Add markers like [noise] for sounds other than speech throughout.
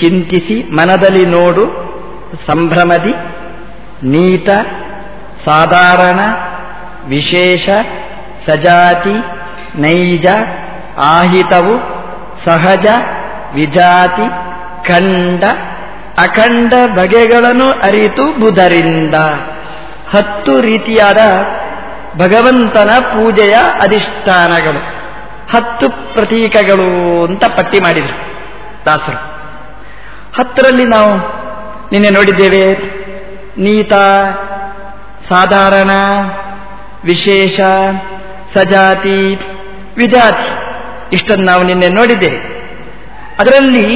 ಚಿಂತಿಸಿ ಮನದಲ್ಲಿ ನೋಡು ಸಂಭ್ರಮದಿ, ನೀತ, ಸಾಧಾರಣ, ವಿಶೇಷ, ಸಜಾತಿ, ನೈಜ, ಆಹಿತವು, ಸಹಜ, ವಿಜಾತಿ, ಖಂಡ, ಅಖಂಡ ಬಗೆಗಳನ್ನು ಅರಿತು ಬುಧರಿಂದ. ಹತ್ತು ರೀತಿಯಾದ ಭಗವಂತನ ಪೂಜೆಯ ಅಧಿಷ್ಠಾನಗಳು. ಹತ್ತು ಪ್ರತೀಕಗಳು ಅಂತ ಪಟ್ಟಿ ಮಾಡಿದರು ದಾಸರು. ಹತ್ತರಲ್ಲಿ ನಾವು ನಿನ್ನೆ ನೋಡಿದ್ದೇವೆ, ನೀತ, ಸಾಧಾರಣ, ವಿಶೇಷ, ಸಜಾತಿ, ವಿಜಾತಿ, ಇಷ್ಟನ್ನು ನಾವು ನಿನ್ನೆ ನೋಡಿದ್ದೇವೆ. ಅದರಲ್ಲಿ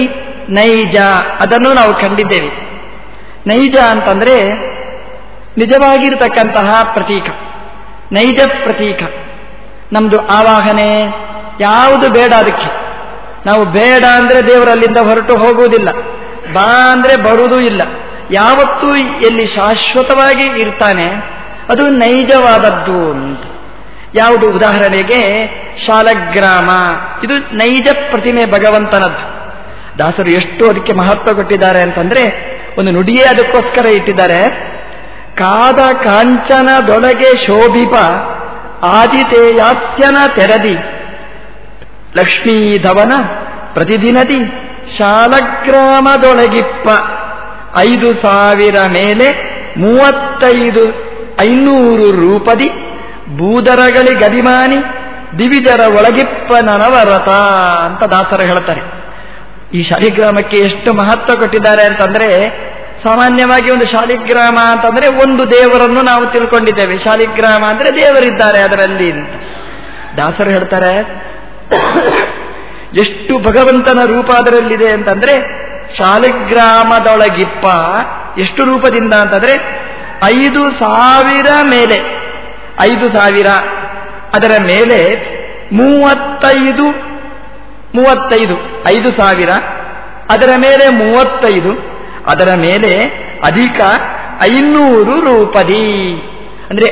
ನೈಜ ಅದನ್ನು ನಾವು ಕಂಡಿದ್ದೇವೆ. ನೈಜ ಅಂತಂದರೆ ನಿಜವಾಗಿರತಕ್ಕಂತಹ ಪ್ರತೀಕ, ನೈಜ ಪ್ರತೀಕ. ನಮ್ಮದು ಆವಾಹನೆ ಯಾವುದು ಬೇಡ ಅದಕ್ಕೆ. ನಾವು ಬೇಡ ಅಂದರೆ ದೇವರಲ್ಲಿಂದ ಹೊರಟು ಹೋಗುವುದಿಲ್ಲ. ಬಾ ಅಂದ್ರೆ ಬರುವುದೂ ಇಲ್ಲ. ಯಾವತ್ತೂ ಎಲ್ಲಿ ಶಾಶ್ವತವಾಗಿ ಇರ್ತಾನೆ, ಅದು ನೈಜವಾದದ್ದು ಅಂತ. ಯಾವುದು ಉದಾಹರಣೆಗೆ, ಶಾಲಗ್ರಾಮ. ಇದು ನೈಜ ಪ್ರತಿಮೆ ಭಗವಂತನದ್ದು. ದಾಸರು ಎಷ್ಟು ಅದಕ್ಕೆ ಮಹತ್ವ ಕೊಟ್ಟಿದ್ದಾರೆ ಅಂತಂದ್ರೆ, ಒಂದು ನುಡಿಯೇ ಅದಕ್ಕೋಸ್ಕರ ಇಟ್ಟಿದ್ದಾರೆ. ಕಾದ ಕಾಂಚನದೊಳಗೆ ಶೋಭಿಪ, ಆದಿತೇಯಾಸ್ಯನ ತೆರದಿ. ಲಕ್ಷ್ಮೀಧವನ ಪ್ರತಿದಿನದಿ. ಶಾಲಗ್ರಾಮದೊಳಗಿಪ್ಪ ಐದು ಸಾವಿರ ಮೇಲೆ ಮೂವತ್ತೈದು ಐನೂರು ರೂಪದಿ ಬೂದರಗಳಿಗದಿಮಾನಿ ದಿವಿದರ ಒಳಗಿಪ್ಪ ನನವರತ ಅಂತ ದಾಸರು ಹೇಳ್ತಾರೆ. ಈ ಶಾಲಿಗ್ರಾಮಕ್ಕೆ ಎಷ್ಟು ಮಹತ್ವ ಕೊಟ್ಟಿದ್ದಾರೆ ಅಂತಂದ್ರೆ ಸಾಮಾನ್ಯವಾಗಿ ಒಂದು ಶಾಲಿಗ್ರಾಮ ಅಂತಂದ್ರೆ ಒಂದು ದೇವರನ್ನು ನಾವು ತಿಳ್ಕೊಂಡಿದ್ದೇವೆ. ಶಾಲಿಗ್ರಾಮ ಅಂದ್ರೆ ದೇವರಿದ್ದಾರೆ ಅದರಲ್ಲಿ ಅಂತ. ದಾಸರು ಹೇಳ್ತಾರೆ ಎಷ್ಟು ಭಗವಂತನ ರೂಪ ಅದರಲ್ಲಿದೆ ಅಂತಂದ್ರೆ ಶಾಲಿಗ್ರಾಮದೊಳಗಿಪ್ಪ ಎಷ್ಟು ರೂಪದಿಂದ ಅಂತಂದ್ರೆ ಐದು ಸಾವಿರ ಮೇಲೆ, ಐದು ಸಾವಿರ, ಅದರ ಮೇಲೆ ಮೂವತ್ತೈದು ಮೂವತ್ತೈದು, ಐದು ಸಾವಿರ, ಅದರ ಮೇಲೆ ಮೂವತ್ತೈದು, ಅದರ ಮೇಲೆ ಅಧಿಕ ಐನೂರು ರೂಪದಿ. ಅಂದ್ರೆ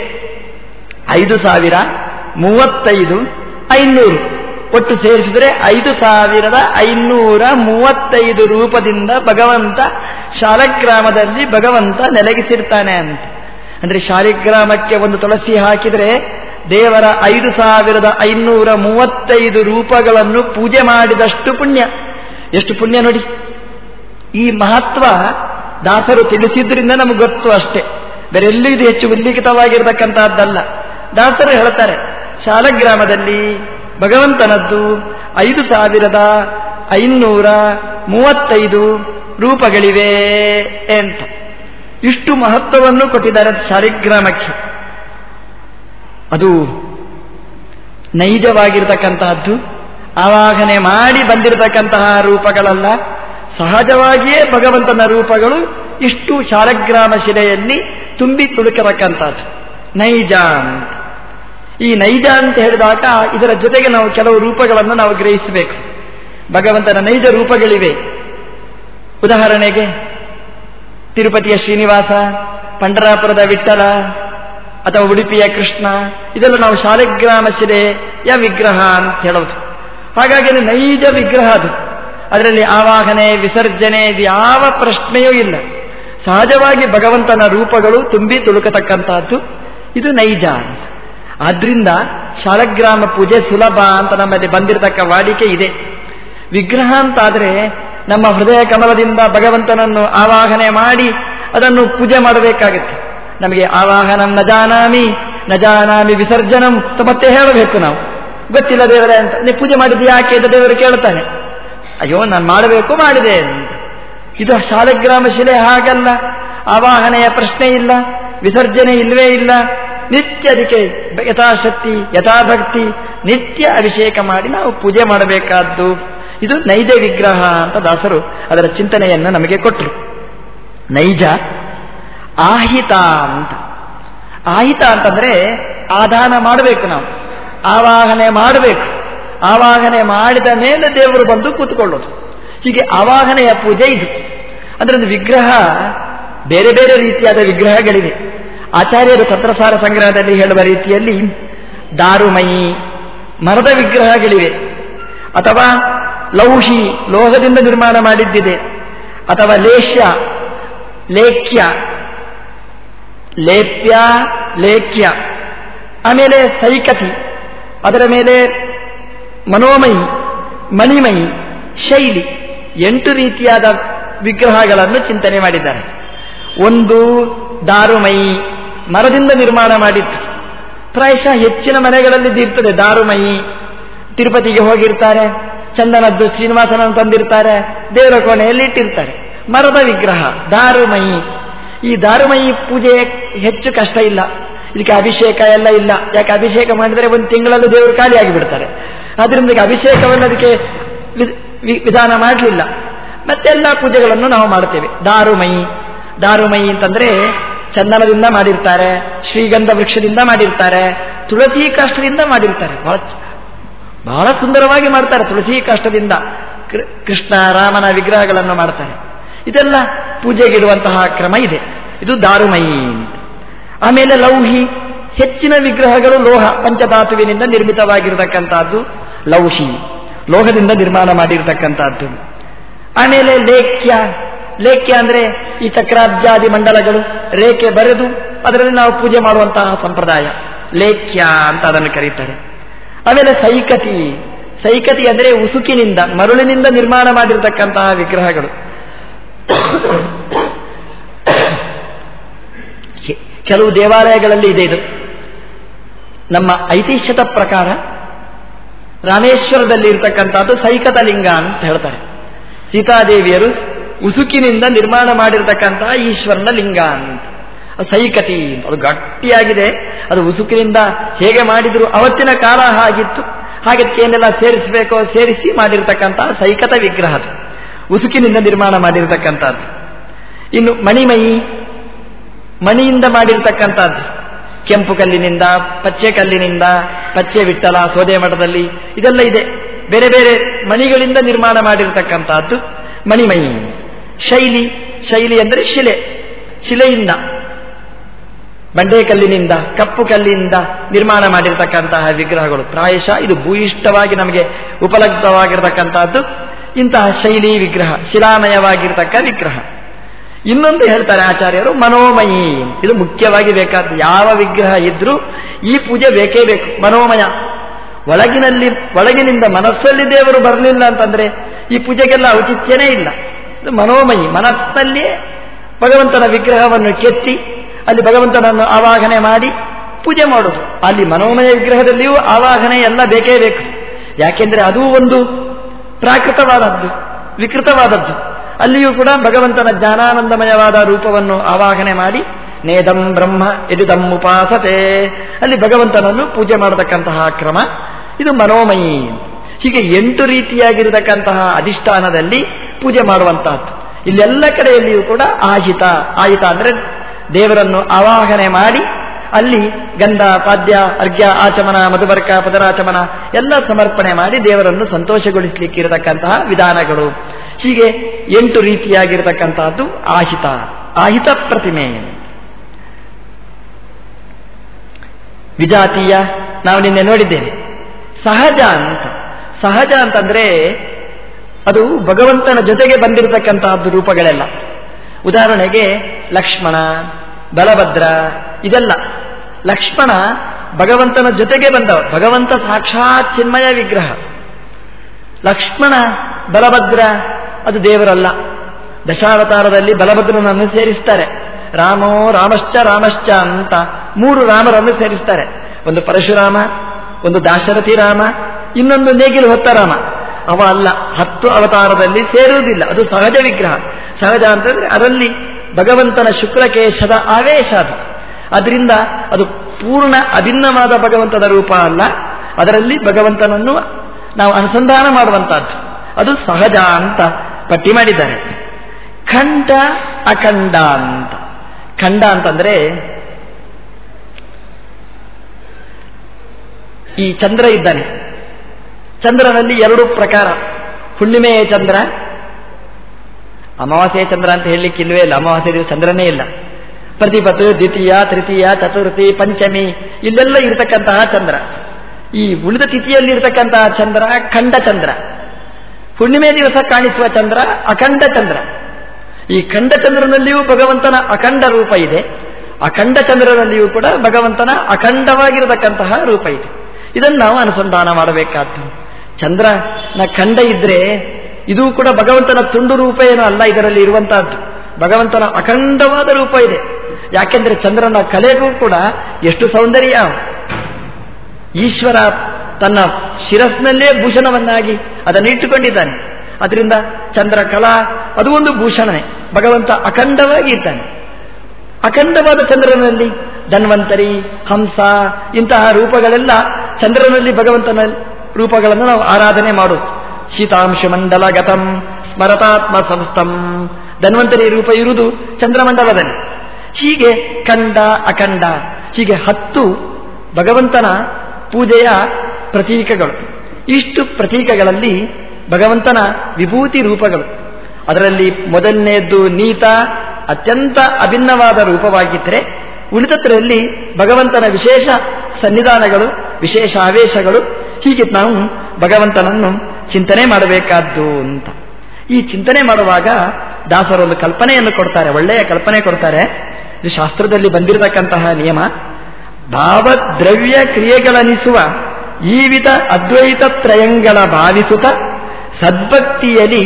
ಐದು ಸಾವಿರ, ಮೂವತ್ತೈದು, ಐನೂರು. ಒಟ್ಟು ಸೇರಿಸಿದರೆ ಐದು ಸಾವಿರದ ಐನೂರ ಮೂವತ್ತೈದು ರೂಪದಿಂದ ಭಗವಂತ ಶಾಲಗ್ರಾಮದಲ್ಲಿ ಭಗವಂತ ನೆಲಗಿಸಿರ್ತಾನೆ ಅಂತ. ಅಂದ್ರೆ ಶಾಲಿಗ್ರಾಮಕ್ಕೆ ಒಂದು ತುಳಸಿ ಹಾಕಿದರೆ ದೇವರ ಐದು ಸಾವಿರದ ಐನೂರ ಮೂವತ್ತೈದು ರೂಪಗಳನ್ನು ಪೂಜೆ ಮಾಡಿದಷ್ಟು ಪುಣ್ಯ. ಎಷ್ಟು ಪುಣ್ಯ ನೋಡಿ. ಈ ಮಹತ್ವ ದಾಸರು ತಿಳಿಸಿದ್ರಿಂದ ನಮಗೆ ಗೊತ್ತು ಅಷ್ಟೇ. ಬೇರೆಲ್ಲೂ ಇದು ಹೆಚ್ಚು ಉಲ್ಲೇಖಿತವಾಗಿರತಕ್ಕಂತಹದ್ದಲ್ಲ. ದಾಸರು ಹೇಳ್ತಾರೆ, ಶಾಲಗ್ರಾಮದಲ್ಲಿ ಭಗವಂತನದ್ದು ಐದು ಸಾವಿರದ ಐನೂರ ಮೂವತ್ತೈದು ರೂಪಗಳಿವೆ ಅಂತ. ಇಷ್ಟು ಮಹತ್ವವನ್ನು ಕೊಟ್ಟಿದ್ದಾರೆ ಶಾಲಿಗ್ರಾಮಕ್ಕೆ ಅದು ನೈಜವಾಗಿರ್ತಕ್ಕಂತಹದ್ದು, ಆವಾಹನೆ ಮಾಡಿ ಬಂದಿರತಕ್ಕಂತಹ ರೂಪಗಳಲ್ಲ. ಸಹಜವಾಗಿಯೇ ಭಗವಂತನ ರೂಪಗಳು ಇಷ್ಟು ಶಾಲಗ್ರಾಮ ಶಿಲೆಯಲ್ಲಿ ತುಂಬಿ ತುಳುಕಿರತಕ್ಕಂಥದ್ದು ನೈಜ ಈ ನೈಜ ಅಂತ ಹೇಳಿದಾಗ ಇದರ ಜೊತೆಗೆ ನಾವು ಕೆಲವು ರೂಪಗಳನ್ನು ನಾವು ಗ್ರಹಿಸಬೇಕು. ಭಗವಂತನ ನೈಜ ರೂಪಗಳಿವೆ. ಉದಾಹರಣೆಗೆ, ತಿರುಪತಿಯ ಶ್ರೀನಿವಾಸ, ಪಂಡರಾಪುರದ ವಿಠಲ ಅಥವಾ ಉಡುಪಿಯ ಕೃಷ್ಣ, ಇದೆಲ್ಲ ನಾವು ಶಾಲಿಗ್ರಾಮ ಯ ವಿಗ್ರಹ ಅಂತ ಹೇಳೋದು. ಹಾಗಾಗಿ ನೈಜ ವಿಗ್ರಹ ಅದು. ಅದರಲ್ಲಿ ಆವಾಹನೆ, ವಿಸರ್ಜನೆ, ಇದು ಯಾವ ಪ್ರಶ್ನೆಯೂ ಇಲ್ಲ. ಸಹಜವಾಗಿ ಭಗವಂತನ ರೂಪಗಳು ತುಂಬಿ ತುಳುಕತಕ್ಕಂತಹದ್ದು. ಇದು ನೈಜ ಅಂತ. ಆದ್ರಿಂದ ಶಾಲಗ್ರಾಮ ಪೂಜೆ ಸುಲಭ ಅಂತ ನಮ್ಮಲ್ಲಿ ಬಂದಿರತಕ್ಕ ವಾಡಿಕೆ ಇದೆ. ವಿಗ್ರಹ ಅಂತಾದರೆ ನಮ್ಮ ಹೃದಯ ಕಮಲದಿಂದ ಭಗವಂತನನ್ನು ಆವಾಹನೆ ಮಾಡಿ ಅದನ್ನು ಪೂಜೆ ಮಾಡಬೇಕಾಗುತ್ತೆ. ನಮಗೆ ಆವಾಹನಂ ನಜಾನಾಮಿ ಜಾನಾಮಿ, ನ ಜಾನಾಮಿ ವಿಸರ್ಜನಂ ಮತ್ತೆ ಹೇಳಬೇಕು ನಾವು. ಗೊತ್ತಿಲ್ಲ ದೇವರೇ ಅಂತ. ನೀವು ಪೂಜೆ ಮಾಡಿದ್ದು ಯಾಕೆ ಅಂತ ದೇವರು ಕೇಳ್ತಾನೆ ಅಯ್ಯೋ, ನಾನು ಮಾಡಬೇಕು, ಮಾಡಿದೆ ಅಂತ. ಇದು ಶಾಲಗ್ರಾಮ ಶಿಲೆ ಹಾಗಲ್ಲ. ಆವಾಹನೆಯ ಪ್ರಶ್ನೆ ಇಲ್ಲ. ವಿಸರ್ಜನೆ ಇಲ್ಲವೇ ಇಲ್ಲ. ನಿತ್ಯ ಅದಕ್ಕೆ ಯಥಾಶಕ್ತಿ, ಯಥಾಭಕ್ತಿ, ನಿತ್ಯ ಅಭಿಷೇಕ ಮಾಡಿ ನಾವು ಪೂಜೆ ಮಾಡಬೇಕಾದ್ದು. ಇದು ನೈಜ ವಿಗ್ರಹ ಅಂತ ದಾಸರು ಅದರ ಚಿಂತನೆಯನ್ನು ನಮಗೆ ಕೊಟ್ಟರು ನೈಜ, ಆಹಿತ ಅಂತ. ಆಹಿತ ಅಂತಂದ್ರೆ ಆದಾನ ಮಾಡಬೇಕು ನಾವು. ಆವಾಹನೆ ಮಾಡಬೇಕು. ಆವಾಹನೆ ಮಾಡಿದ ಮೇಲೆ ದೇವರು ಬಂದು ಕೂತ್ಕೊಳ್ಳೋದು. ಹೀಗೆ ಆವಾಹನೆಯ ಪೂಜೆ ಇದು. ಅಂದ್ರೆ ವಿಗ್ರಹ ಬೇರೆ ಬೇರೆ ರೀತಿಯಾದ ವಿಗ್ರಹಗಳಿವೆ. ಆಚಾರ್ಯರು ತತ್ರಸಾರ ಸಂಗ್ರಹದಲ್ಲಿ ಹೇಳುವ ರೀತಿಯಲ್ಲಿ ದಾರುಮಯಿ, ಮರದ ವಿಗ್ರಹಗಳಿವೆ. ಅಥವಾ ಲೌಹಿ ಲೋಹದಿಂದ ನಿರ್ಮಾಣ ಮಾಡಿದ್ದಿದೆ. ಅಥವಾ ಲೇಷ್ಯ, ಲೇಖ್ಯ, ಲೇಪ್ಯ, ಲೇಖ್ಯ. ಆಮೇಲೆ ಸೈಕತಿ ಅದರ ಮೇಲೆ ಮನೋಮಯಿ, ಮಣಿಮಯಿ, ಶೈಲಿ, ಎಂಟು ರೀತಿಯಾದ ವಿಗ್ರಹಗಳನ್ನು ಚಿಂತನೆ ಮಾಡಿದ್ದಾರೆ. ಒಂದು ದಾರುಮಯಿ ಮರದಿಂದ ನಿರ್ಮಾಣ ಮಾಡಿತ್ತು. ಪ್ರಾಯಶಃ ಹೆಚ್ಚಿನ ಮನೆಗಳಲ್ಲಿ ಇರ್ತದೆ. ದಾರುಮಯಿ ತಿರುಪತಿಗೆ ಹೋಗಿರ್ತಾರೆ. ಚಂದನದ್ದು ಶ್ರೀನಿವಾಸನ ತಂದಿರ್ತಾರೆ. ದೇವರ ಕೋಣೆಯಲ್ಲಿ ಇಟ್ಟಿರ್ತಾರೆ. ಮರದ ವಿಗ್ರಹ, ದಾರುಮಯಿ. ಈ ದಾರುಮಯಿ ಪೂಜೆ ಹೆಚ್ಚು ಕಷ್ಟ ಇಲ್ಲ. ಇದಕ್ಕೆ ಅಭಿಷೇಕ ಎಲ್ಲ ಇಲ್ಲ. ಯಾಕೆ ಅಭಿಷೇಕ ಮಾಡಿದರೆ ಒಂದು ತಿಂಗಳಲ್ಲಿ ದೇವರು ಖಾಲಿಯಾಗಿ ಬಿಡ್ತಾರೆ ಅದರಿಂದ ಅಭಿಷೇಕವನ್ನು ಅದಕ್ಕೆ ವಿಧಾನ ಮಾಡಲಿಲ್ಲ. ಮತ್ತೆಲ್ಲ ಪೂಜೆಗಳನ್ನು ನಾವು ಮಾಡ್ತೇವೆ. ದಾರುಮಯಿ ದಾರುಮಯಿ ಅಂತಂದ್ರೆ ಚಂದನದಿಂದ ಮಾಡಿರ್ತಾರೆ, ಶ್ರೀಗಂಧ ವೃಕ್ಷದಿಂದ ಮಾಡಿರ್ತಾರೆ, ತುಳಸಿ ಕಾಷ್ಟದಿಂದ ಮಾಡಿರ್ತಾರೆ. ಬಹಳ ಬಹಳ ಸುಂದರವಾಗಿ ಮಾಡ್ತಾರೆ ತುಳಸಿ ಕಾಷ್ಟದಿಂದ. ಕೃಷ್ಣ, ರಾಮನ ವಿಗ್ರಹಗಳನ್ನು ಮಾಡ್ತಾರೆ. ಇದೆಲ್ಲ ಪೂಜೆಗಿಡುವಂತಹ ಕ್ರಮ ಇದೆ. ಇದು ದಾರುಮಯಿ ಆಮೇಲೆ ಲೌಹಿ, ಹೆಚ್ಚಿನ ವಿಗ್ರಹಗಳು ಲೋಹ, ಪಂಚಧಾತುವಿನಿಂದ ನಿರ್ಮಿತವಾಗಿರತಕ್ಕಂಥದ್ದು ಲೌಹಿ, ಲೋಹದಿಂದ ನಿರ್ಮಾಣ ಮಾಡಿರತಕ್ಕಂಥದ್ದು. ಆಮೇಲೆ ಲೇಖ್ಯ ಲೇಖ್ಯ ಅಂದ್ರೆ ಈ ಚಕ್ರಾಬ್ಜಾದಿ ಮಂಡಲಗಳು, ರೇಖೆ ಬರೆದು ಅದರಲ್ಲಿ ನಾವು ಪೂಜೆ ಮಾಡುವಂತಹ ಸಂಪ್ರದಾಯ. ಲೇಖ್ಯ ಅಂತ ಅದನ್ನು ಕರೀತಾರೆ. ಆಮೇಲೆ ಸೈಕತಿ. ಸೈಕತಿ ಅಂದ್ರೆ ಉಸುಕಿನಿಂದ, ಮರುಳಿನಿಂದ ನಿರ್ಮಾಣ ಮಾಡಿರತಕ್ಕಂತಹ ವಿಗ್ರಹಗಳು. ಕೆಲವು ದೇವಾಲಯಗಳಲ್ಲಿ ಇದೆ ಇದು. ನಮ್ಮ ಐತಿಹ್ಯದ ಪ್ರಕಾರ ರಾಮೇಶ್ವರದಲ್ಲಿ ಇರತಕ್ಕಂಥದ್ದು ಸೈಕತ ಲಿಂಗ ಅಂತ ಹೇಳ್ತಾರೆ. ಸೀತಾದೇವಿಯರು ಉಸುಕಿನಿಂದ ನಿರ್ಮಾಣ ಮಾಡಿರತಕ್ಕಂತಹ ಈಶ್ವರನ ಲಿಂಗ ಅಂತ. ಸೈಕತಿ ಅದು ಗಟ್ಟಿಯಾಗಿದೆ. ಅದು ಉಸುಕಿನಿಂದ ಹೇಗೆ ಮಾಡಿದ್ರು ಅವತ್ತಿನ ಕಾಲ ಆಗಿತ್ತು ಹಾಗೆ ಏನೆಲ್ಲ ಸೇರಿಸಬೇಕೋ ಸೇರಿಸಿ ಮಾಡಿರ್ತಕ್ಕಂತಹ ಸೈಕತ ವಿಗ್ರಹ ಉಸುಕಿನಿಂದ ನಿರ್ಮಾಣ ಮಾಡಿರತಕ್ಕಂಥದ್ದು. ಇನ್ನು ಮಣಿಮಯಿ, ಮಣಿಯಿಂದ ಮಾಡಿರ್ತಕ್ಕಂಥದ್ದು. ಕೆಂಪು ಕಲ್ಲಿನಿಂದ, ಪಚ್ಚೆ ಕಲ್ಲಿನಿಂದ, ಪಚ್ಚೆ ವಿಟ್ಟಲ ಸೋದೆ ಮಠದಲ್ಲಿ ಇದೆಲ್ಲ ಇದೆ. ಬೇರೆ ಬೇರೆ ಮಣಿಗಳಿಂದ ನಿರ್ಮಾಣ ಮಾಡಿರತಕ್ಕಂಥದ್ದು ಮಣಿಮಯಿ. ಶೈಲಿ ಶೈಲಿ ಅಂದರೆ ಶಿಲೆ. ಶಿಲೆಯಿಂದ, ಬಂಡೆಕಲ್ಲಿನಿಂದ ಕಪ್ಪು ಕಲ್ಲಿನಿಂದ ನಿರ್ಮಾಣ ಮಾಡಿರತಕ್ಕಂತಹ ವಿಗ್ರಹಗಳು. ಪ್ರಾಯಶಃ ಇದು ಭೂಯಿಷ್ಠವಾಗಿ ನಮಗೆ ಉಪಲಬ್ಧವಾಗಿರತಕ್ಕಂತಹದ್ದು ಇಂತಹ ಶೈಲಿ ವಿಗ್ರಹ, ಶಿಲಾಮಯವಾಗಿರ್ತಕ್ಕ ವಿಗ್ರಹ. ಇನ್ನೊಂದು ಹೇಳ್ತಾರೆ ಆಚಾರ್ಯರು, ಮನೋಮಯಿ. ಇದು ಮುಖ್ಯವಾಗಿ ಬೇಕಾದ ಯಾವ ವಿಗ್ರಹ ಇದ್ರೂ ಈ ಪೂಜೆ ಬೇಕೇ ಬೇಕು. ಮನೋಮಯ. ಒಳಗಿನಲ್ಲಿ, ಒಳಗಿನಿಂದ ಮನಸ್ಸಲ್ಲಿ ದೇವರು ಬರಲಿಲ್ಲ ಅಂತಂದ್ರೆ ಈ ಪೂಜೆಗೆಲ್ಲ ಔಚಿತ್ಯನೇ ಇಲ್ಲ. ಮನೋಮಯಿ, ಮನಸ್ಸಲ್ಲಿಯೇ ಭಗವಂತನ ವಿಗ್ರಹವನ್ನು ಕೆತ್ತಿ, ಅಲ್ಲಿ ಭಗವಂತನನ್ನು ಆವಾಹನೆ ಮಾಡಿ ಪೂಜೆ ಮಾಡೋದು ಅಲ್ಲಿ ಮನೋಮಯ ವಿಗ್ರಹದಲ್ಲಿಯೂ ಆವಾಹನೆ ಎಲ್ಲ ಬೇಕೇ ಬೇಕು. ಯಾಕೆಂದರೆ ಅದೂ ಒಂದು ಪ್ರಾಕೃತವಾದದ್ದು, ವಿಕೃತವಾದದ್ದು. ಅಲ್ಲಿಯೂ ಕೂಡ ಭಗವಂತನ ಜ್ಞಾನಾನಂದಮಯವಾದ ರೂಪವನ್ನು ಆವಾಹನೆ ಮಾಡಿ, ನೇದಂ ಬ್ರಹ್ಮ ಎದುದಂ ಉಪಾಸತೆ. ಅಲ್ಲಿ ಭಗವಂತನನ್ನು ಪೂಜೆ ಮಾಡತಕ್ಕಂತಹ ಕ್ರಮ, ಇದು ಮನೋಮಯಿ. ಹೀಗೆ ಎಂಟು ರೀತಿಯಾಗಿರತಕ್ಕಂತಹ ಅಧಿಷ್ಠಾನದಲ್ಲಿ ಪೂಜೆ ಮಾಡುವಂತಹದ್ದು. ಇಲ್ಲೆಲ್ಲ ಕಡೆಯಲ್ಲಿಯೂ ಕೂಡ ಆಹಿತ ಆಹಿತ ಅಂದರೆ ದೇವರನ್ನು ಆವಾಹನೆ ಮಾಡಿ, ಅಲ್ಲಿ ಗಂಧ, ಪಾದ್ಯ, ಅರ್ಘ್ಯ, ಆಚಮನ, ಮಧುಬರ್ಕ, ಪದರಾಚಮನ ಎಲ್ಲ ಸಮರ್ಪಣೆ ಮಾಡಿ ದೇವರನ್ನು ಸಂತೋಷಗೊಳಿಸಲಿಕ್ಕೆ ಇರತಕ್ಕಂತಹ ವಿಧಾನಗಳು. ಹೀಗೆ ಎಂಟು ರೀತಿಯಾಗಿರತಕ್ಕಂತಹದ್ದು ಆಹಿತ. ಆಹಿತ ಪ್ರತಿಮೆ. ವಿಜಾತೀಯ, ನಾವು ನಿನ್ನೆ ನೋಡಿದ್ದೇನೆ ಸಹಜ ಅಂತ. ಸಹಜ ಅಂತಂದ್ರೆ ಅದು ಭಗವಂತನ ಜೊತೆಗೆ ಬಂದಿರತಕ್ಕಂತಹದ್ದು ರೂಪಗಳೆಲ್ಲ. ಉದಾಹರಣೆಗೆ ಲಕ್ಷ್ಮಣ, ಬಲಭದ್ರ, ಇದೆಲ್ಲ. ಲಕ್ಷ್ಮಣ ಭಗವಂತನ ಜೊತೆಗೆ ಬಂದವ. ಭಗವಂತ ಸಾಕ್ಷಾತ್ ಚಿನ್ಮಯ ವಿಗ್ರಹ. ಲಕ್ಷ್ಮಣ, ಬಲಭದ್ರ, ಅದು ದೇವರಲ್ಲ. ದಶಾವತಾರದಲ್ಲಿ ಬಲಭದ್ರನನ್ನು ಸೇರಿಸ್ತಾರೆ. ರಾಮೋ ರಾಮಶ್ಚ ರಾಮಶ್ಚ ಅಂತ ಮೂರು ರಾಮರನ್ನು ಸೇರಿಸ್ತಾರೆ. ಒಂದು ಪರಶುರಾಮ, ಒಂದು ದಾಶರಥಿ ರಾಮ, ಇನ್ನೊಂದು ನೇಗಿಲು ಹೊತ್ತ ರಾಮ ಅವ ಅಲ್ಲ. ಹತ್ತು ಅವತಾರದಲ್ಲಿ ಸೇರುವುದಿಲ್ಲ. ಅದು ಸಹಜ ವಿಗ್ರಹ. ಸಹಜ ಅಂತಂದ್ರೆ ಅದರಲ್ಲಿ ಭಗವಂತನ ಶುಕ್ಲಕೇಶದ ಆವೇಶ ಅದು. ಅದರಿಂದ ಅದು ಪೂರ್ಣ ಅಭಿನ್ನವಾದ ಭಗವಂತನ ರೂಪ ಅಲ್ಲ. ಅದರಲ್ಲಿ ಭಗವಂತನನ್ನು ನಾವು ಅನುಸಂಧಾನ ಮಾಡುವಂತಹದ್ದು ಅದು ಸಹಜ ಅಂತ ಪಟ್ಟಿ ಮಾಡಿದ್ದಾರೆ. ಖಂಡ ಅಖಂಡ ಅಂತ. ಖಂಡ ಅಂತಂದ್ರೆ ಈ ಚಂದ್ರ ಇದ್ದಾನೆ. ಚಂದ್ರನಲ್ಲಿ ಎರಡು ಪ್ರಕಾರ. ಹುಣ್ಣಿಮೆಯ ಚಂದ್ರ ಅಮಾವಾಸ್ಯೆಯ ಚಂದ್ರ ಅಂತ ಹೇಳಲಿಕ್ಕೆ ಇಲ್ವೇ ಇಲ್ಲ. ಅಮಾವಾಸ್ಯೆ ದಿವಸ ಚಂದ್ರನೇ ಇಲ್ಲ. ಪ್ರತಿಪತ್ತು ದ್ವಿತೀಯ, ತೃತೀಯ, ಚತುರ್ಥಿ, ಪಂಚಮಿ ಇಲ್ಲೆಲ್ಲ ಇರತಕ್ಕಂತಹ ಚಂದ್ರ. ಈ ಉಳಿದ ತಿಥಿಯಲ್ಲಿ ಇರತಕ್ಕಂತಹ ಚಂದ್ರ ಖಂಡ ಚಂದ್ರ. ಹುಣ್ಣಿಮೆ ದಿವಸ ಕಾಣಿಸುವ ಚಂದ್ರ ಅಖಂಡ ಚಂದ್ರ. ಈ ಖಂಡ ಚಂದ್ರನಲ್ಲಿಯೂ ಭಗವಂತನ ಅಖಂಡ ರೂಪ ಇದೆ. ಅಖಂಡ ಚಂದ್ರನಲ್ಲಿಯೂ ಕೂಡ ಭಗವಂತನ ಅಖಂಡವಾಗಿರತಕ್ಕಂತಹ ರೂಪ ಇದೆ. ಇದನ್ನು ನಾವು ಅನುಸಂಧಾನ ಮಾಡಬೇಕಾದ್ದು. ಚಂದ್ರನ ಖಂಡ ಇದ್ರೆ ಇದು ಕೂಡ ಭಗವಂತನ ತುಂಡು ರೂಪ ಏನೋ ಅಲ್ಲ, ಇದರಲ್ಲಿ ಇರುವಂತಹದ್ದು. ಭಗವಂತನ ಅಖಂಡವಾದ ರೂಪ ಇದೆ. ಯಾಕೆಂದ್ರೆ ಚಂದ್ರನ ಕಲೆಗೂ ಕೂಡ ಎಷ್ಟು ಸೌಂದರ್ಯ. ಈಶ್ವರ ತನ್ನ ಶಿರಸ್ನಲ್ಲೇ ಭೂಷಣವನ್ನಾಗಿ ಅದನ್ನು ಇಟ್ಟುಕೊಂಡಿದ್ದಾನೆ. ಅದರಿಂದ ಚಂದ್ರ ಕಲಾ, ಅದು ಒಂದು ಭೂಷಣನೇ. ಭಗವಂತ ಅಖಂಡವಾಗಿ ಇದ್ದಾನೆ. ಅಖಂಡವಾದ ಚಂದ್ರನಲ್ಲಿ ಧನ್ವಂತರಿ, ಹಂಸ, ಇಂತಹ ರೂಪಗಳೆಲ್ಲ ಚಂದ್ರನಲ್ಲಿ ಭಗವಂತನ ರೂಪಗಳನ್ನು ನಾವು ಆರಾಧನೆ ಮಾಡೋದು ಶೀತಾಂಶ ಮಂಡಲ ಗತಂ, ಸ್ಮರತಾತ್ಮ ಸಂಸ್ಥಂ. ಧನ್ವಂತರಿ ರೂಪ ಇರುವುದು ಚಂದ್ರಮಂಡಲದಲ್ಲಿ. ಹೀಗೆ ಖಂಡ, ಅಖಂಡ, ಹೀಗೆ ಹತ್ತು ಭಗವಂತನ ಪೂಜೆಯ ಪ್ರತೀಕಗಳು. ಇಷ್ಟು ಪ್ರತೀಕಗಳಲ್ಲಿ ಭಗವಂತನ ವಿಭೂತಿ ರೂಪಗಳು. ಅದರಲ್ಲಿ ಮೊದಲನೆಯದ್ದು ನೀತ, ಅತ್ಯಂತ ಅಭಿನ್ನವಾದ ರೂಪವಾಗಿದ್ದರೆ ಉಳಿದತ್ರದಲ್ಲಿ ಭಗವಂತನ ವಿಶೇಷ ಸನ್ನಿಧಾನಗಳು, ವಿಶೇಷ ಆವೇಶಗಳು ಹೀಗೆ ನಾವು ಭಗವಂತನನ್ನು ಚಿಂತನೆ ಮಾಡಬೇಕಾದ್ದು ಅಂತ. ಈ ಚಿಂತನೆ ಮಾಡುವಾಗ ದಾಸರೊಂದು ಕಲ್ಪನೆಯನ್ನು ಕೊಡ್ತಾರೆ, ಒಳ್ಳೆಯ ಕಲ್ಪನೆ ಕೊಡ್ತಾರೆ. ಇದು ಶಾಸ್ತ್ರದಲ್ಲಿ ಬಂದಿರತಕ್ಕಂತಹ ನಿಯಮ. ಭಾವದ್ರವ್ಯ ಕ್ರಿಯೆಗಳನಿಸುವ ವಿಧ ಅದ್ವೈತ ತ್ರಯಂಗಳ ಭಾವಿಸುತ್ತ ಸದ್ಭಕ್ತಿಯಲ್ಲಿ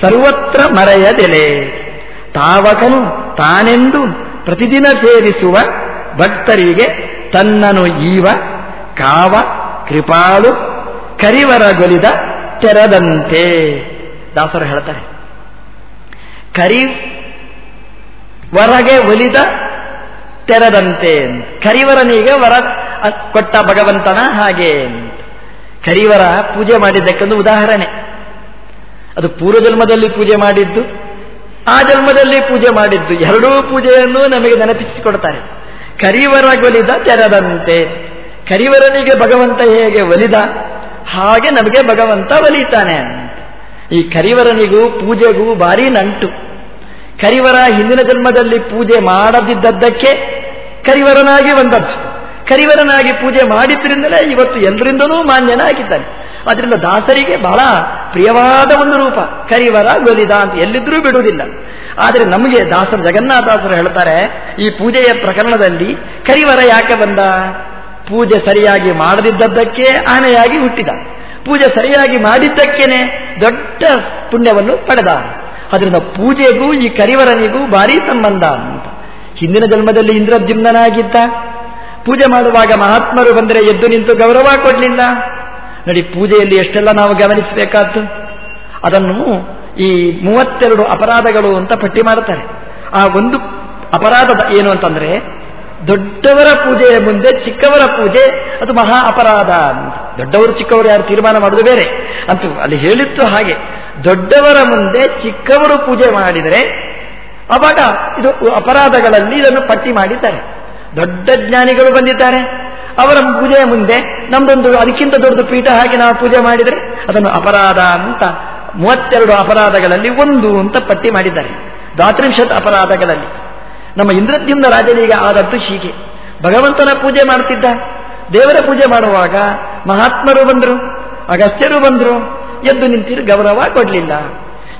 ಸರ್ವತ್ರ ಮರೆಯದೆಲೆ. ತಾವಕನು ತಾನೆಂದು ಪ್ರತಿದಿನ ಸೇವಿಸುವ ಭಕ್ತರಿಗೆ ತನ್ನನು ಈವ, ಕಾವ ಕೃಪಾಳು ಕರಿವರಗೊಲಿದ ತೆರದಂತೆ. ದಾಸರು ಹೇಳ್ತಾರೆ, ಕರಿ ವರಗೆ ಒಲಿದ ತೆರದಂತೆ ಕರಿವರನಿಗೆ ವರ ಕೊಟ್ಟ ಭಗವಂತನ ಹಾಗೆ ಕರಿವರ ಪೂಜೆ ಮಾಡಿದ್ದಕ್ಕೊಂದು ಉದಾಹರಣೆ. ಅದು ಪೂರ್ವ ಜನ್ಮದಲ್ಲಿ ಪೂಜೆ ಮಾಡಿದ್ದು, ಆ ಜನ್ಮದಲ್ಲಿ ಪೂಜೆ ಮಾಡಿದ್ದು ಎರಡೂ ಪೂಜೆಯನ್ನು ನಮಗೆ ನೆನಪಿಸಿಕೊಡ್ತಾರೆ. ಕರಿವರಗೊಲಿದ ತೆರದಂತೆ. ಕರಿವರನಿಗೆ ಭಗವಂತ ಹೇಗೆ ಒಲಿದ? ಹಾಗೆ ನಮಗೆ ಭಗವಂತ ಒಲಿತಾನೆ ಈ ಕರಿವರನಿಗೂ ಪೂಜೆಗೂ ಭಾರಿ ನಂಟು. ಕರಿವರ ಹಿಂದಿನ ಜನ್ಮದಲ್ಲಿ ಪೂಜೆ ಮಾಡದಿದ್ದದ್ದಕ್ಕೆ ಕರಿವರನಾಗಿ ಬಂದದ್ದು ಕರಿವರನಾಗಿ ಪೂಜೆ ಮಾಡಿದ್ರಿಂದಲೇ ಇವತ್ತು ಎಲ್ಲರಿಂದಲೂ ಮಾನ್ಯನಾಗಿದ್ದಾನೆ. ಅದರಿಂದ ದಾಸರಿಗೆ ಬಹಳ ಪ್ರಿಯವಾದ ಒಂದು ರೂಪ, ಕರಿವರ ಗೊಲಿದ ಅಂತ ಎಲ್ಲಿದ್ರೂ ಬಿಡುವುದಿಲ್ಲ. ಆದರೆ ನಮಗೆ ದಾಸರು ಜಗನ್ನಾಥದಾಸರು ಹೇಳ್ತಾರೆ, ಈ ಪೂಜೆಯ ಪ್ರಕರಣದಲ್ಲಿ ಕರಿವರ ಯಾಕೆ ಬಂದ? ಪೂಜೆ ಸರಿಯಾಗಿ ಮಾಡದಿದ್ದದ್ದಕ್ಕೆ ಆನೆಯಾಗಿ ಹುಟ್ಟಿದ. ಪೂಜೆ ಸರಿಯಾಗಿ ಮಾಡಿದ್ದಕ್ಕೇನೆ ದೊಡ್ಡ ಪುಣ್ಯವನ್ನು ಪಡೆದ. ಅದರಿಂದ ಪೂಜೆಗೂ ಈ ಕರಿವರನಿಗೂ ಭಾರಿ ಸಂಬಂಧ ಅಂತ ಹಿಂದಿನ ಜನ್ಮದಲ್ಲಿ ಇಂದ್ರದ್ಯುಮ್ನಾಗಿದ್ದ ಪೂಜೆ ಮಾಡುವಾಗ ಮಹಾತ್ಮರು ಬಂದರೆ ಎದ್ದು ನಿಂತು ಗೌರವ ಕೊಡಲಿಲ್ಲ. ನೋಡಿ ಪೂಜೆಯಲ್ಲಿ ಎಷ್ಟೆಲ್ಲ ನಾವು ಗಮನಿಸಬೇಕಾದ್ದು? ಅದನ್ನು ಈ ಮೂವತ್ತೆರಡು ಅಪರಾಧಗಳು ಅಂತ ಪಟ್ಟಿ ಮಾಡುತ್ತಾರೆ. ಆ ಒಂದು ಅಪರಾಧ ಏನು ಅಂತಂದ್ರೆ ದೊಡ್ಡವರ ಪೂಜೆಯ ಮುಂದೆ ಚಿಕ್ಕವರ ಪೂಜೆ, ಅದು ಮಹಾ ಅಪರಾಧ ಅಂತ. ದೊಡ್ಡವರು ಚಿಕ್ಕವರು ಯಾರು ತೀರ್ಮಾನ ಮಾಡೋದು ಬೇರೆ. ಅಂತ ಅಲ್ಲಿ ಹೇಳಿತ್ತು ಹಾಗೆ. ದೊಡ್ಡವರ ಮುಂದೆ ಚಿಕ್ಕವರು ಪೂಜೆ ಮಾಡಿದರೆ ಅವಾಗ ಇದು ಅಪರಾಧಗಳಲ್ಲಿ ಇದನ್ನು ಪಟ್ಟಿ ಮಾಡಿದ್ದಾರೆ. ದೊಡ್ಡ ಜ್ಞಾನಿಗಳು ಬಂದಿದ್ದಾರೆ. ಅವರ ಪೂಜೆಯ ಮುಂದೆ ನಮ್ದೊಂದು ಅದಕ್ಕಿಂತ ದೊಡ್ಡದು ಪೀಠ ಹಾಕಿ ನಾವು ಪೂಜೆ ಮಾಡಿದರೆ ಅದನ್ನು ಅಪರಾಧ ಅಂತ ಮೂವತ್ತೆರಡು ಅಪರಾಧಗಳಲ್ಲಿ ಒಂದು ಅಂತ ಪಟ್ಟಿ ಮಾಡಿದ್ದಾರೆ. ದ್ವಾತ್ರಿಂಶತ್ ಅಪರಾಧಗಳಲ್ಲಿ. ನಮ್ಮ ಇಂದ್ರದ್ಯುಮ್ನ ರಾಜನಿಗೆ ಆದದ್ದು ಹೀಗೆ. ಭಗವಂತನ ಪೂಜೆ ಮಾಡ್ತಿದ್ದ. ದೇವರ ಪೂಜೆ ಮಾಡುವಾಗ ಮಹಾತ್ಮರು ಬಂದರು, ಅಗಸ್ತ್ಯರು ಬಂದರು. ಎದ್ದು ನಿಂತಿರು ಗೌರವ ಕೊಡಲಿಲ್ಲ.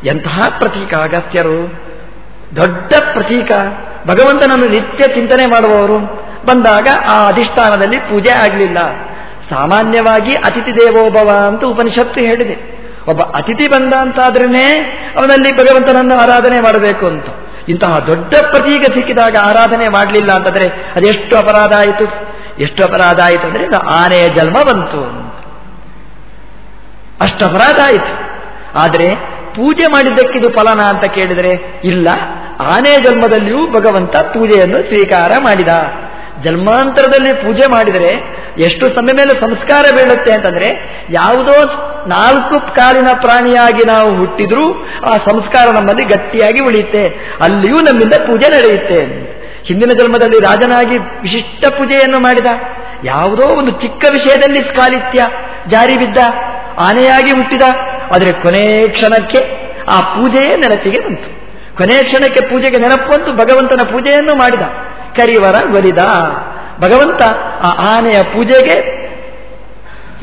ಎಂತಹ ಪ್ರತೀಕ ಅಗಸ್ತ್ಯರು? ದೊಡ್ಡ ಪ್ರತೀಕ. ಭಗವಂತನನ್ನು ನಿತ್ಯ ಚಿಂತನೆ ಮಾಡುವವರು. ಬಂದಾಗ ಆ ಅಧಿಷ್ಠಾನದಲ್ಲಿ ಪೂಜೆ ಆಗಲಿಲ್ಲ. ಸಾಮಾನ್ಯವಾಗಿ ಅತಿಥಿ ದೇವೋಭವ ಅಂತ ಉಪನಿಷತ್ತು ಹೇಳಿದೆ. ಒಬ್ಬ ಅತಿಥಿ ಬಂದ ಅಂತಾದ್ರೇ ಅವನಲ್ಲಿ ಭಗವಂತನನ್ನು ಆರಾಧನೆ ಮಾಡಬೇಕು ಅಂತ. ಇಂತಹ ದೊಡ್ಡ ಪ್ರತೀಕ ಸಿಕ್ಕಿದಾಗ ಆರಾಧನೆ ಮಾಡಲಿಲ್ಲ ಅಂತಂದ್ರೆ ಅದೆಷ್ಟು ಅಪರಾಧ ಆಯಿತು? ಎಷ್ಟು ಅಪರಾಧ ಆಯಿತು ಅಂದ್ರೆ ಆನೆಯ ಜನ್ಮ ಬಂತು ಅಷ್ಟು ಅಪರಾಧ ಆಯಿತು. ಆದರೆ ಪೂಜೆ ಮಾಡಿದ್ದಕ್ಕಿದು ಫಲನ ಅಂತ ಕೇಳಿದರೆ ಇಲ್ಲ, ಆನೆಯ ಜನ್ಮದಲ್ಲಿಯೂ ಭಗವಂತ ಪೂಜೆಯನ್ನು ಸ್ವೀಕಾರ ಮಾಡಿದ. ಜನ್ಮಾಂತರದಲ್ಲಿ ಪೂಜೆ ಮಾಡಿದರೆ ಎಷ್ಟು ಸಮಯ ಮೇಲೆ ಸಂಸ್ಕಾರ ಬೀಳುತ್ತೆ ಅಂತಂದ್ರೆ ಯಾವುದೋ ನಾಲ್ಕು ಕಾಲಿನ ಪ್ರಾಣಿಯಾಗಿ ನಾವು ಹುಟ್ಟಿದ್ರೂ ಆ ಸಂಸ್ಕಾರ ನಮ್ಮಲ್ಲಿ ಗಟ್ಟಿಯಾಗಿ ಉಳಿಯುತ್ತೆ. ಅಲ್ಲಿಯೂ ನಮ್ಮಿಂದ ಪೂಜೆ ನಡೆಯುತ್ತೆ. ಹಿಂದಿನ ಜನ್ಮದಲ್ಲಿ ರಾಜನಾಗಿ ವಿಶಿಷ್ಟ ಪೂಜೆಯನ್ನು ಮಾಡಿದ. ಯಾವುದೋ ಒಂದು ಚಿಕ್ಕ ವಿಷಯದಲ್ಲಿ ಸ್ಕಾಲಿತ್ಯ ಜಾರಿ ಬಿದ್ದ, ಆನೆಯಾಗಿ ಹುಟ್ಟಿದ. ಆದರೆ ಕೊನೆ ಕ್ಷಣಕ್ಕೆ ಆ ಪೂಜೆಯೇ ನೆನಪಿಗೆ ಬಂತು. ಕೊನೆ ಕ್ಷಣಕ್ಕೆ ಪೂಜೆಗೆ ನೆನಪು ಬಂತು, ಭಗವಂತನ ಪೂಜೆಯನ್ನು ಮಾಡಿದ. ಕರಿವರ ಒಲಿದ ಭಗವಂತ ಆ ಆನೆಯ ಪೂಜೆಗೆ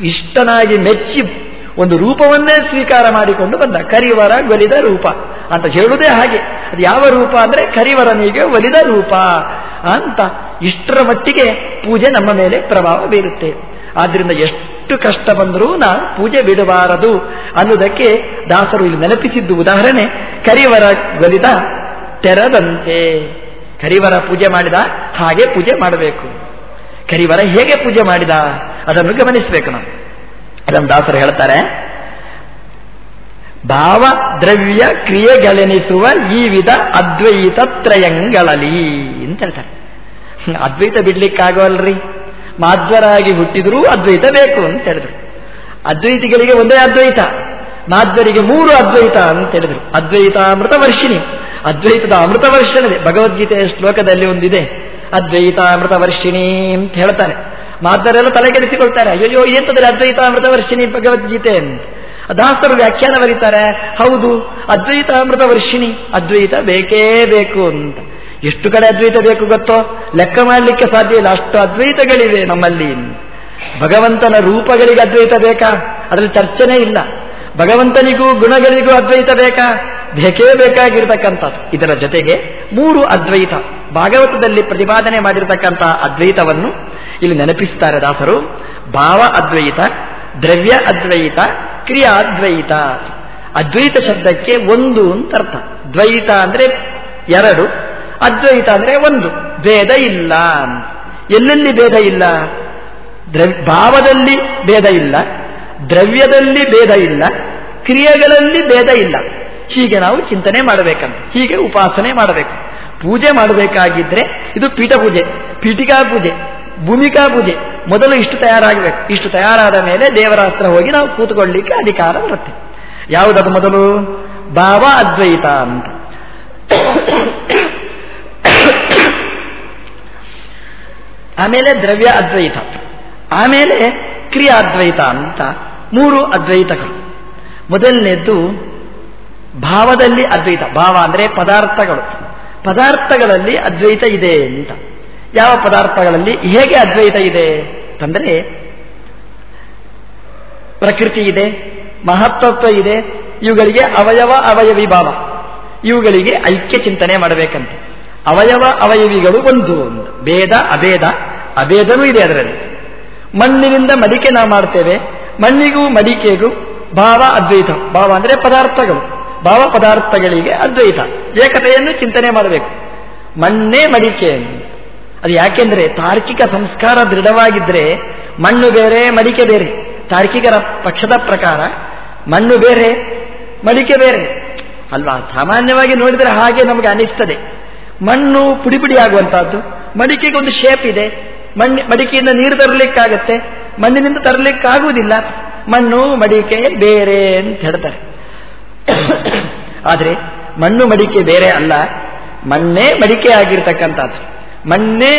ಇಷ್ಟನಾಗಿ ಮೆಚ್ಚಿ ಒಂದು ರೂಪವನ್ನೇ ಸ್ವೀಕಾರ ಮಾಡಿಕೊಂಡು ಬಂದ. ಕರಿವರ ಒಲಿದ ರೂಪ. ಅಂತ ಹೇಳುವುದೇ ಹಾಗೆ. ಅದು ಯಾವ ರೂಪ ಅಂದ್ರೆ ಕರಿವರನಿಗೆ ಒಲಿದ ರೂಪ ಅಂತ ಇಷ್ಟರ ಮಟ್ಟಿಗೆ ಪೂಜೆ ನಮ್ಮ ಮೇಲೆ ಪ್ರಭಾವ ಬೀರುತ್ತೆ. ಆದ್ರಿಂದ ಎಷ್ಟು ಕಷ್ಟ ಬಂದರೂ ನಾವು ಪೂಜೆ ಬಿಡಬಾರದು ಅನ್ನುವುದಕ್ಕೆ ದಾಸರು ಇಲ್ಲಿ ನೆನಪಿಸಿದ್ದು ಉದಾಹರಣೆ ಕರಿವರ ಒಲಿದ ತೆರದಂತೆ. ಕರಿವರ ಪೂಜೆ ಮಾಡಿದ ಹಾಗೆ ಪೂಜೆ ಮಾಡಬೇಕು. ಕರಿವರ ಹೇಗೆ ಪೂಜೆ ಮಾಡಿದ ಅದನ್ನು ಗಮನಿಸಬೇಕು ನಾವು. ಅದನ್ನು ದಾಸರು ಹೇಳ್ತಾರೆ, ಭಾವ ದ್ರವ್ಯ ಕ್ರಿಯೆಗಳೆನಿಸುವ ಈ ವಿಧ ಅದ್ವೈತ ತ್ರಯಂಗಳಲ್ಲಿ ಅಂತ ಹೇಳ್ತಾರೆ. ಅದ್ವೈತ ಬಿಡ್ಲಿಕ್ಕಾಗವಲ್ರಿ ಮಾಧ್ವರಾಗಿ ಹುಟ್ಟಿದ್ರೂ ಅದ್ವೈತ ಬೇಕು ಅಂತ ಹೇಳಿದ್ರು. ಅದ್ವೈತಿಗಳಿಗೆ ಒಂದೇ ಅದ್ವೈತ, ಮಾಧ್ವರಿಗೆ ಮೂರು ಅದ್ವೈತ ಅಂತ ಹೇಳಿದ್ರು. ಅದ್ವೈತ ಅಮೃತ ವರ್ಷಿಣಿ. ಅದ್ವೈತದ ಅಮೃತ ವರ್ಷಣದೆ ಭಗವದ್ಗೀತೆಯ ಶ್ಲೋಕದಲ್ಲಿ ಒಂದಿದೆ. ಅದ್ವೈತ ಅಮೃತ ವರ್ಷಿಣಿ ಅಂತ ಹೇಳ್ತಾರೆ. ಮಾತರೆಲ್ಲ ತಲೆಗೆಡಿಸಿಕೊಳ್ತಾರೆ ಅಯ್ಯೋ ಎಂತದ್ರೆ ಅದ್ವೈತ ಅಮೃತ ವರ್ಷಿಣಿ ಭಗವದ್ಗೀತೆ ದಾಸರು ವ್ಯಾಖ್ಯಾನ ಬರೀತಾರೆ. ಹೌದು ಅದ್ವೈತ ಅಮೃತ ವರ್ಷಿಣಿ. ಅದ್ವೈತ ಬೇಕೇ ಬೇಕು ಅಂತ. ಎಷ್ಟು ಕಡೆ ಅದ್ವೈತ ಬೇಕು ಗೊತ್ತೋ? ಲೆಕ್ಕ ಮಾಡಲಿಕ್ಕೆ ಸಾಧ್ಯ ಇಲ್ಲ. ಅಷ್ಟು ಅದ್ವೈತಗಳಿವೆ ನಮ್ಮಲ್ಲಿ ಭಗವಂತನ ರೂಪಗಳಿಗೆ ಅದ್ವೈತ ಬೇಕಾ? ಅದರಲ್ಲಿ ಚರ್ಚೆನೇ ಇಲ್ಲ. ಭಗವಂತನಿಗೂ ಗುಣಗಳಿಗೂ ಅದ್ವೈತ ಬೇಕಾ? ಬೇಕೇ ಬೇಕಾಗಿರ್ತಕ್ಕಂಥದ್ದು. ಇದರ ಜೊತೆಗೆ ಮೂರು ಅದ್ವೈತ, ಭಾಗವತದಲ್ಲಿ ಪ್ರತಿಪಾದನೆ ಮಾಡಿರತಕ್ಕಂತಹ ಅದ್ವೈತವನ್ನು ಇಲ್ಲಿ ನೆನಪಿಸ್ತಾರೆ ದಾಸರು. ಭಾವ ಅದ್ವೈತ, ದ್ರವ್ಯ ಅದ್ವೈತ, ಕ್ರಿಯಾ ಅದ್ವೈತ. ಅದ್ವೈತ ಶಬ್ದಕ್ಕೆ ಒಂದು ಅಂತ ಅರ್ಥ. ದ್ವೈತ ಅಂದ್ರೆ ಎರಡು, ಅದ್ವೈತ ಅಂದ್ರೆ ಒಂದು. ಭೇದ ಇಲ್ಲ. ಎಲ್ಲೆಲ್ಲಿ ಭೇದ ಇಲ್ಲ? ಭಾವದಲ್ಲಿ ಭೇದ ಇಲ್ಲ, ದ್ರವ್ಯದಲ್ಲಿ ಭೇದ ಇಲ್ಲ, ಕ್ರಿಯೆಗಳಲ್ಲಿ ಭೇದ ಇಲ್ಲ. ಹೀಗೆ ನಾವು ಚಿಂತನೆ ಮಾಡಬೇಕಂತ. ಹೀಗೆ ಉಪಾಸನೆ ಮಾಡಬೇಕು. ಪೂಜೆ ಮಾಡಬೇಕಾಗಿದ್ರೆ ಇದು ಪೀಠ ಪೂಜೆ, ಪೀಠಿಕಾ ಪೂಜೆ, ಭೂಮಿಕಾ ಪೂಜೆ. ಮೊದಲು ಇಷ್ಟು ತಯಾರಾಗಬೇಕು. ಇಷ್ಟು ತಯಾರಾದ ಮೇಲೆ ದೇವರ ಹತ್ರ ಹೋಗಿ ನಾವು ಕೂತ್ಕೊಳ್ಳಿಕ್ಕೆ ಅಧಿಕಾರ ಬರುತ್ತೆ. ಯಾವುದದು ಮೊದಲು? ಭಾವ ಅದ್ವೈತ ಅಂತ. ಆಮೇಲೆ ದ್ರವ್ಯ ಅದ್ವೈತ. ಆಮೇಲೆ ಕ್ರಿಯಾ ಅದ್ವೈತ ಅಂತ. ಮೂರು ಅದ್ವೈತಗಳು. ಮೊದಲನೇದ್ದು ಭಾವದಲ್ಲಿ ಅದ್ವೈತ. ಭಾವ ಅಂದರೆ ಪದಾರ್ಥಗಳು. ಪದಾರ್ಥಗಳಲ್ಲಿ ಅದ್ವೈತ ಇದೆ ಅಂತ. ಯಾವ ಪದಾರ್ಥಗಳಲ್ಲಿ ಹೇಗೆ ಅದ್ವೈತ ಇದೆ ಅಂತಂದರೆ ಪ್ರಕೃತಿ ಇದೆ ಮಹತ್ತತ್ವ ಇದೆ, ಇವುಗಳಿಗೆ ಅವಯವ ಅವಯವಿ ಭಾವ. ಇವುಗಳಿಗೆ ಐಕ್ಯ ಚಿಂತನೆ ಮಾಡಬೇಕಂತೆ. ಅವಯವ ಅವಯವಿಗಳು ಒಂದು ಒಂದು ಭೇದ, ಅಭೇದ, ಅಭೇದನೂ ಇದೆ ಅದರಲ್ಲಿ. ಮಣ್ಣಿನಿಂದ ಮಡಿಕೆ ನಾವು ಮಾಡ್ತೇವೆ. ಮಣ್ಣಿಗೂ ಮಡಿಕೆಗೂ ಭಾವ ಅದ್ವೈತ. ಭಾವ ಅಂದರೆ ಪದಾರ್ಥಗಳು. ಭಾವ ಪದಾರ್ಥಗಳಿಗೆ ಅದ್ವೈತ. ಏಕತೆಯನ್ನು ಚಿಂತನೆ ಮಾಡಬೇಕು. ಮಣ್ಣೇ ಮಡಿಕೆ ಅದು ಯಾಕೆಂದ್ರೆ ತಾರ್ಕಿಕ ಸಂಸ್ಕಾರ ದೃಢವಾಗಿದ್ರೆ ಮಣ್ಣು ಬೇರೆ, ಮಡಿಕೆ ಬೇರೆ. ತಾರ್ಕಿಕರ ಪಕ್ಷದ ಪ್ರಕಾರ ಮಣ್ಣು ಬೇರೆ, ಮಡಿಕೆ ಬೇರೆ. ಅಲ್ವಾ? ಸಾಮಾನ್ಯವಾಗಿ ನೋಡಿದರೆ ಹಾಗೆ ನಮಗೆ ಅನಿಸ್ತದೆ. ಮಣ್ಣು ಪುಡಿ ಪುಡಿ ಆಗುವಂತಹದ್ದು ಮಡಿಕೆಗೆ ಒಂದು ಶೇಪ್ ಇದೆ. ಮಣ್ಣು ಮಡಿಕೆಯಿಂದ ನೀರು ತರಲಿಕ್ಕಾಗತ್ತೆ. ಮಣ್ಣಿನಿಂದ ತರಲಿಕ್ಕಾಗುವುದಿಲ್ಲ. ಮಣ್ಣು ಮಡಿಕೆ ಬೇರೆ ಅಂತ ಹೇಳ್ತಾರೆ. [coughs] ಆದರೆ ಮಣ್ಣು ಮಡಿಕೆ ಬೇರೆ ಅಲ್ಲ. ಮಣ್ಣೇ ಮಡಿಕೆ ಆಗಿರ್ತಕ್ಕಂಥದ್ದು. ಮಣ್ಣೇ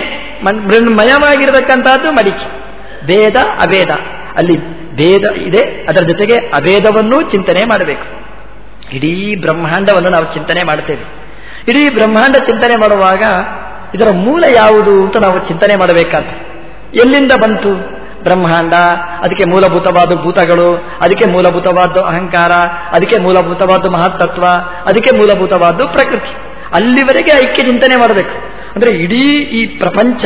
ಮೃಣ್ಮಯವಾಗಿರತಕ್ಕಂಥದ್ದು ಮಡಿಕೆ. ಭೇದ, ಅಭೇದ. ಅಲ್ಲಿ ಭೇದ ಇದೆ, ಅದರ ಜೊತೆಗೆ ಅಭೇದವನ್ನೂ ಚಿಂತನೆ ಮಾಡಬೇಕು. ಇಡೀ ಬ್ರಹ್ಮಾಂಡವನ್ನು ನಾವು ಚಿಂತನೆ ಮಾಡ್ತೇವೆ. ಇಡೀ ಬ್ರಹ್ಮಾಂಡ ಚಿಂತನೆ ಮಾಡುವಾಗ ಇದರ ಮೂಲ ಯಾವುದು ಅಂತ ನಾವು ಚಿಂತನೆ ಮಾಡಬೇಕಾದ ಎಲ್ಲಿಂದ ಬಂತು? ಬ್ರಹ್ಮಾಂಡ, ಅದಕ್ಕೆ ಮೂಲಭೂತವಾದ ಭೂತಗಳು, ಅದಕ್ಕೆ ಮೂಲಭೂತವಾದ ಅಹಂಕಾರ, ಅದಕ್ಕೆ ಮೂಲಭೂತವಾದ ಮಹತ್ತತ್ವ, ಅದಕ್ಕೆ ಮೂಲಭೂತವಾದ ಪ್ರಕೃತಿ. ಅಲ್ಲಿವರೆಗೆ ಐಕ್ಯ ಚಿಂತನೆ ಮಾಡಬೇಕು. ಅಂದರೆ ಇಡೀ ಈ ಪ್ರಪಂಚ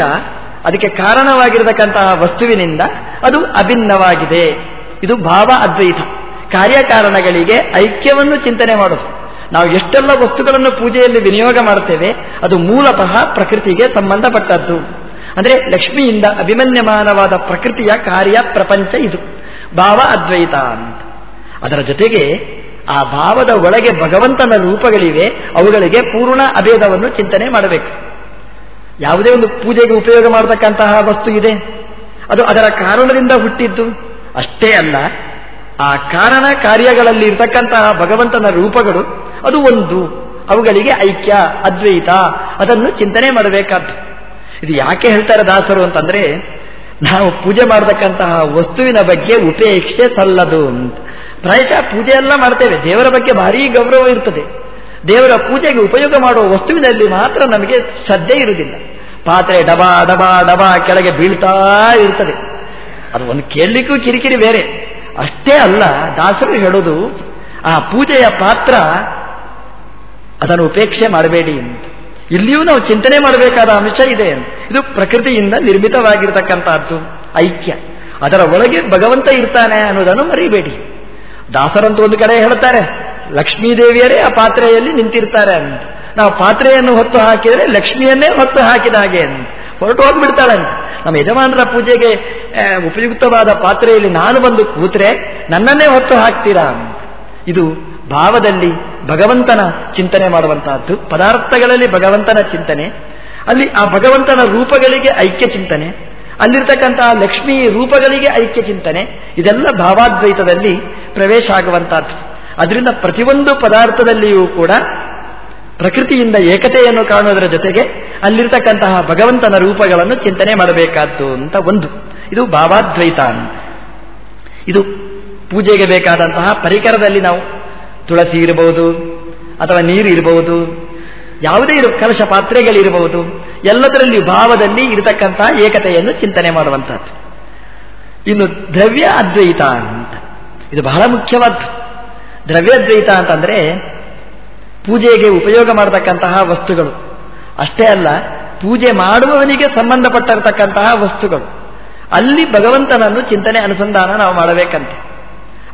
ಅದಕ್ಕೆ ಕಾರಣವಾಗಿರತಕ್ಕಂತಹ ವಸ್ತುವಿನಿಂದ ಅದು ಅಭಿನ್ನವಾಗಿದೆ. ಇದು ಭಾವ ಅದ್ವೈತ. ಕಾರ್ಯಕಾರಣಗಳಿಗೆ ಐಕ್ಯವನ್ನು ಚಿಂತನೆ ಮಾಡೋದು. ನಾವು ಎಷ್ಟೆಲ್ಲ ವಸ್ತುಗಳನ್ನು ಪೂಜೆಯಲ್ಲಿ ವಿನಿಯೋಗ ಮಾಡ್ತೇವೆ, ಅದು ಮೂಲತಃ ಪ್ರಕೃತಿಗೆ ಸಂಬಂಧಪಟ್ಟದ್ದು. ಅಂದರೆ ಲಕ್ಷ್ಮಿಯಿಂದ ಅಭಿಮನ್ಯಮಾನವಾದ ಪ್ರಕೃತಿಯ ಕಾರ್ಯ ಪ್ರಪಂಚ ಇದು. ಭಾವ ಅದ್ವೈತ ಅಂತ. ಅದರ ಜೊತೆಗೆ ಆ ಭಾವದ ಒಳಗೆ ಭಗವಂತನ ರೂಪಗಳಿವೆ, ಅವುಗಳಿಗೆ ಪೂರ್ಣ ಅಭೇದವನ್ನು ಚಿಂತನೆ ಮಾಡಬೇಕು. ಯಾವುದೇ ಒಂದು ಪೂಜೆಗೆ ಉಪಯೋಗ ಮಾಡತಕ್ಕಂತಹ ವಸ್ತು ಇದೆ. ಅದು ಅದರ ಕಾರಣದಿಂದ ಹುಟ್ಟಿದ್ದು. ಅಷ್ಟೇ ಅಲ್ಲ, ಆ ಕಾರಣ ಕಾರ್ಯಗಳಲ್ಲಿ ಇರತಕ್ಕಂತಹ ಭಗವಂತನ ರೂಪಗಳು, ಅದು ಒಂದು. ಅವುಗಳಿಗೆ ಐಕ್ಯ, ಅದ್ವೈತ, ಅದನ್ನು ಚಿಂತನೆ ಮಾಡಬೇಕಾದ್ದು. ಇದು ಯಾಕೆ ಹೇಳ್ತಾರೆ ದಾಸರು ಅಂತಂದ್ರೆ, ನಾವು ಪೂಜೆ ಮಾಡತಕ್ಕಂತಹ ವಸ್ತುವಿನ ಬಗ್ಗೆ ಉಪೇಕ್ಷೆ ಸಲ್ಲದು ಅಂತ. ಪ್ರಾಯಶಃ ಪೂಜೆ ಎಲ್ಲ ಮಾಡ್ತೇವೆ. ದೇವರ ಬಗ್ಗೆ ಭಾರೀ ಗೌರವ ಇರ್ತದೆ. ದೇವರ ಪೂಜೆಗೆ ಉಪಯೋಗ ಮಾಡುವ ವಸ್ತುವಿನಲ್ಲಿ ಮಾತ್ರ ನಮಗೆ ಶ್ರದ್ಧೆ ಇರುವುದಿಲ್ಲ. ಪಾತ್ರೆ ಡಬಾ ಡಬಾ ಡಬಾ ಕೆಳಗೆ ಬೀಳ್ತಾ ಇರ್ತದೆ. ಅದು ಒಂದು ಕೇಳಲಿಕ್ಕೂ ಕಿರಿಕಿರಿ ಬೇರೆ. ಅಷ್ಟೇ ಅಲ್ಲ, ದಾಸರು ಹೇಳೋದು ಆ ಪೂಜೆಯ ಪಾತ್ರ ಅದನ್ನು ಉಪೇಕ್ಷೆ ಮಾಡಬೇಡಿ ಅಂತ. ಇಲ್ಲಿಯೂ ನಾವು ಚಿಂತನೆ ಮಾಡಬೇಕಾದ ಅಂಶ ಇದೆ ಇದು ಪ್ರಕೃತಿಯಿಂದ ನಿರ್ಮಿತವಾಗಿರ್ತಕ್ಕಂಥದ್ದು, ಐಕ್ಯ. ಅದರ ಒಳಗೆ ಭಗವಂತ ಇರ್ತಾನೆ ಅನ್ನೋದನ್ನು ಮರಿಬೇಡಿ. ದಾಸರಂತೂ ಒಂದು ಕಡೆ ಹೇಳ್ತಾರೆ ಲಕ್ಷ್ಮೀದೇವಿಯರೇ ಆ ಪಾತ್ರೆಯಲ್ಲಿ ನಿಂತಿರ್ತಾರೆ ಅಂತ. ನಾವು ಪಾತ್ರೆಯನ್ನು ಹೊತ್ತು ಹಾಕಿದರೆ ಲಕ್ಷ್ಮಿಯನ್ನೇ ಹೊತ್ತು ಹಾಕಿದ ಹಾಗೆ ಅಂತ. ಹೊರಟು ಹೋಗ್ಬಿಡ್ತಾಳೆ ನಮ್ಮ ಯಜಮಾನರ ಪೂಜೆಗೆ ಉಪಯುಕ್ತವಾದ ಪಾತ್ರೆಯಲ್ಲಿ ನಾನು ಬಂದು ಕೂತ್ರೆ ನನ್ನನ್ನೇ ಹೊತ್ತು ಹಾಕ್ತೀರಾ ಇದು ಭಾವದಲ್ಲಿ ಭಗವಂತನ ಚಿಂತನೆ ಮಾಡುವಂತಹದ್ದು. ಪದಾರ್ಥಗಳಲ್ಲಿ ಭಗವಂತನ ಚಿಂತನೆ, ಅಲ್ಲಿ ಆ ಭಗವಂತನ ರೂಪಗಳಿಗೆ ಐಕ್ಯ ಚಿಂತನೆ, ಅಲ್ಲಿರ್ತಕ್ಕಂತಹ ಲಕ್ಷ್ಮಿ ರೂಪಗಳಿಗೆ ಐಕ್ಯ ಚಿಂತನೆ, ಇದೆಲ್ಲ ಭಾವಾದ್ವೈತದಲ್ಲಿ ಪ್ರವೇಶ ಆಗುವಂತಹದ್ದು. ಅದರಿಂದ ಪ್ರತಿಯೊಂದು ಪದಾರ್ಥದಲ್ಲಿಯೂ ಕೂಡ ಪ್ರಕೃತಿಯಿಂದ ಏಕತೆಯನ್ನು ಕಾಣುವುದರ ಜೊತೆಗೆ ಅಲ್ಲಿರ್ತಕ್ಕಂತಹ ಭಗವಂತನ ರೂಪಗಳನ್ನು ಚಿಂತನೆ ಮಾಡಬೇಕಾದ್ದು ಅಂತ ಒಂದು. ಇದು ಭಾವಾದ್ವೈತ ಇದು ಪೂಜೆಗೆ ಬೇಕಾದಂತಹ ಪರಿಕರದಲ್ಲಿ ನಾವು ತುಳಸಿ ಇರಬಹುದು, ಅಥವಾ ನೀರು ಇರಬಹುದು, ಯಾವುದೇ ಇರು, ಕಲಶ ಪಾತ್ರೆಗಳಿರಬಹುದು ಎಲ್ಲದರಲ್ಲಿ ಭಾವದಲ್ಲಿ ಇರತಕ್ಕಂತಹ ಏಕತೆಯನ್ನು ಚಿಂತನೆ ಮಾಡುವಂತಹದ್ದು ಇನ್ನು ದ್ರವ್ಯ ಅದ್ವೈತ ಅಂತ. ಇದು ಬಹಳ ಮುಖ್ಯವಾದ್ದು. ದ್ರವ್ಯದ್ವೈತ ಅಂತಂದ್ರೆ ಪೂಜೆಗೆ ಉಪಯೋಗ ಮಾಡತಕ್ಕಂತಹ ವಸ್ತುಗಳು. ಅಷ್ಟೇ ಅಲ್ಲ, ಪೂಜೆ ಮಾಡುವವನಿಗೆ ಸಂಬಂಧಪಟ್ಟಿರತಕ್ಕಂತಹ ವಸ್ತುಗಳು. ಅಲ್ಲಿ ಭಗವಂತನನ್ನು ಚಿಂತನೆ ಅನುಸಂಧಾನ ನಾವು ಮಾಡಬೇಕಂತೆ.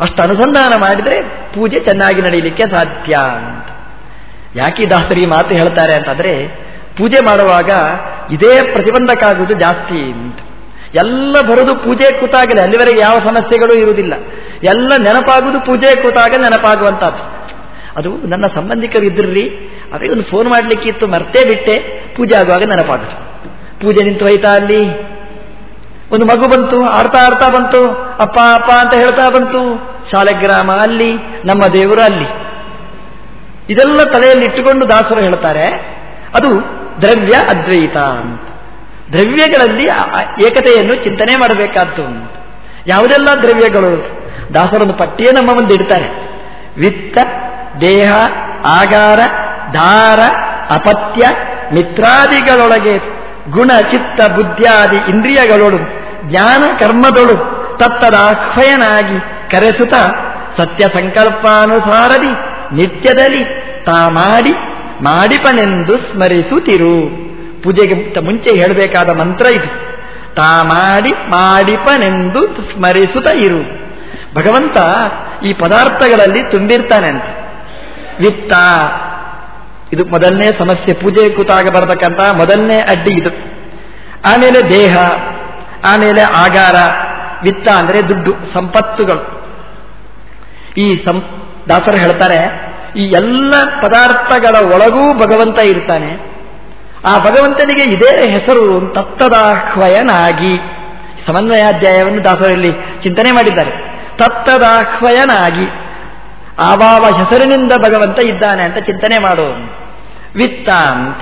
ಅಷ್ಟು ಅನುಸಂಧಾನ ಮಾಡಿದರೆ ಪೂಜೆ ಚೆನ್ನಾಗಿ ನಡೀಲಿಕ್ಕೆ ಸಾಧ್ಯ ಅಂತ. ಯಾಕೆ ದಾಸರಿ ಮಾತು ಹೇಳ್ತಾರೆ ಅಂತಂದ್ರೆ, ಪೂಜೆ ಮಾಡುವಾಗ ಇದೇ ಪ್ರತಿಬಂಧಕ ಆಗುವುದು ಜಾಸ್ತಿ ಅಂತ. ಎಲ್ಲ ಬರೋದು ಪೂಜೆ ಕೂತಾಗಲಿ, ಅಲ್ಲಿವರೆಗೆ ಯಾವ ಸಮಸ್ಯೆಗಳು ಇರುವುದಿಲ್ಲ. ಎಲ್ಲ ನೆನಪಾಗುವುದು ಪೂಜೆ ಕೂತಾಗ ನೆನಪಾಗುವಂತಹದ್ದು ಅದು ನನ್ನ ಸಂಬಂಧಿಕರು ಇದ್ರಿ ಅವರಿಗೆ ಒಂದು ಫೋನ್ ಮಾಡಲಿಕ್ಕಿತ್ತು ಮರ್ತೇ ಬಿಟ್ಟೆ, ಪೂಜೆ ಆಗುವಾಗ ನೆನಪಾಗುತ್ತೆ ಪೂಜೆ ನಿಂತು ಹೋಯ್ತಾ ಅಲ್ಲಿ? ಒಂದು ಮಗು ಬಂತು, ಆಡ್ತಾ ಆಡ್ತಾ ಬಂತು, ಅಪ್ಪ ಅಪ್ಪ ಅಂತ ಹೇಳ್ತಾ ಬಂತು. ಶಾಲೆಗ್ರಾಮ ಅಲ್ಲಿ, ನಮ್ಮ ದೇವರು ಅಲ್ಲಿ. ಇದೆಲ್ಲ ತಲೆಯಲ್ಲಿ ಇಟ್ಟುಕೊಂಡು ದಾಸರು ಹೇಳ್ತಾರೆ, ಅದು ದ್ರವ್ಯ ಅದ್ವೈತ ಅಂತ. ದ್ರವ್ಯಗಳಲ್ಲಿ ಏಕತೆಯನ್ನು ಚಿಂತನೆ ಮಾಡಬೇಕಾದ್ದು ಅಂತ. ಯಾವುದೆಲ್ಲ ದ್ರವ್ಯಗಳು? ದಾಸರೊಂದು ಪಟ್ಟಿಯೇ ನಮ್ಮ ಮುಂದೆ ಇಡ್ತಾರೆ. ವಿತ್ತ, ದೇಹ, ಆಗಾರ ದಾರ ಅಪತ್ಯ, ಮಿತ್ರಾದಿಗಳೊಳಗೆ ಗುಣ, ಚಿತ್ತ ಬುದ್ಧಿಯಾದಿ ಇಂದ್ರಿಯಗಳೊಳು, ಜ್ಞಾನ, ಕರ್ಮದೊಳು ತತ್ತದಾಹ್ವಯನಾಗಿ ಕರೆಸುತ್ತ ಸತ್ಯ ಸಂಕಲ್ಪಾನುಸಾರದಿ ನಿತ್ಯದಲ್ಲಿ ತಾ ಮಾಡಿ ಮಾಡಿಪನೆಂದು ಸ್ಮರಿಸುತ್ತಿರು. ಪೂಜೆಗೆ ಮುಂಚೆ ಹೇಳಬೇಕಾದ ಮಂತ್ರ ಇದು. ತಾ ಮಾಡಿ ಮಾಡಿಪನೆಂದು ಸ್ಮರಿಸುತ್ತ ಇರು. ಭಗವಂತ ಈ ಪದಾರ್ಥಗಳಲ್ಲಿ ತುಂಬಿರ್ತಾನೆ ಅಂತ ವಿತ್ತ. ಇದು ಮೊದಲನೇ ಸಮಸ್ಯೆ. ಪೂಜೆ ಕೂತಾಗ ಬರತಕ್ಕಂತಹ ಮೊದಲನೇ ಅಡ್ಡಿ ಇದು. ಆಮೇಲೆ ದೇಹ, ಆಮೇಲೆ ಆಗಾರ. ವಿತ್ತ ಅಂದರೆ ದುಡ್ಡು, ಸಂಪತ್ತುಗಳು. ಈ ಸಂ, ದಾಸರು ಹೇಳ್ತಾರೆ, ಈ ಎಲ್ಲ ಪದಾರ್ಥಗಳ ಒಳಗೂ ಭಗವಂತ ಇರ್ತಾನೆ. ಆ ಭಗವಂತನಿಗೆ ಇದೇ ಹೆಸರು ತತ್ತದಾಹ್ವಯನಾಗಿ. ಸಮನ್ವಯಾಧ್ಯಾಯವನ್ನು ದಾಸರಲ್ಲಿ ಚಿಂತನೆ ಮಾಡಿದ್ದಾರೆ. ತತ್ತದಾಹ್ವಯನಾಗಿ. ಆವಾವ ಹೆಸರಿನಿಂದ ಭಗವಂತ ಇದ್ದಾನೆ ಅಂತ ಚಿಂತನೆ ಮಾಡು. ವಿತ್ತ ಅಂತ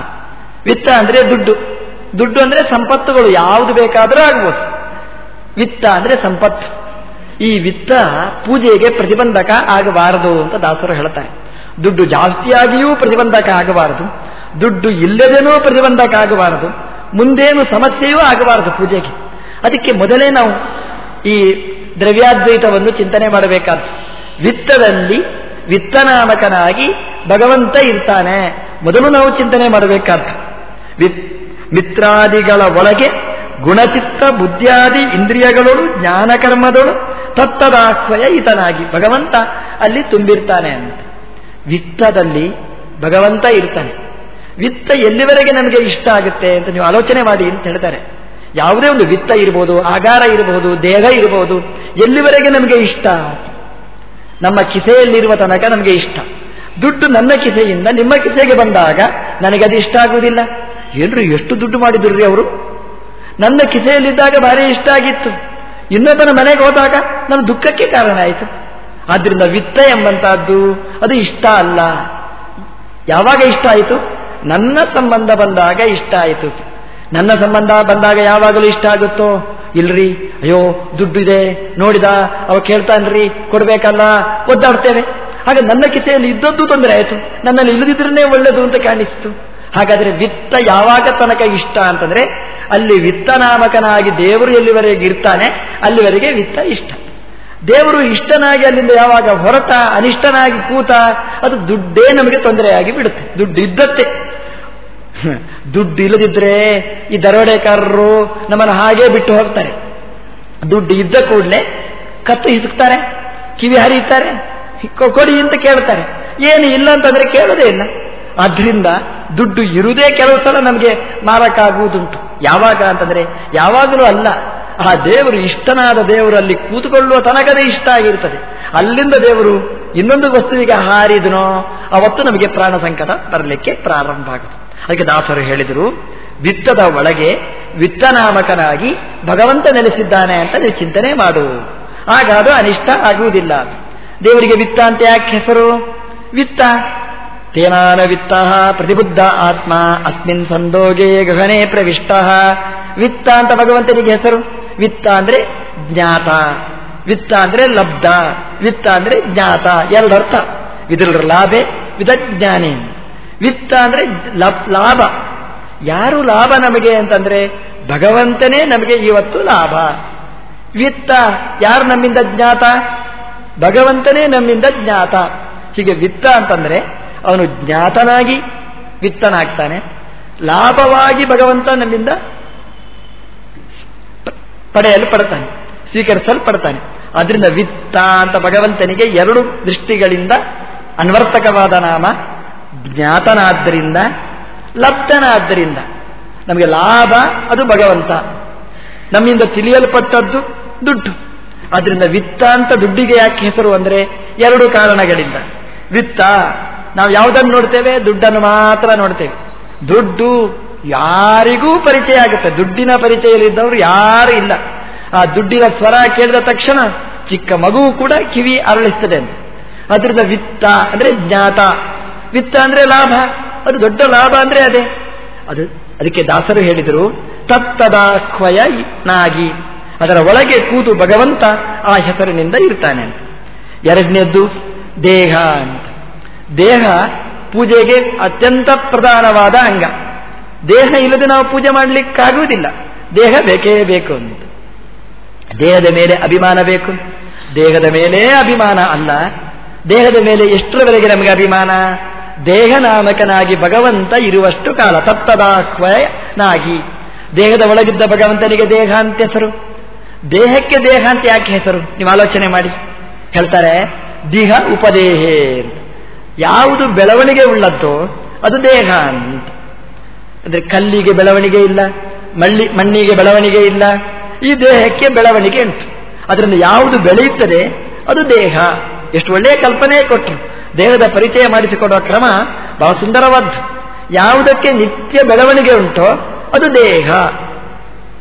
ವಿತ್ತ ಅಂದ್ರೆ ದುಡ್ಡು. ದುಡ್ಡು ಅಂದ್ರೆ ಸಂಪತ್ತುಗಳು ಯಾವುದು ಬೇಕಾದರೂ ಆಗ್ಬೋದು. ವಿತ್ತ ಅಂದ್ರೆ ಸಂಪತ್ತು. ಈ ವಿತ್ತ ಪೂಜೆಗೆ ಪ್ರತಿಬಂಧಕ ಆಗಬಾರದು ಅಂತ ದಾಸರು ಹೇಳ್ತಾರೆ. ದುಡ್ಡು ಜಾಸ್ತಿಯಾಗಿಯೂ ಪ್ರತಿಬಂಧಕ ಆಗಬಾರದು. ದುಡ್ಡು ಇಲ್ಲದೇನೂ ಪ್ರತಿಬಂಧಕ ಆಗಬಾರದು. ಮುಂದೇನು ಸಮಸ್ಯೆಯೂ ಆಗಬಾರದು ಪೂಜೆಗೆ. ಅದಕ್ಕೆ ಮೊದಲೇ ನಾವು ಈ ದ್ರವ್ಯಾದ್ವೈತವನ್ನು ಚಿಂತನೆ ಮಾಡಬೇಕಾದ. ವಿತ್ತದಲ್ಲಿ ವಿತ್ತನಾಮಕನಾಗಿ ಭಗವಂತ ಇರ್ತಾನೆ. ಮೊದಲು ನಾವು ಚಿಂತನೆ ಮಾಡಬೇಕಾದ. ಮಿತ್ರಾದಿಗಳ ಒಳಗೆ ಗುಣಚಿತ್ತ ಬುದ್ಧಿಯಾದಿ ಇಂದ್ರಿಯಗಳು ಜ್ಞಾನಕರ್ಮದಳು ತತ್ತದಾಕ್ವಯ ಈತನಾಗಿ ಭಗವಂತ ಅಲ್ಲಿ ತುಂಬಿರ್ತಾನೆ ಅಂತ. ವಿತ್ತದಲ್ಲಿ ಭಗವಂತ ಇರ್ತಾನೆ. ವಿತ್ತ ಎಲ್ಲಿವರೆಗೆ ನಮಗೆ ಇಷ್ಟ ಆಗುತ್ತೆ ಅಂತ ನೀವು ಆಲೋಚನೆ ಮಾಡಿ ಅಂತ ಹೇಳ್ತಾರೆ. ಯಾವುದೇ ಒಂದು ವಿತ್ತ ಇರಬಹುದು ಆಗಾರ ಇರಬಹುದು ದೇಹ ಇರಬಹುದು ಎಲ್ಲಿವರೆಗೆ ನಮಗೆ ಇಷ್ಟ? ನಮ್ಮ ಕಿಸೆಯಲ್ಲಿರುವ ತನಕ ನಮಗೆ ಇಷ್ಟ. ದುಡ್ಡು ನನ್ನ ಕಿಸೆಯಿಂದ ನಿಮ್ಮ ಕಿಸೆಗೆ ಬಂದಾಗ ನನಗೆ ಅದು ಇಷ್ಟ ಆಗುವುದಿಲ್ಲ. ಏನ್ರಿ, ಎಷ್ಟು ದುಡ್ಡು ಮಾಡಿದ್ರಿ ಅವರು? ನನ್ನ ಕಿಸೆಯಲ್ಲಿದ್ದಾಗ ಭಾರಿ ಇಷ್ಟ ಆಗಿತ್ತು. ಇನ್ನೊಬ್ಬನ ಮನೆಗೆ ಹೋದಾಗ ನನ್ನ ದುಃಖಕ್ಕೆ ಕಾರಣ ಆಯಿತು. ಆದ್ದರಿಂದ ವಿತ್ತ ಎಂಬಂತಹದ್ದು, ಅದು ಇಷ್ಟ ಅಲ್ಲ. ಯಾವಾಗ ಇಷ್ಟ ಆಯಿತು? ನನ್ನ ಸಂಬಂಧ ಬಂದಾಗ ಇಷ್ಟ ಆಯಿತು. ನನ್ನ ಸಂಬಂಧ ಬಂದಾಗ ಯಾವಾಗಲೂ ಇಷ್ಟ ಆಗುತ್ತೋ? ಇಲ್ರಿ. ಅಯ್ಯೋ ದುಡ್ಡಿದೆ ನೋಡಿದ? ಅವ ಕೇಳ್ತಾನ್ರಿ. ಕೊಡಬೇಕಲ್ಲ? ಒದ್ದಾಡ್ತೇವೆ ಹಾಗೆ ನನ್ನ ಕಿಸೆಯಲ್ಲಿ ಇದ್ದದ್ದು ತೊಂದರೆ ಆಯಿತು. ನನ್ನಲ್ಲಿ ಇಲ್ಲದಿದ್ರೇ ಒಳ್ಳೆಯದು ಅಂತ ಕಾಣಿಸ್ತು. ಹಾಗಾದರೆ ವಿತ್ತ ಯಾವಾಗ ತನಕ ಇಷ್ಟ ಅಂತಂದ್ರೆ ಅಲ್ಲಿ ವಿತ್ತ ನಾಮಕನಾಗಿ ದೇವರು ಎಲ್ಲಿವರೆಗೆ ಇರ್ತಾನೆ, ಅಲ್ಲಿವರೆಗೆ ವಿತ್ತ ಇಷ್ಟ. ದೇವರು ಇಷ್ಟನಾಗಿ ಅಲ್ಲಿಂದ ಯಾವಾಗ ಹೊರತ ಅನಿಷ್ಟನಾಗಿ ಕೂತ, ಅದು ದುಡ್ಡೇ ನಮಗೆ ತೊಂದರೆಯಾಗಿ ಬಿಡುತ್ತೆ. ದುಡ್ಡು ಇದ್ದತ್ತೆ ದುಡ್ಡು ಇಲ್ಲದಿದ್ರೆ ಈ ದರೋಡೆಕಾರರು ನಮ್ಮನ್ನು ಹಾಗೇ ಬಿಟ್ಟು ಹೋಗ್ತಾರೆ. ದುಡ್ಡು ಇದ್ದ ಕೂಡಲೇ ಕತ್ತು ಹಿಸುಕ್ತಾರೆ, ಕಿವಿ ಹರಿಯುತ್ತಾರೆ ಕೊಡಿ ಅಂತ ಕೇಳ್ತಾರೆ. ಏನು ಇಲ್ಲ ಅಂತಂದ್ರೆ ಕೇಳೋದೇ ಇಲ್ಲ. ಆದ್ರಿಂದ ದುಡ್ಡು ಇರುವುದೇ ಕೆಲವು ಸಲ ನಮಗೆ ಮಾರಕ್ಕಾಗುವುದುಂಟು. ಯಾವಾಗ ಅಂತಂದ್ರೆ ಯಾವಾಗಲೂ ಅಲ್ಲ. ಆ ದೇವರು ಇಷ್ಟನಾದ ದೇವರು ಅಲ್ಲಿ ಕೂತುಕೊಳ್ಳುವ ತನಕದೇ ಇಷ್ಟ ಆಗಿರ್ತದೆ. ಅಲ್ಲಿಂದ ದೇವರು ಇನ್ನೊಂದು ವಸ್ತುವಿಗೆ ಹಾರಿದನೋ, ಅವತ್ತು ನಮಗೆ ಪ್ರಾಣ ಸಂಕಟ ಬರಲಿಕ್ಕೆ ಪ್ರಾರಂಭ ಆಗುತ್ತೆ ಅದಕ್ಕೆ ದಾಸರು ಹೇಳಿದರು, ವಿತ್ತದ ಒಳಗೆ ವಿತ್ತನಾಮಕನಾಗಿ ಭಗವಂತ ನೆಲೆಸಿದ್ದಾನೆ ಅಂತ ನೀವು ಚಿಂತನೆ ಮಾಡು. ಆಗ ಅದು ಅನಿಷ್ಟ ಆಗುವುದಿಲ್ಲ. ದೇವರಿಗೆ ವಿತ್ತ ಅಂತ ಯಾಕೆ ಹೆಸರು? ವಿತ್ತ. ತೇನಾನ ವಿತ್ತ ಪ್ರತಿಬುದ್ಧ ಆತ್ಮ ಅಸ್ಮಿನ್ ಸಂದೋಗೆ ಗಗನೆ ಪ್ರವಿಷ್ಟ. ವಿತ್ತ ಅಂತ ಭಗವಂತನಿಗೆ ಹೆಸರು. ವಿತ್ತ ಅಂದ್ರೆ ಜ್ಞಾತ. ವಿತ್ತ ಅಂದ್ರೆ ಲಬ್ಧ. ವಿತ್ತ ಅಂದ್ರೆ ಜ್ಞಾತ. ಅರ್ಥ. ವಿದ್ರ ಲಾಭೆ ವಿಧಜ್ಞಾನಿ ವಿತ್ತ ಅಂದ್ರೆ ಲಾಭ. ಯಾರು ಲಾಭ ನಮಗೆ ಅಂತಂದ್ರೆ ಭಗವಂತನೇ ನಮಗೆ ಇವತ್ತು ಲಾಭ. ವಿತ್ತ ಯಾರು ನಮ್ಮಿಂದ ಜ್ಞಾತ? ಭಗವಂತನೇ ನಮ್ಮಿಂದ ಜ್ಞಾತ. ಹೀಗೆ ವಿತ್ತ ಅಂತಂದ್ರೆ ಅವನು ಜ್ಞಾತನಾಗಿ ವಿತ್ತನಾಗ್ತಾನೆ. ಲಾಭವಾಗಿ ಭಗವಂತ ನನ್ನಿಂದ ಪಡೆಯಲು ಪಡ್ತಾನೆ ಸ್ವೀಕರಿಸಲ್ಪಡ್ತಾನೆ ಅದರಿಂದ ವಿತ್ತ ಅಂತ ಭಗವಂತನಿಗೆ ಎರಡು ದೃಷ್ಟಿಗಳಿಂದ ಅನ್ವರ್ತಕವಾದ ನಾಮ ಜ್ಞಾತನಾದ್ದರಿಂದ, ಲಬ್ಧನಾದ್ದರಿಂದ. ನಮಗೆ ಲಾಭ, ಅದು ಭಗವಂತ. ನಮ್ಮಿಂದ ತಿಳಿಯಲ್ಪಟ್ಟದ್ದು ದುಡ್ಡು. ಅದರಿಂದ ವಿತ್ತ ಅಂತ ದುಡ್ಡಿಗೆ ಯಾಕೆ ಹೆಸರು ಅಂದರೆ ಎರಡು ಕಾರಣಗಳಿಂದ. ವಿತ್ತ ನಾವು ಯಾವುದನ್ನು ನೋಡ್ತೇವೆ? ದುಡ್ಡನ್ನು ಮಾತ್ರ ನೋಡ್ತೇವೆ. ದುಡ್ಡು ಯಾರಿಗೂ ಪರಿಚಯ ಆಗುತ್ತೆ. ದುಡ್ಡಿನ ಪರಿಚಯದಲ್ಲಿದ್ದವರು ಯಾರು ಇಲ್ಲ. ಆ ದುಡ್ಡಿನ ಸ್ವರ ಕೇಳಿದ ತಕ್ಷಣ ಚಿಕ್ಕ ಮಗು ಕೂಡ ಕಿವಿ ಅರಳಿಸ್ತದೆ ಅಂತ. ಅದರಿಂದ ವಿತ್ತ ಅಂದ್ರೆ ಜ್ಞಾತ. ವಿತ್ತ ಅಂದ್ರೆ ಲಾಭ. ಅದು ದೊಡ್ಡ ಲಾಭ ಅಂದ್ರೆ ಅದೇ. ಅದು ಅದಕ್ಕೆ ದಾಸರು ಹೇಳಿದರು, ತತ್ತದಾಹ್ವಯ ನಾಗಿ. ಅದರ ಒಳಗೆ ಕೂತು ಭಗವಂತ ಆ ಹೆಸರಿನಿಂದ ಇರ್ತಾನೆ ಅಂತ. ಎರಡನೇದ್ದು ದೇಹ ಅಂತ. ದೇಹ ಪೂಜೆಗೆ ಅತ್ಯಂತ ಪ್ರಧಾನವಾದ ಅಂಗ. ದೇಹ ಇಲ್ಲದೆ ನಾವು ಪೂಜೆ ಮಾಡಲಿಕ್ಕಾಗುವುದಿಲ್ಲ. ದೇಹ ಬೇಕೇ ಬೇಕು ಅಂತ. ದೇಹದ ಮೇಲೆ ಅಭಿಮಾನ ಬೇಕು. ದೇಹದ ಮೇಲೆ ಅಭಿಮಾನ ಅಲ್ಲ. ದೇಹದ ಮೇಲೆ ಎಷ್ಟರವರೆಗೆ ನಮಗೆ ಅಭಿಮಾನ? ದೇಹ ನಾಮಕನಾಗಿ ಭಗವಂತ ಇರುವಷ್ಟು ಕಾಲ. ತತ್ತದಾಹ್ವನಾಗಿ ದೇಹದ ಒಳಗಿದ್ದ ಭಗವಂತನಿಗೆ ದೇಹ ಅಂತ ಹೆಸರು. ದೇಹಕ್ಕೆ ದೇಹ ಅಂತ ಯಾಕೆ ಹೆಸರು? ನೀವು ಆಲೋಚನೆ ಮಾಡಿ. ಹೇಳ್ತಾರೆ, ದಿಹ ಉಪದೇಹೇ ಯಾವುದು ಬೆಳವಣಿಗೆ ಉಳ್ಳದ್ದೋ ಅದು ದೇಹ ಅಂತ. ಅಂದ್ರೆ ಕಲ್ಲಿಗೆ ಬೆಳವಣಿಗೆ ಇಲ್ಲ ಮಳ್ಳಿ ಮಣ್ಣಿಗೆ ಬೆಳವಣಿಗೆ ಇಲ್ಲ, ಈ ದೇಹಕ್ಕೆ ಬೆಳವಣಿಗೆ ಉಂಟು. ಅದರಿಂದ ಯಾವುದು ಬೆಳೆಯುತ್ತದೆ ಅದು ದೇಹ. ಎಷ್ಟು ಒಳ್ಳೆಯ ಕಲ್ಪನೆ ಕೊಟ್ಟರು ದೇಹದ ಪರಿಚಯ ಮಾಡಿಸಿಕೊಡುವ ಕ್ರಮ ಬಹಳ ಸುಂದರವಾದ್ದು. ಯಾವುದಕ್ಕೆ ನಿತ್ಯ ಬೆಳವಣಿಗೆ ಉಂಟೋ ಅದು ದೇಹ.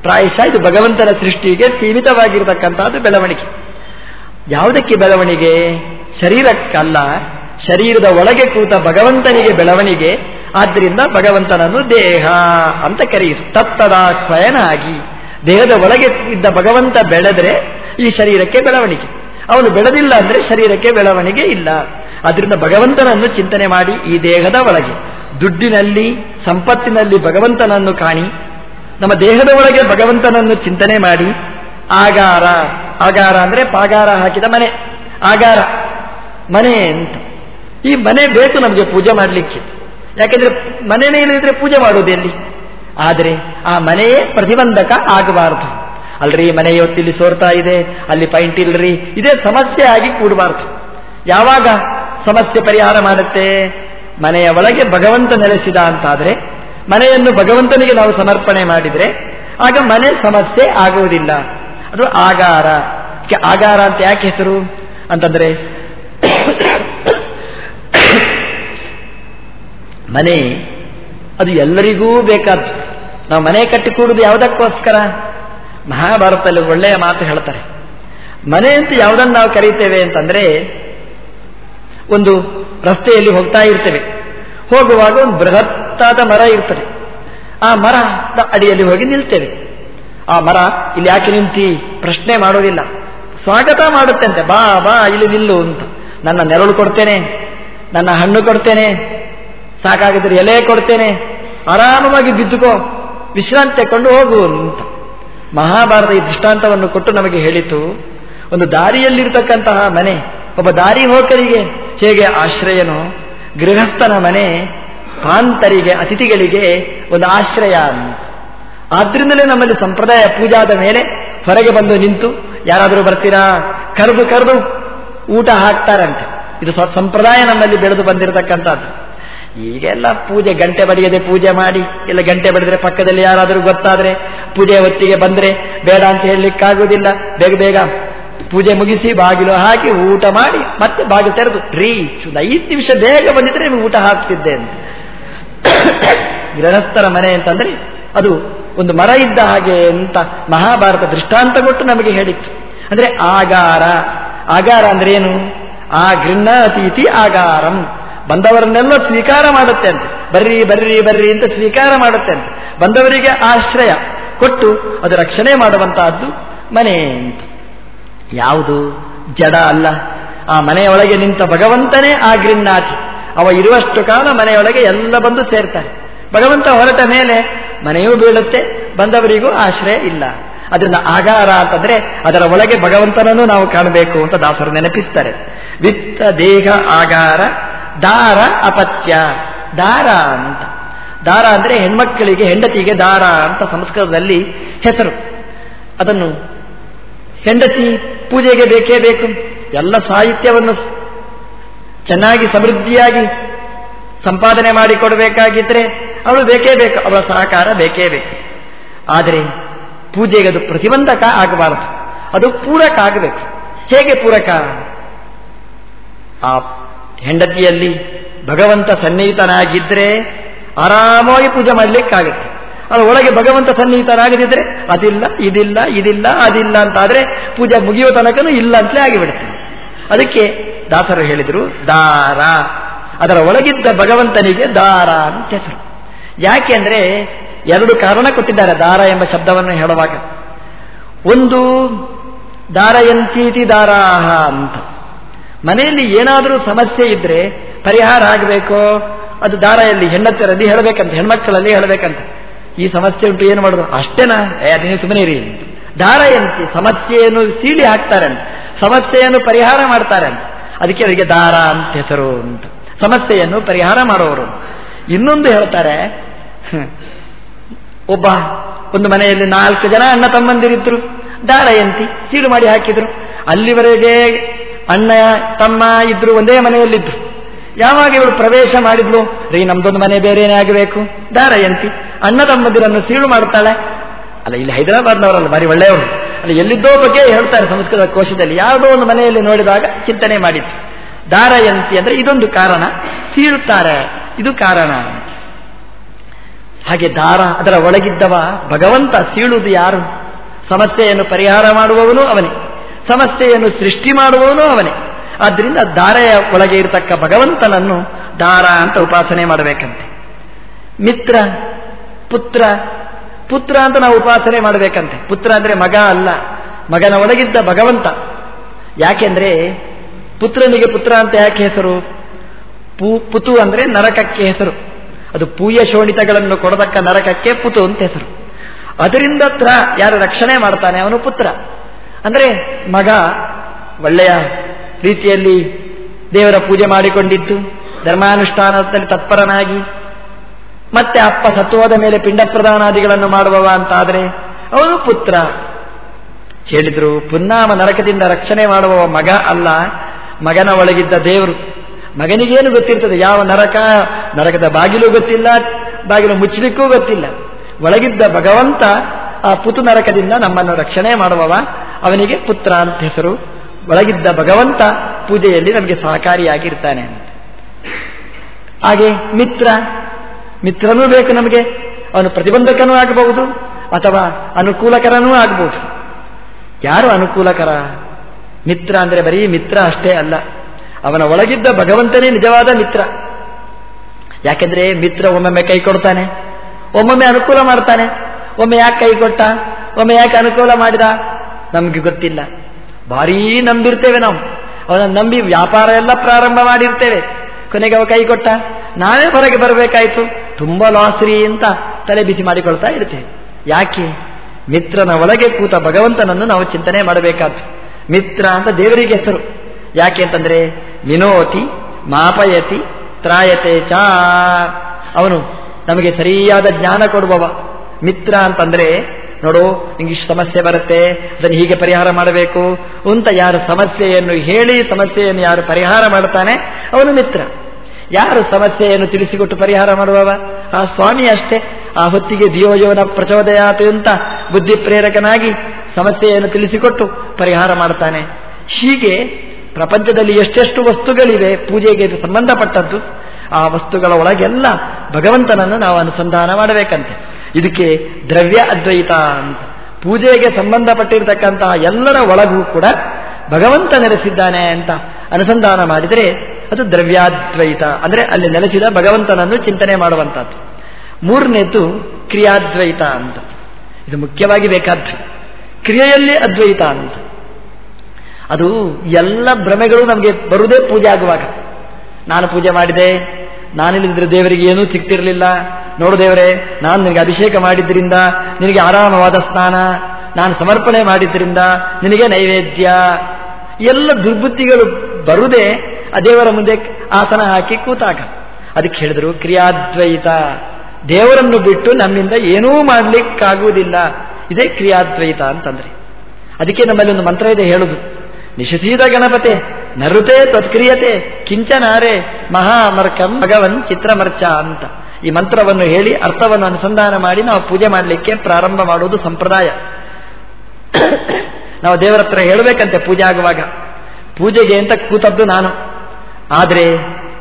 ಪ್ರಾಯಶಃ ಇದು ಭಗವಂತನ ಸೃಷ್ಟಿಗೆ ಸೀಮಿತವಾಗಿರತಕ್ಕಂಥದ್ದು ಬೆಳವಣಿಗೆ. ಯಾವುದಕ್ಕೆ ಬೆಳವಣಿಗೆ? ಶರೀರಕ್ಕಲ್ಲ. ಶರೀರದ ಒಳಗೆ ಕೂತ ಭಗವಂತನಿಗೆ ಬೆಳವಣಿಗೆ ಆದ್ದರಿಂದ ಭಗವಂತನನ್ನು ದೇಹ ಅಂತ ಕರೆಯಿತು ತತ್ತದ ಸ್ವಯನಾಗಿ. ದೇಹದ ಒಳಗೆ ಇದ್ದ ಭಗವಂತ ಬೆಳೆದ್ರೆ ಈ ಶರೀರಕ್ಕೆ ಬೆಳವಣಿಗೆ. ಅವನು ಬೆಳೆದಿಲ್ಲ ಅಂದ್ರೆ ಶರೀರಕ್ಕೆ ಬೆಳವಣಿಗೆ ಇಲ್ಲ. ಅದರಿಂದ ಭಗವಂತನನ್ನು ಚಿಂತನೆ ಮಾಡಿ ಈ ದೇಹದ ಒಳಗೆ. ದುಡ್ಡಿನಲ್ಲಿ, ಸಂಪತ್ತಿನಲ್ಲಿ ಭಗವಂತನನ್ನು ಕಾಣಿ. ನಮ್ಮ ದೇಹದ ಒಳಗೆ ಭಗವಂತನನ್ನು ಚಿಂತನೆ ಮಾಡಿ. ಆಗಾರ. ಆಗಾರ ಅಂದ್ರೆ ಪಾಗಾರ ಹಾಕಿದ ಮನೆ. ಆಗಾರ. ಮನೆ ಅಂತ. ಈ ಮನೆ ಬೇಕು ನಮಗೆ ಪೂಜೆ ಮಾಡಲಿಕ್ಕೆ. ಯಾಕೆಂದ್ರೆ ಮನೆಯೇ ಇಲ್ಲದಿದ್ರೆ ಪೂಜೆ ಮಾಡೋದು ಆದರೆ ಆ ಮನೆಯೇ ಪ್ರತಿಬಂಧಕ ಆಗಬಾರದು. ಅಲ್ರಿ ಮನೆ ಇವತ್ತಿಲ್ಲಿ ಸೋರ್ತಾ ಇದೆ, ಅಲ್ಲಿ ಪೈಂಟ್ ಇಲ್ರಿ, ಇದೇ ಸಮಸ್ಯೆ ಆಗಿ ಕೂಡಬಾರದು. ಯಾವಾಗ ಸಮಸ್ಯೆ ಪರಿಹಾರ ಮಾಡುತ್ತೆ? ಮನೆಯ ಒಳಗೆ ಭಗವಂತ ನೆಲೆಸಿದ ಅಂತಾದರೆ, ಮನೆಯನ್ನು ಭಗವಂತನಿಗೆ ನಾವು ಸಮರ್ಪಣೆ ಮಾಡಿದರೆ, ಆಗ ಮನೆ ಸಮಸ್ಯೆ ಆಗುವುದಿಲ್ಲ. ಅದು ಆಗಾರ. ಆಗಾರ ಅಂತ ಯಾಕೆ ಹೆಸರು? ಅಂತಂದ್ರೆ ಮನೆ, ಅದು ಎಲ್ಲರಿಗೂ ಬೇಕಾದ್ದು. ನಾವು ಮನೆ ಕಟ್ಟಿಕೊಡುವುದು ಯಾವುದಕ್ಕೋಸ್ಕರ? ಮಹಾಭಾರತದಲ್ಲಿ ಒಳ್ಳೆಯ ಮಾತು ಹೇಳ್ತಾರೆ. ಮನೆ ಅಂತ ಯಾವುದನ್ನು ನಾವು ಕರೀತೇವೆ ಅಂತಂದ್ರೆ, ಒಂದು ರಸ್ತೆಯಲ್ಲಿ ಹೋಗ್ತಾ ಇರ್ತೇವೆ. ಹೋಗುವಾಗ ಒಂದು ಬೃಹತ್ತಾದ ಮರ ಇರ್ತದೆ. ಆ ಮರದ ಅಡಿಯಲ್ಲಿ ಹೋಗಿ ನಿಲ್ತೇವೆ. ಆ ಮರ ಇಲ್ಲಿ ಯಾಕೆ ನಿಂತಿ? ಪ್ರಶ್ನೆ ಮಾಡೋದಿಲ್ಲ ಸ್ವಾಗತ ಮಾಡುತ್ತಂತೆ ಬಾ ಬಾ, ಇಲ್ಲಿ ನಿಲ್ಲು ಅಂತ. ನನ್ನ ನೆರಳು ಕೊಡ್ತೇನೆ. ನನ್ನ ಹಣ್ಣು ಕೊಡ್ತೇನೆ. ಸಾಕಾಗಿದ್ರೆ ಎಲೆ ಕೊಡ್ತೇನೆ. ಆರಾಮವಾಗಿ ಬಿದ್ದುಕೋ. ವಿಶ್ರಾಂತಿ ಕೊಂಡು ಹೋಗು ಅಂತ. ಮಹಾಭಾರತ ಈ ದೃಷ್ಟಾಂತವನ್ನು ಕೊಟ್ಟು ನಮಗೆ ಹೇಳಿತು. ಒಂದು ದಾರಿಯಲ್ಲಿರ್ತಕ್ಕಂತಹ ಮನೆ, ಒಬ್ಬ ದಾರಿ ಹೋಕರಿಗೆ ಹೇಗೆ ಆಶ್ರಯನೋ, ಗೃಹಸ್ಥನ ಮನೆ ಪಾಂತರಿಗೆ, ಅತಿಥಿಗಳಿಗೆ ಒಂದು ಆಶ್ರಯ ಆದ್ರಿಂದಲೇ ನಮ್ಮಲ್ಲಿ ಸಂಪ್ರದಾಯ ಪೂಜಾದ ಮೇಲೆ ಹೊರಗೆ ಬಂದು ನಿಂತು, ಯಾರಾದರೂ ಬರ್ತೀರಾ? ಕರೆದು ಕರೆದು ಊಟ ಹಾಕ್ತಾರಂತೆ. ಇದು ಸಂಪ್ರದಾಯ ನಮ್ಮಲ್ಲಿ ಬೆಳೆದು ಬಂದಿರತಕ್ಕಂಥದ್ದು. ಈಗೆಲ್ಲ ಪೂಜೆ ಗಂಟೆ ಬಡಿಯದೆ ಪೂಜೆ ಮಾಡಿ, ಇಲ್ಲ ಗಂಟೆ ಬಡಿದ್ರೆ ಪಕ್ಕದಲ್ಲಿ ಯಾರಾದರೂ ಗೊತ್ತಾದ್ರೆ, ಪೂಜೆ ಹೊತ್ತಿಗೆ ಬಂದ್ರೆ ಬೇಡ ಅಂತ ಹೇಳಲಿಕ್ಕಾಗುವುದಿಲ್ಲ. ಬೇಗ ಬೇಗ ಪೂಜೆ ಮುಗಿಸಿ ಬಾಗಿಲು ಹಾಕಿ ಊಟ ಮಾಡಿ ಮತ್ತೆ ಬಾಗಿಲು ತೆರೆದು, ರೀ ಐದು ನಿಮಿಷ ಬೇಗ ಬಂದಿದ್ರೆ ನಿಮಗೆ ಊಟ ಹಾಕ್ತಿದ್ದೆ ಅಂತ. ಗೃಹಸ್ಥರ ಮನೆ ಅಂತಂದ್ರೆ ಅದು ಒಂದು ಮರ ಇದ್ದ ಹಾಗೆ ಅಂತ ಮಹಾಭಾರತ ದೃಷ್ಟಾಂತ ಕೊಟ್ಟು ನಮಗೆ ಹೇಳಿತ್ತು. ಅಂದ್ರೆ ಆಗಾರ. ಆಗಾರ ಅಂದ್ರೆ ಏನು? ಆ ಗೃಹ ಅತಿಥಿ ಆಗಾರಂ. ಬಂದವರನ್ನೆಲ್ಲ ಸ್ವೀಕಾರ ಮಾಡುತ್ತೆ ಅಂತ. ಬರ್ರಿ ಬರ್ರಿ ಬರ್ರಿ ಅಂತ ಸ್ವೀಕಾರ ಮಾಡುತ್ತೆ ಅಂತ. ಬಂದವರಿಗೆ ಆಶ್ರಯ ಕೊಟ್ಟು ಅದು ರಕ್ಷಣೆ ಮಾಡುವಂತಹದ್ದು ಮನೆ ಅಂತ. ಯಾವುದು? ಜಡ ಅಲ್ಲ. ಆ ಮನೆಯೊಳಗೆ ನಿಂತ ಭಗವಂತನೇ ಆ ಅವ ಇರುವಷ್ಟು ಕಾಲ ಮನೆಯೊಳಗೆ ಎಲ್ಲ ಬಂದು ಸೇರ್ತಾರೆ. ಭಗವಂತ ಹೊರಟ ಮೇಲೆ ಮನೆಯೂ ಬೀಳುತ್ತೆ, ಬಂದವರಿಗೂ ಆಶ್ರಯ ಇಲ್ಲ. ಅದರಿಂದ ಆಗಾರ ಅಂತಂದ್ರೆ ಅದರ ಒಳಗೆ ಭಗವಂತನನ್ನು ನಾವು ಕಾಣಬೇಕು ಅಂತ ದಾಸರು ನೆನಪಿಸ್ತಾರೆ. ವಿತ್ತ ದೇಹ ಆಗಾರ. ದಾರ ಅಪತ್ಯ. ದಾರ ಅಂತ. ದಾರ ಅಂದರೆ ಹೆಣ್ಮಕ್ಕಳಿಗೆ ಹೆಂಡತಿಗೆ ದಾರ ಅಂತ ಸಂಸ್ಕೃತದಲ್ಲಿ ಹೆಸರು. ಅದನ್ನು ಹೆಂಡತಿ ಪೂಜೆಗೆ ಬೇಕೇ ಬೇಕು. ಎಲ್ಲ ಸಾಹಿತ್ಯವನ್ನು ಚೆನ್ನಾಗಿ ಸಮೃದ್ಧಿಯಾಗಿ ಸಂಪಾದನೆ ಮಾಡಿಕೊಡಬೇಕಾಗಿದ್ದರೆ ಅವಳು ಬೇಕೇ ಬೇಕು, ಅವಳ ಸಹಕಾರ ಬೇಕೇ ಬೇಕು. ಆದರೆ ಪೂಜೆಗೆ ಅದು ಪ್ರತಿಬಂಧಕ ಆಗಬಾರದು. ಅದು ಪೂರಕ ಆಗಬೇಕು. ಹೇಗೆ ಪೂರಕ? ಆ ಹೆಂಡತಿಯಲ್ಲಿ ಭಗವಂತ ಸನ್ನಿಹಿತನಾಗಿದ್ದರೆ ಆರಾಮವಾಗಿ ಪೂಜೆ ಮಾಡಲಿಕ್ಕಾಗುತ್ತೆ. ಅದು ಒಳಗೆ ಭಗವಂತ ಸನ್ನಿಹಿತನಾಗದಿದ್ದರೆ ಅದಿಲ್ಲ, ಇದಿಲ್ಲ ಇದಿಲ್ಲ, ಅದಿಲ್ಲ ಅಂತಾದರೆ ಪೂಜೆ ಮುಗಿಯುವ ತನಕನೂ ಇಲ್ಲ ಅಂತಲೇ ಆಗಿಬಿಡುತ್ತೆ. ಅದಕ್ಕೆ ದಾಸರು ಹೇಳಿದರು, ದಾರ. ಅದರ ಒಳಗಿದ್ದ ಭಗವಂತನಿಗೆ ದಾರ ಅಂತ ಹೆಸರು. ಯಾಕೆ ಅಂದರೆ ಎರಡು ಕಾರಣ ಕೊಟ್ಟಿದ್ದಾರೆ ದಾರ ಎಂಬ ಶಬ್ದವನ್ನು ಹೇಳುವಾಗ. ಒಂದು ದಾರಯಂತೀತಿ ದಾರಾಹ ಅಂತ. ಮನೆಯಲ್ಲಿ ಏನಾದರೂ ಸಮಸ್ಯೆ ಇದ್ರೆ ಪರಿಹಾರ ಆಗಬೇಕು? ಅದು ದಾರೆಯಲ್ಲಿ ಹೆಣ್ಣತ್ತರಲ್ಲಿ ಹೇಳಬೇಕಂತ ಹೆಣ್ಮಕ್ಕಳಲ್ಲಿ ಹೇಳಬೇಕಂತ. ಈ ಸಮಸ್ಯೆ ಉಂಟು, ಏನು ಮಾಡೋದು? ಅಷ್ಟೇನಾ? ಅದೇ ಸುಮ್ಮನೆ ಇರಿ. ದಾರಯಂತಿ ಸಮಸ್ಯೆಯನ್ನು ಸೀಳಿ ಹಾಕ್ತಾರೆ ಸಮಸ್ಯೆಯನ್ನು ಪರಿಹಾರ ಮಾಡ್ತಾರೆ ಅದಕ್ಕೆ ಅವರಿಗೆ ದಾರ ಅಂತ ಹೆಸರು ಅಂತ ಸಮಸ್ಯೆಯನ್ನು ಪರಿಹಾರ ಮಾಡುವವರು ಇನ್ನೊಂದು ಹೇಳ್ತಾರೆ ಒಬ್ಬ ಒಂದು ಮನೆಯಲ್ಲಿ ನಾಲ್ಕು ಜನ ಅಣ್ಣ ತಮ್ಮಂದಿರಿದ್ರು. ದಾರಯಂತಿ ಸೀಳು ಮಾಡಿ ಹಾಕಿದ್ರು. ಅಲ್ಲಿವರೆಗೆ ಅಣ್ಣ, ತಮ್ಮ ಇದ್ರು ಒಂದೇ ಮನೆಯಲ್ಲಿದ್ದು ಯಾವಾಗ ಇವಳು ಪ್ರವೇಶ ಮಾಡಿದ್ಲು ರೀ, ನಮ್ದೊಂದು ಮನೆ ಬೇರೆನೇ ಆಗಬೇಕು. ದಾರಯಂತಿ, ಅಣ್ಣ ತಮ್ಮದಿರನ್ನು ಸೀಳು ಮಾಡ್ತಾಳೆ. ಅಲ್ಲ, ಇಲ್ಲಿ ಹೈದರಾಬಾದ್ನವರಲ್ಲ ಬಾರಿ ಒಳ್ಳೆಯವರು ಅಲ್ಲ ಎಲ್ಲಿದ್ದೋ ಬಗ್ಗೆ ಹೇಳ್ತಾರೆ ಸಂಸ್ಕೃತ ಕೋಶದಲ್ಲಿ. ಯಾವುದೋ ಒಂದು ಮನೆಯಲ್ಲಿ ನೋಡಿದಾಗ ಚಿಂತನೆ ಮಾಡಿತ್ತು ದಾರಯಂತಿ ಅಂದ್ರೆ ಇದೊಂದು ಕಾರಣ. ಸೀಳುತ್ತಾರೆ ಇದು ಕಾರಣ. ಹಾಗೆ ದಾರ, ಅದರ ಒಳಗಿದ್ದವ ಭಗವಂತ ಸೀಳುವುದು ಯಾರು? ಸಮಸ್ಯೆಯನ್ನು ಪರಿಹಾರ ಮಾಡುವವನು ಅವನೇ. ಸಮಸ್ಯೆಯನ್ನು ಸೃಷ್ಟಿ ಮಾಡುವವನು ಅವನೇ. ಆದ್ದರಿಂದ ದಾರೆಯ ಒಳಗೆ ಇರತಕ್ಕ ಭಗವಂತನನ್ನು ದಾರ ಅಂತ ಉಪಾಸನೆ ಮಾಡಬೇಕಂತೆ. ಮಿತ್ರ, ಪುತ್ರ ಪುತ್ರ ಅಂತ ನಾವು ಉಪಾಸನೆ ಮಾಡಬೇಕಂತೆ. ಪುತ್ರ ಅಂದ್ರೆ ಮಗ ಅಲ್ಲ, ಮಗನ ಒಳಗಿದ್ದ ಭಗವಂತ. ಯಾಕೆಂದ್ರೆ ಪುತ್ರನಿಗೆ ಪುತ್ರ ಅಂತ ಯಾಕೆ ಹೆಸರು? ಪೂ, ಪುತು ಅಂದ್ರೆ ನರಕಕ್ಕೆ ಹೆಸರು. ಅದು ಪೂಯ ಶೋಣಿತಗಳನ್ನು ಕೊಡತಕ್ಕ ನರಕಕ್ಕೆ ಪುತು ಅಂತ ಹೆಸರು. ಅದರಿಂದ ಯಾರು ರಕ್ಷಣೆ ಮಾಡ್ತಾನೆ ಅವನು ಪುತ್ರ. ಅಂದರೆ ಮಗ ಒಳ್ಳೆಯ ರೀತಿಯಲ್ಲಿ ದೇವರ ಪೂಜೆ ಮಾಡಿಕೊಂಡಿದ್ದು, ಧರ್ಮಾನುಷ್ಠಾನದಲ್ಲಿ ತತ್ಪರನಾಗಿ, ಮತ್ತೆ ಅಪ್ಪ ಸತ್ವದ ಮೇಲೆ ಪಿಂಡ ಪ್ರದಾನಾದಿಗಳನ್ನು ಮಾಡುವವ ಅಂತಾದರೆ, ಅವನು ಪುತ್ರ. ಹೇಳಿದ್ರು, ಪುನ್ನಾಮ ನರಕದಿಂದ ರಕ್ಷಣೆ ಮಾಡುವವ ಮಗ ಅಲ್ಲ, ಮಗನ ಒಳಗಿದ್ದ ದೇವರು. ಮಗನಿಗೇನು ಗೊತ್ತಿರ್ತದೆ, ಯಾವ ನರಕ, ನರಕದ ಬಾಗಿಲು ಗೊತ್ತಿಲ್ಲ, ಬಾಗಿಲು ಮುಚ್ಚಲಿಕ್ಕೂ ಗೊತ್ತಿಲ್ಲ. ಒಳಗಿದ್ದ ಭಗವಂತ ಆ ಪುತು ನರಕದಿಂದ ನಮ್ಮನ್ನು ರಕ್ಷಣೆ ಮಾಡುವವ ಅವನಿಗೆ ಪುತ್ರ ಅಂತ ಹೆಸರು. ಒಳಗಿದ್ದ ಭಗವಂತ ಪೂಜೆಯಲ್ಲಿ ನಮಗೆ ಸಹಕಾರಿಯಾಗಿರ್ತಾನೆ. ಅಂತ ಹಾಗೆ ಮಿತ್ರ, ಮಿತ್ರನೂ ಬೇಕು ನಮಗೆ. ಅವನು ಪ್ರತಿಬಂಧಕನೂ ಆಗಬಹುದು, ಅಥವಾ ಅನುಕೂಲಕರನೂ ಆಗಬಹುದು. ಯಾರು ಅನುಕೂಲಕರ? ಮಿತ್ರ ಅಂದರೆ ಬರೀ ಮಿತ್ರ ಅಷ್ಟೇ ಅಲ್ಲ. ಅವನ ಒಳಗಿದ್ದ ಭಗವಂತನೇ ನಿಜವಾದ ಮಿತ್ರ. ಯಾಕೆಂದ್ರೆ ಮಿತ್ರ ಒಮ್ಮೊಮ್ಮೆ ಕೈ ಕೊಡ್ತಾನೆ, ಒಮ್ಮೊಮ್ಮೆ ಅನುಕೂಲ ಮಾಡ್ತಾನೆ. ಒಮ್ಮೆ ಯಾಕೆ ಕೈ ಕೊಟ್ಟ? ಒಮ್ಮೆ ಯಾಕೆ ಅನುಕೂಲ ಮಾಡಿದ? ನಮ್ಗೆ ಗೊತ್ತಿಲ್ಲ. ಭಾರೀ ನಂಬಿರ್ತೇವೆ ನಾವು. ಅವನ ನಂಬಿ ವ್ಯಾಪಾರ ಎಲ್ಲ ಪ್ರಾರಂಭ ಮಾಡಿರ್ತೇವೆ. ಕೊನೆಗೆ ಅವ ಕೈ ಕೊಟ್ಟ. ನಾವೇ ಹೊರಗೆ ಬರಬೇಕಾಯ್ತು. ತುಂಬಾ ಲಾಸ್ರಿ ಅಂತ ತಲೆ ಬಿಸಿ ಮಾಡಿಕೊಳ್ತಾ ಇರ್ತೇವೆ. ಯಾಕೆ? ಮಿತ್ರನ ಒಳಗೆ ಕೂತ ಭಗವಂತನನ್ನು ನಾವು ಚಿಂತನೆ ಮಾಡಬೇಕಾದ್ದು. ಮಿತ್ರ ಅಂತ ದೇವರಿಗೆ ಹೆಸರು. ಯಾಕೆ ಅಂತಂದ್ರೆ, ವಿನೋತಿ, ಮಾಪಯತಿ, ತ್ರಾಯತೆ ಚಾ. ಅವನು ನಮಗೆ ಸರಿಯಾದ ಜ್ಞಾನ ಕೊಡುವವ. ಮಿತ್ರ ಅಂತಂದ್ರೆ ನೋಡು ನಿಂಗೆ ಇಷ್ಟು ಸಮಸ್ಯೆ ಬರುತ್ತೆ, ಅದನ್ನು ಹೀಗೆ ಪರಿಹಾರ ಮಾಡಬೇಕು ಅಂತ ಯಾರು ಸಮಸ್ಯೆಯನ್ನು ಹೇಳಿ, ಸಮಸ್ಯೆಯನ್ನು ಯಾರು ಪರಿಹಾರ ಮಾಡ್ತಾನೆ? ಅವನು ಮಿತ್ರ. ಯಾರು ಸಮಸ್ಯೆಯನ್ನು ತಿಳಿಸಿಕೊಟ್ಟು ಪರಿಹಾರ ಮಾಡುವವ? ಆ ಸ್ವಾಮಿ ಅಷ್ಟೇ. ಆ ಹೊತ್ತಿಗೆ ದಿಯೋಯೋನ ಪ್ರಚೋದಯಾತು ಅಂತ ಬುದ್ಧಿ ಪ್ರೇರಕನಾಗಿ ಸಮಸ್ಯೆಯನ್ನು ತಿಳಿಸಿಕೊಟ್ಟು ಪರಿಹಾರ ಮಾಡ್ತಾನೆ. ಹೀಗೆ ಪ್ರಪಂಚದಲ್ಲಿ ಎಷ್ಟೆಷ್ಟು ವಸ್ತುಗಳಿವೆ, ಪೂಜೆಗೆ ಸಂಬಂಧಪಟ್ಟದ್ದು, ಆ ವಸ್ತುಗಳ ಒಳಗೆಲ್ಲ ಭಗವಂತನನ್ನು ನಾವು ಅನುಸಂಧಾನ ಮಾಡಬೇಕಂತೆ. ಇದಕ್ಕೆ ದ್ರವ್ಯ ಅದ್ವೈತ ಅಂತ. ಪೂಜೆಗೆ ಸಂಬಂಧಪಟ್ಟಿರತಕ್ಕಂತಹ ಎಲ್ಲರ ಒಳಗೂ ಕೂಡ ಭಗವಂತ ನೆಲೆಸಿದ್ದಾನೆ ಅಂತ ಅನುಸಂಧಾನ ಮಾಡಿದರೆ ಅದು ದ್ರವ್ಯಾದ್ವೈತ. ಅಂದರೆ ಅಲ್ಲಿ ನೆಲೆಸಿದ ಭಗವಂತನನ್ನು ಚಿಂತನೆ ಮಾಡುವಂಥದ್ದು. ಮೂರನೇದ್ದು ಕ್ರಿಯಾದ್ವೈತ ಅಂತ. ಇದು ಮುಖ್ಯವಾಗಿ ಬೇಕಾದ್ದು. ಕ್ರಿಯೆಯಲ್ಲಿ ಅದ್ವೈತ ಅಂತ. ಅದು ಎಲ್ಲ ಭ್ರಮೆಗಳು ನಮಗೆ ಬರುವುದೇ ಪೂಜೆ ಆಗುವಾಗ. ನಾನು ಪೂಜೆ ಮಾಡಿದೆ, ನಾನಿಲ್ಲಿದ್ರೆ ದೇವರಿಗೆ ಏನೂ ಸಿಕ್ತಿರಲಿಲ್ಲ ನೋಡು ದೇವರೇ, ನಾನು ನಿನಗೆ ಅಭಿಷೇಕ ಮಾಡಿದ್ರಿಂದ ನಿನಗೆ ಆರಾಮವಾದ ಸ್ನಾನ, ನಾನು ಸಮರ್ಪಣೆ ಮಾಡಿದ್ರಿಂದ ನಿನಗೆ ನೈವೇದ್ಯ. ಎಲ್ಲ ದುರ್ಬುದ್ಧಿಗಳು ಬರುದೆ ಆ ದೇವರ ಮುಂದೆ ಆಸನ ಹಾಕಿ ಕೂತಾಗ. ಅದಕ್ಕೆ ಹೇಳಿದರು, ಕ್ರಿಯಾದ್ವೈತ, ದೇವರನ್ನು ಬಿಟ್ಟು ನಮ್ಮಿಂದ ಏನೂ ಮಾಡಲಿಕ್ಕಾಗುವುದಿಲ್ಲ. ಇದೇ ಕ್ರಿಯಾದ್ವೈತ ಅಂತಂದ್ರೆ. ಅದಕ್ಕೆ ನಮ್ಮಲ್ಲಿ ಒಂದು ಮಂತ್ರ ಇದೆ ಹೇಳುದು. ನಿಶಸೀದ ಗಣಪತೆ, ನರುತೆ ತತ್ಕ್ರಿಯತೆ, ಕಿಂಚನಾರೆ ಮಹಾಮರ್ಕಂ ಭಗವನ್ ಚಿತ್ರಮರ್ಚ ಅಂತ. ಈ ಮಂತ್ರವನ್ನು ಹೇಳಿ ಅರ್ಥವನ್ನು ಅನುಸಂಧಾನ ಮಾಡಿ ನಾವು ಪೂಜೆ ಮಾಡಲಿಕ್ಕೆ ಪ್ರಾರಂಭ ಮಾಡುವುದು ಸಂಪ್ರದಾಯ. [coughs] ನಾವು ದೇವರ ಹತ್ರ ಹೇಳಬೇಕಂತೆ ಪೂಜೆ ಆಗುವಾಗ. ಪೂಜೆಗೆ ಅಂತ ಕೂತದ್ದು ನಾನು. ಆದರೆ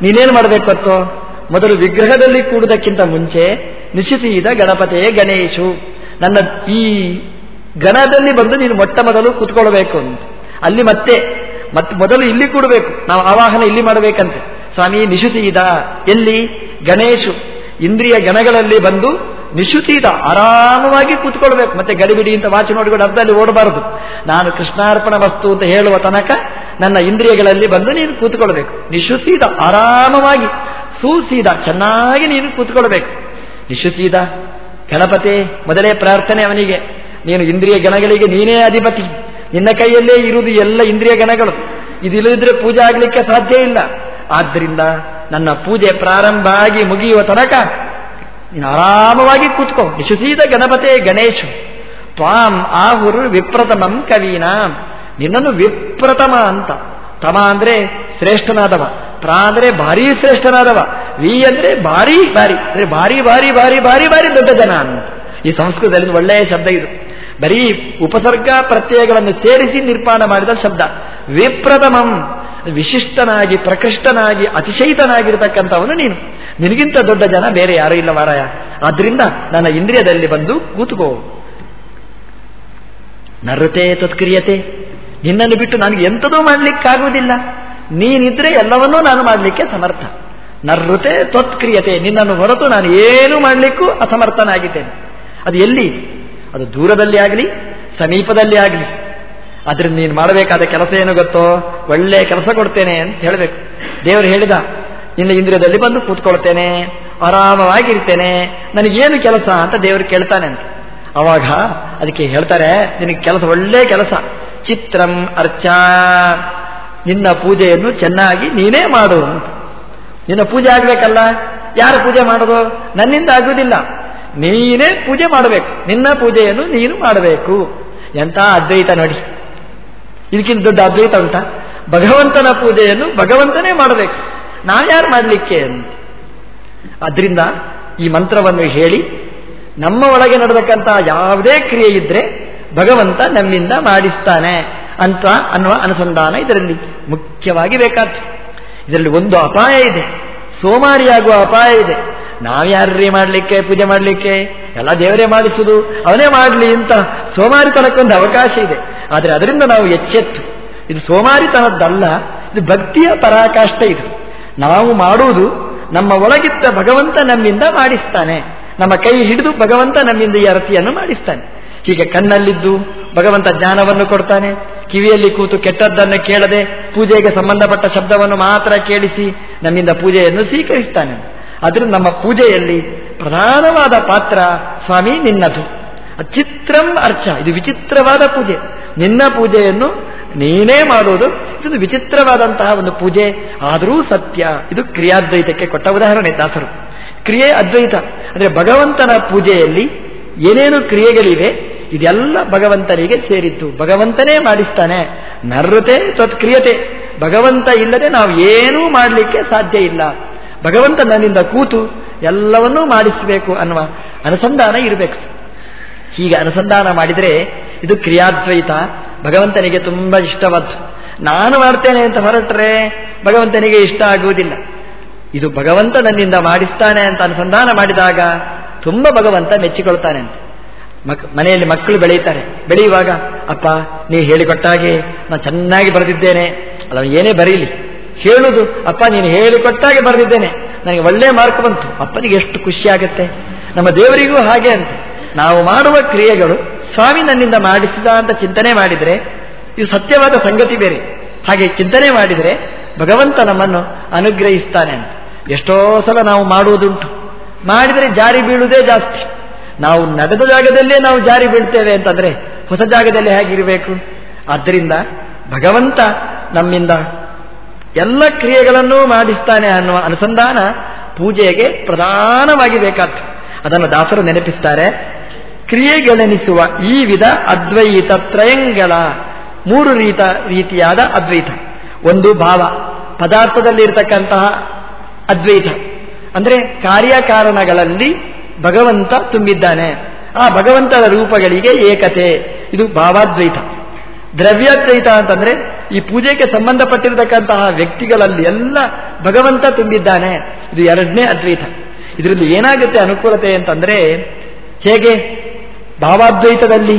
ನೀನೇನು ಮಾಡಬೇಕು ಅತ್ತು ಮೊದಲು ವಿಗ್ರಹದಲ್ಲಿ ಕೂಡುವುದಕ್ಕಿಂತ ಮುಂಚೆ ನಿಶಿಸಿದ ಗಣಪತಿಯೇ ಗಣೇಶು. ನನ್ನ ಈ ಗಣದಲ್ಲಿ ಬಂದು ನೀನು ಮೊಟ್ಟ ಮೊದಲು ಕೂತ್ಕೊಳ್ಬೇಕು ಅಂತ. ಅಲ್ಲಿ ಮತ್ತೆ ಮತ್ತೆ ಮೊದಲು ಇಲ್ಲಿ ಕೂಡಬೇಕು. ನಾವು ಆವಾಹನ ಇಲ್ಲಿ ಮಾಡಬೇಕಂತೆ. ಸ್ವಾಮಿ ನಿಶುತಿದ ಎಲ್ಲಿ? ಗಣೇಶು. ಇಂದ್ರಿಯ ಗಣಗಳಲ್ಲಿ ಬಂದು ನಿಶುತೀತ, ಆರಾಮವಾಗಿ ಕೂತ್ಕೊಳ್ಬೇಕು. ಮತ್ತೆ ಗಡಿಬಿಡಿ ಅಂತ ವಾಚಿ ನೋಡಿಕೊಂಡು ಅರ್ಧದಲ್ಲಿ ಓಡಬಾರದು. ನಾನು ಕೃಷ್ಣಾರ್ಪಣ ವಸ್ತು ಅಂತ ಹೇಳುವ ತನಕ ನನ್ನ ಇಂದ್ರಿಯಗಳಲ್ಲಿ ಬಂದು ನೀನು ಕೂತ್ಕೊಳ್ಬೇಕು. ನಿಶುಸೀದ ಆರಾಮವಾಗಿ, ಸೂಸೀದ, ಚೆನ್ನಾಗಿ ನೀನು ಕೂತ್ಕೊಳ್ಬೇಕು. ನಿಶುಸೀದ ಗಣಪತಿ, ಮೊದಲೇ ಪ್ರಾರ್ಥನೆ ಅವನಿಗೆ. ನೀನು ಇಂದ್ರಿಯ ಗಣಗಳಿಗೆ ನೀನೇ ಅಧಿಪತಿ. ನಿನ್ನ ಕೈಯಲ್ಲೇ ಇರುವುದು ಎಲ್ಲ ಇಂದ್ರಿಯ ಗಣಗಳು ಇದಿಲ್ಲದಿದ್ರೆ ಪೂಜೆ ಆಗಲಿಕ್ಕೆ ಸಾಧ್ಯ ಇಲ್ಲ. ಆದ್ದರಿಂದ ನನ್ನ ಪೂಜೆ ಪ್ರಾರಂಭ ಆಗಿ ಮುಗಿಯುವ ತನಕ ನೀನು ಆರಾಮವಾಗಿ ಕೂತ್ಕೋ. ನಿಶುಸೀದ ಗಣಪತೆ ಗಣೇಶು. ತ್ವಾಂ ಆಹುರ್ ವಿಪ್ರತಮಂ ಕವೀನಾಂ. ನಿನ್ನನ್ನು ವಿಪ್ರತಮ ಅಂತ. ತಮ ಅಂದ್ರೆ ಶ್ರೇಷ್ಠನಾದವ. ಪ್ರ ಅಂದ್ರೆ ಭಾರಿ ಶ್ರೇಷ್ಠನಾದವ. ವಿ ಅಂದ್ರೆ ಭಾರಿ ಭಾರಿ. ಅಂದ್ರೆ ಭಾರಿ ಭಾರಿ ಭಾರಿ ಭಾರಿ ಭಾರಿ ದೊಡ್ಡ ಜನ ಅಂತ. ಈ ಸಂಸ್ಕೃತದಲ್ಲಿ ಒಳ್ಳೆಯ ಶಬ್ದ ಇದು. ಬರೀ ಉಪಸರ್ಗ ಪ್ರತ್ಯಯಗಳನ್ನು ಸೇರಿಸಿ ನಿರ್ಮಾಣ ಮಾಡಿದ ಶಬ್ದ. ವಿಪ್ರಥಮಂ ವಿಶಿಷ್ಟನಾಗಿ, ಪ್ರಕೃಷ್ಟನಾಗಿ, ಅತಿಶಯಿತನಾಗಿರ್ತಕ್ಕಂಥವನು ನೀನು. ನಿನಗಿಂತ ದೊಡ್ಡ ಜನ ಬೇರೆ ಯಾರೂ ಇಲ್ಲ ಮಾರಾಯ. ಆದ್ರಿಂದ ನನ್ನ ಇಂದ್ರಿಯದಲ್ಲಿ ಬಂದು ಕೂತುಕೋ. ನರತೆ ತತ್ಕ್ರಿಯತೆ. ನಿನ್ನನ್ನು ಬಿಟ್ಟು ನನಗೆ ಎಂಥದೂ ಮಾಡಲಿಕ್ಕಾಗುವುದಿಲ್ಲ. ನೀನಿದ್ರೆ ಎಲ್ಲವನ್ನೂ ನಾನು ಮಾಡಲಿಕ್ಕೆ ಸಮರ್ಥ. ನರ್ರುತೆ ತತ್ಕ್ರಿಯತೆ. ನಿನ್ನನ್ನು ಹೊರತು ನಾನು ಏನು ಮಾಡಲಿಕ್ಕೂ ಅಸಮರ್ಥನಾಗಿದ್ದೇನೆ. ಅದು ಎಲ್ಲಿ? ಅದು ದೂರದಲ್ಲಿ ಆಗಲಿ, ಸಮೀಪದಲ್ಲಿ ಆಗಲಿ. ಅದರಿಂದ ನೀನು ಮಾಡಬೇಕಾದ ಕೆಲಸ ಏನು ಗೊತ್ತೋ? ಒಳ್ಳೆಯ ಕೆಲಸ ಕೊಡ್ತೇನೆ ಅಂತ ಹೇಳಬೇಕು. ದೇವರು ಹೇಳಿದ, ನಿನ್ನ ಇಂದ್ರಿಯದಲ್ಲಿ ಬಂದು ಕೂತ್ಕೊಳ್ತೇನೆ, ಆರಾಮವಾಗಿರ್ತೇನೆ, ನನಗೇನು ಕೆಲಸ ಅಂತ ದೇವರು ಕೇಳ್ತಾನೆ ಅಂತ. ಅವಾಗ ಅದಕ್ಕೆ ಹೇಳ್ತಾರೆ, ನಿನಗೆ ಕೆಲಸ, ಒಳ್ಳೆ ಕೆಲಸ. ಚಿತ್ರಂ ಅರ್ಚಾ, ನಿನ್ನ ಪೂಜೆಯನ್ನು ಚೆನ್ನಾಗಿ ನೀನೇ ಮಾಡು ನಿನ್ನ ಪೂಜೆ ಆಗಬೇಕಲ್ಲ? ಯಾರು ಪೂಜೆ ಮಾಡೋದು? ನನ್ನಿಂದ ಆಗುವುದಿಲ್ಲ ನೀನೇ ಪೂಜೆ ಮಾಡಬೇಕು. ನಿನ್ನ ಪೂಜೆಯನ್ನು ನೀನು ಮಾಡಬೇಕು. ಎಂಥ ಅದ್ವೈತ ನೋಡಿ. ಇದಕ್ಕಿಂತ ದೊಡ್ಡ ಅದ್ವೈತ ಉಂಟಾ? ಭಗವಂತನ ಪೂಜೆಯನ್ನು ಭಗವಂತನೇ ಮಾಡಬೇಕು. ನಾವ್ಯಾರು ಮಾಡಲಿಕ್ಕೆ ಅದರಿಂದ ಈ ಮಂತ್ರವನ್ನು ಹೇಳಿ, ನಮ್ಮ ಒಳಗೆ ನಡೆದಕ್ಕಂತಹ ಯಾವುದೇ ಕ್ರಿಯೆ ಇದ್ರೆ ಭಗವಂತ ನಮ್ಮಿಂದ ಮಾಡಿಸ್ತಾನೆ ಅಂತ ಅನ್ನುವ ಅನುಸಂಧಾನ ಇದರಲ್ಲಿ ಮುಖ್ಯವಾಗಿ ಬೇಕಾದ್ದು. ಇದರಲ್ಲಿ ಒಂದು ಅಪಾಯ ಇದೆ. ಸೋಮಾರಿಯಾಗುವ ಅಪಾಯ ಇದೆ. ನಾವ್ಯಾರ್ರೀ ಮಾಡಲಿಕ್ಕೆ, ಪೂಜೆ ಮಾಡಲಿಕ್ಕೆ? ಎಲ್ಲ ದೇವರೇ ಮಾಡಿಸುದು. ಅವನೇ ಮಾಡಲಿ ಅಂತ ಸೋಮಾರಿತನಕ್ಕೊಂದು ಅವಕಾಶ ಇದೆ. ಆದರೆ ಅದರಿಂದ ನಾವು ಎಚ್ಚೆತ್ತು. ಇದು ಸೋಮಾರಿತನದ್ದಲ್ಲ, ಇದು ಭಕ್ತಿಯ ಪರಾಕಾಷ್ಠ ಇದು. ನಾವು ಮಾಡುವುದು ನಮ್ಮ ಒಳಗಿದ್ದ ಭಗವಂತ ನಮ್ಮಿಂದ ಮಾಡಿಸ್ತಾನೆ. ನಮ್ಮ ಕೈ ಹಿಡಿದು ಭಗವಂತ ನಮ್ಮಿಂದ ಈ ಅರತಿಯನ್ನು ಮಾಡಿಸ್ತಾನೆ. ಹೀಗೆ ಕಣ್ಣಲ್ಲಿದ್ದು ಭಗವಂತ ಜ್ಞಾನವನ್ನು ಕೊಡ್ತಾನೆ. ಕಿವಿಯಲ್ಲಿ ಕೂತು ಕೆಟ್ಟದ್ದನ್ನು ಕೇಳದೆ ಪೂಜೆಗೆ ಸಂಬಂಧಪಟ್ಟ ಶಬ್ದವನ್ನು ಮಾತ್ರ ಕೇಳಿಸಿ ನಮ್ಮಿಂದ ಪೂಜೆಯನ್ನು ಸ್ವೀಕರಿಸ್ತಾನೆ. ಅದರಿಂದ ನಮ್ಮ ಪೂಜೆಯಲ್ಲಿ ಪ್ರಧಾನವಾದ ಪಾತ್ರ ಸ್ವಾಮಿ ನಿನ್ನದು. ಚಿತ್ರಂ ಅರ್ಚ. ಇದು ವಿಚಿತ್ರವಾದ ಪೂಜೆ. ನಿನ್ನ ಪೂಜೆಯನ್ನು ನೀನೇ ಮಾಡುವುದು. ಇದೊಂದು ವಿಚಿತ್ರವಾದಂತಹ ಒಂದು ಪೂಜೆ. ಆದರೂ ಸತ್ಯ. ಇದು ಕ್ರಿಯಾದ್ವೈತಕ್ಕೆ ಕೊಟ್ಟ ಉದಾಹರಣೆ, ದಾಸರು. ಕ್ರಿಯೆ ಅದ್ವೈತ. ಅಂದರೆ ಭಗವಂತನ ಪೂಜೆಯಲ್ಲಿ ಏನೇನು ಕ್ರಿಯೆಗಳಿವೆ, ಇದೆಲ್ಲ ಭಗವಂತನಿಗೆ ಸೇರಿದ್ದು. ಭಗವಂತನೇ ಮಾಡಿಸ್ತಾನೆ. ನರ್ರತೆ ಕ್ರಿಯತೆ ಭಗವಂತ ಇಲ್ಲದೆ ನಾವು ಏನೂ ಮಾಡಲಿಕ್ಕೆ ಸಾಧ್ಯ ಇಲ್ಲ. ಭಗವಂತ ನನ್ನಿಂದ ಕೂತು ಎಲ್ಲವನ್ನೂ ಮಾಡಿಸಬೇಕು ಅನ್ನುವ ಅನುಸಂಧಾನ ಇರಬೇಕು. ಹೀಗೆ ಅನುಸಂಧಾನ ಮಾಡಿದರೆ ಇದು ಕ್ರಿಯಾದ್ವೈತ. ಭಗವಂತನಿಗೆ ತುಂಬ ಇಷ್ಟವಾದ್ದು. ನಾನು ಮಾಡ್ತೇನೆ ಅಂತ ಹೊರಟ್ರೆ ಭಗವಂತನಿಗೆ ಇಷ್ಟ ಆಗುವುದಿಲ್ಲ. ಇದು ಭಗವಂತ ನನ್ನಿಂದ ಮಾಡಿಸ್ತಾನೆ ಅಂತ ಅನುಸಂಧಾನ ಮಾಡಿದಾಗ ತುಂಬ ಭಗವಂತ ಮೆಚ್ಚಿಕೊಳ್ತಾನೆ ಅಂತ. ಮಕ್, ಮನೆಯಲ್ಲಿ ಮಕ್ಕಳು ಬೆಳೆಯುತ್ತಾರೆ ಬೆಳೆಯುವಾಗ, ಅಪ್ಪ ನೀವು ಹೇಳಿಕೊಟ್ಟಾಗೆ ನಾನು ಚೆನ್ನಾಗಿ ಬರೆದಿದ್ದೇನೆ. ಅಲ್ಲ ಏನೇ ಬರೀಲಿ. ಹೇಳುದು, ಅಪ್ಪ, ನೀನು ಹೇಳಿಕೊಟ್ಟಾಗೆ ಬರೆದಿದ್ದೇನೆ. ನನಗೆ ಒಳ್ಳೆ ಮಾರ್ಕ್ ಬಂತು. ಅಪ್ಪನಿಗೆ ಎಷ್ಟು ಖುಷಿ ಆಗುತ್ತೆ. ನಮ್ಮ ದೇವರಿಗೂ ಹಾಗೆ ಅಂತೆ. ನಾವು ಮಾಡುವ ಕ್ರಿಯೆಗಳು ಸ್ವಾಮಿ ನನ್ನಿಂದ ಮಾಡಿಸಿದ ಅಂತ ಚಿಂತನೆ ಮಾಡಿದರೆ, ಇದು ಸತ್ಯವಾದ ಸಂಗತಿ ಬೇರೆ. ಹಾಗೆ ಚಿಂತನೆ ಮಾಡಿದರೆ, ಭಗವಂತ ನಮ್ಮನ್ನು ಅನುಗ್ರಹಿಸ್ತಾನೆ ಅಂತ. ಎಷ್ಟೋ ಸಲ ನಾವು ಮಾಡುವುದುಂಟು. ಮಾಡಿದರೆ ಜಾರಿ ಬೀಳುವುದೇ ಜಾಸ್ತಿ. ನಾವು ನಡೆದ ಜಾಗದಲ್ಲೇ ನಾವು ಜಾರಿ ಬೀಳ್ತೇವೆ ಅಂತಂದರೆ, ಹೊಸ ಜಾಗದಲ್ಲಿ ಹೇಗಿರಬೇಕು? ಆದ್ದರಿಂದ ಭಗವಂತ ನಮ್ಮಿಂದ ಎಲ್ಲ ಕ್ರಿಯೆಗಳನ್ನೂ ಮಾಡಿಸ್ತಾನೆ ಅನ್ನುವ ಅನುಸಂಧಾನ ಪೂಜೆಗೆ ಪ್ರಧಾನವಾಗಿ ಬೇಕಾದ್ದು. ಅದನ್ನು ದಾಸರು ನೆನಪಿಸ್ತಾರೆ. ಕ್ರಿಯೆಗಳೆನಿಸುವ ಈ ವಿಧ ಅದ್ವೈತ ತ್ರಯಂಗಳ ಮೂರು ರೀತ ರೀತಿಯಾದ ಅದ್ವೈತ. ಒಂದು ಭಾವ, ಪದಾರ್ಥದಲ್ಲಿರ್ತಕ್ಕಂತಹ ಅದ್ವೈತ. ಅಂದರೆ ಕಾರ್ಯಕಾರಣಗಳಲ್ಲಿ ಭಗವಂತ ತುಂಬಿದ್ದಾನೆ. ಆ ಭಗವಂತನ ರೂಪಗಳಿಗೆ ಏಕತೆ. ಇದು ಭಾವಾದ್ವೈತ. ದ್ರವ್ಯಾದ್ವೈತ ಅಂತಂದ್ರೆ ಈ ಪೂಜೆಗೆ ಸಂಬಂಧಪಟ್ಟಿರತಕ್ಕಂತಹ ವ್ಯಕ್ತಿಗಳಲ್ಲಿ ಎಲ್ಲ ಭಗವಂತ ತುಂಬಿದ್ದಾನೆ. ಇದು ಎರಡನೇ ಅದ್ವೈತ. ಇದರಲ್ಲಿ ಏನಾಗುತ್ತೆ ಅನುಕೂಲತೆ ಅಂತಂದ್ರೆ ಹೇಗೆ? ಭಾವಾದ್ವೈತದಲ್ಲಿ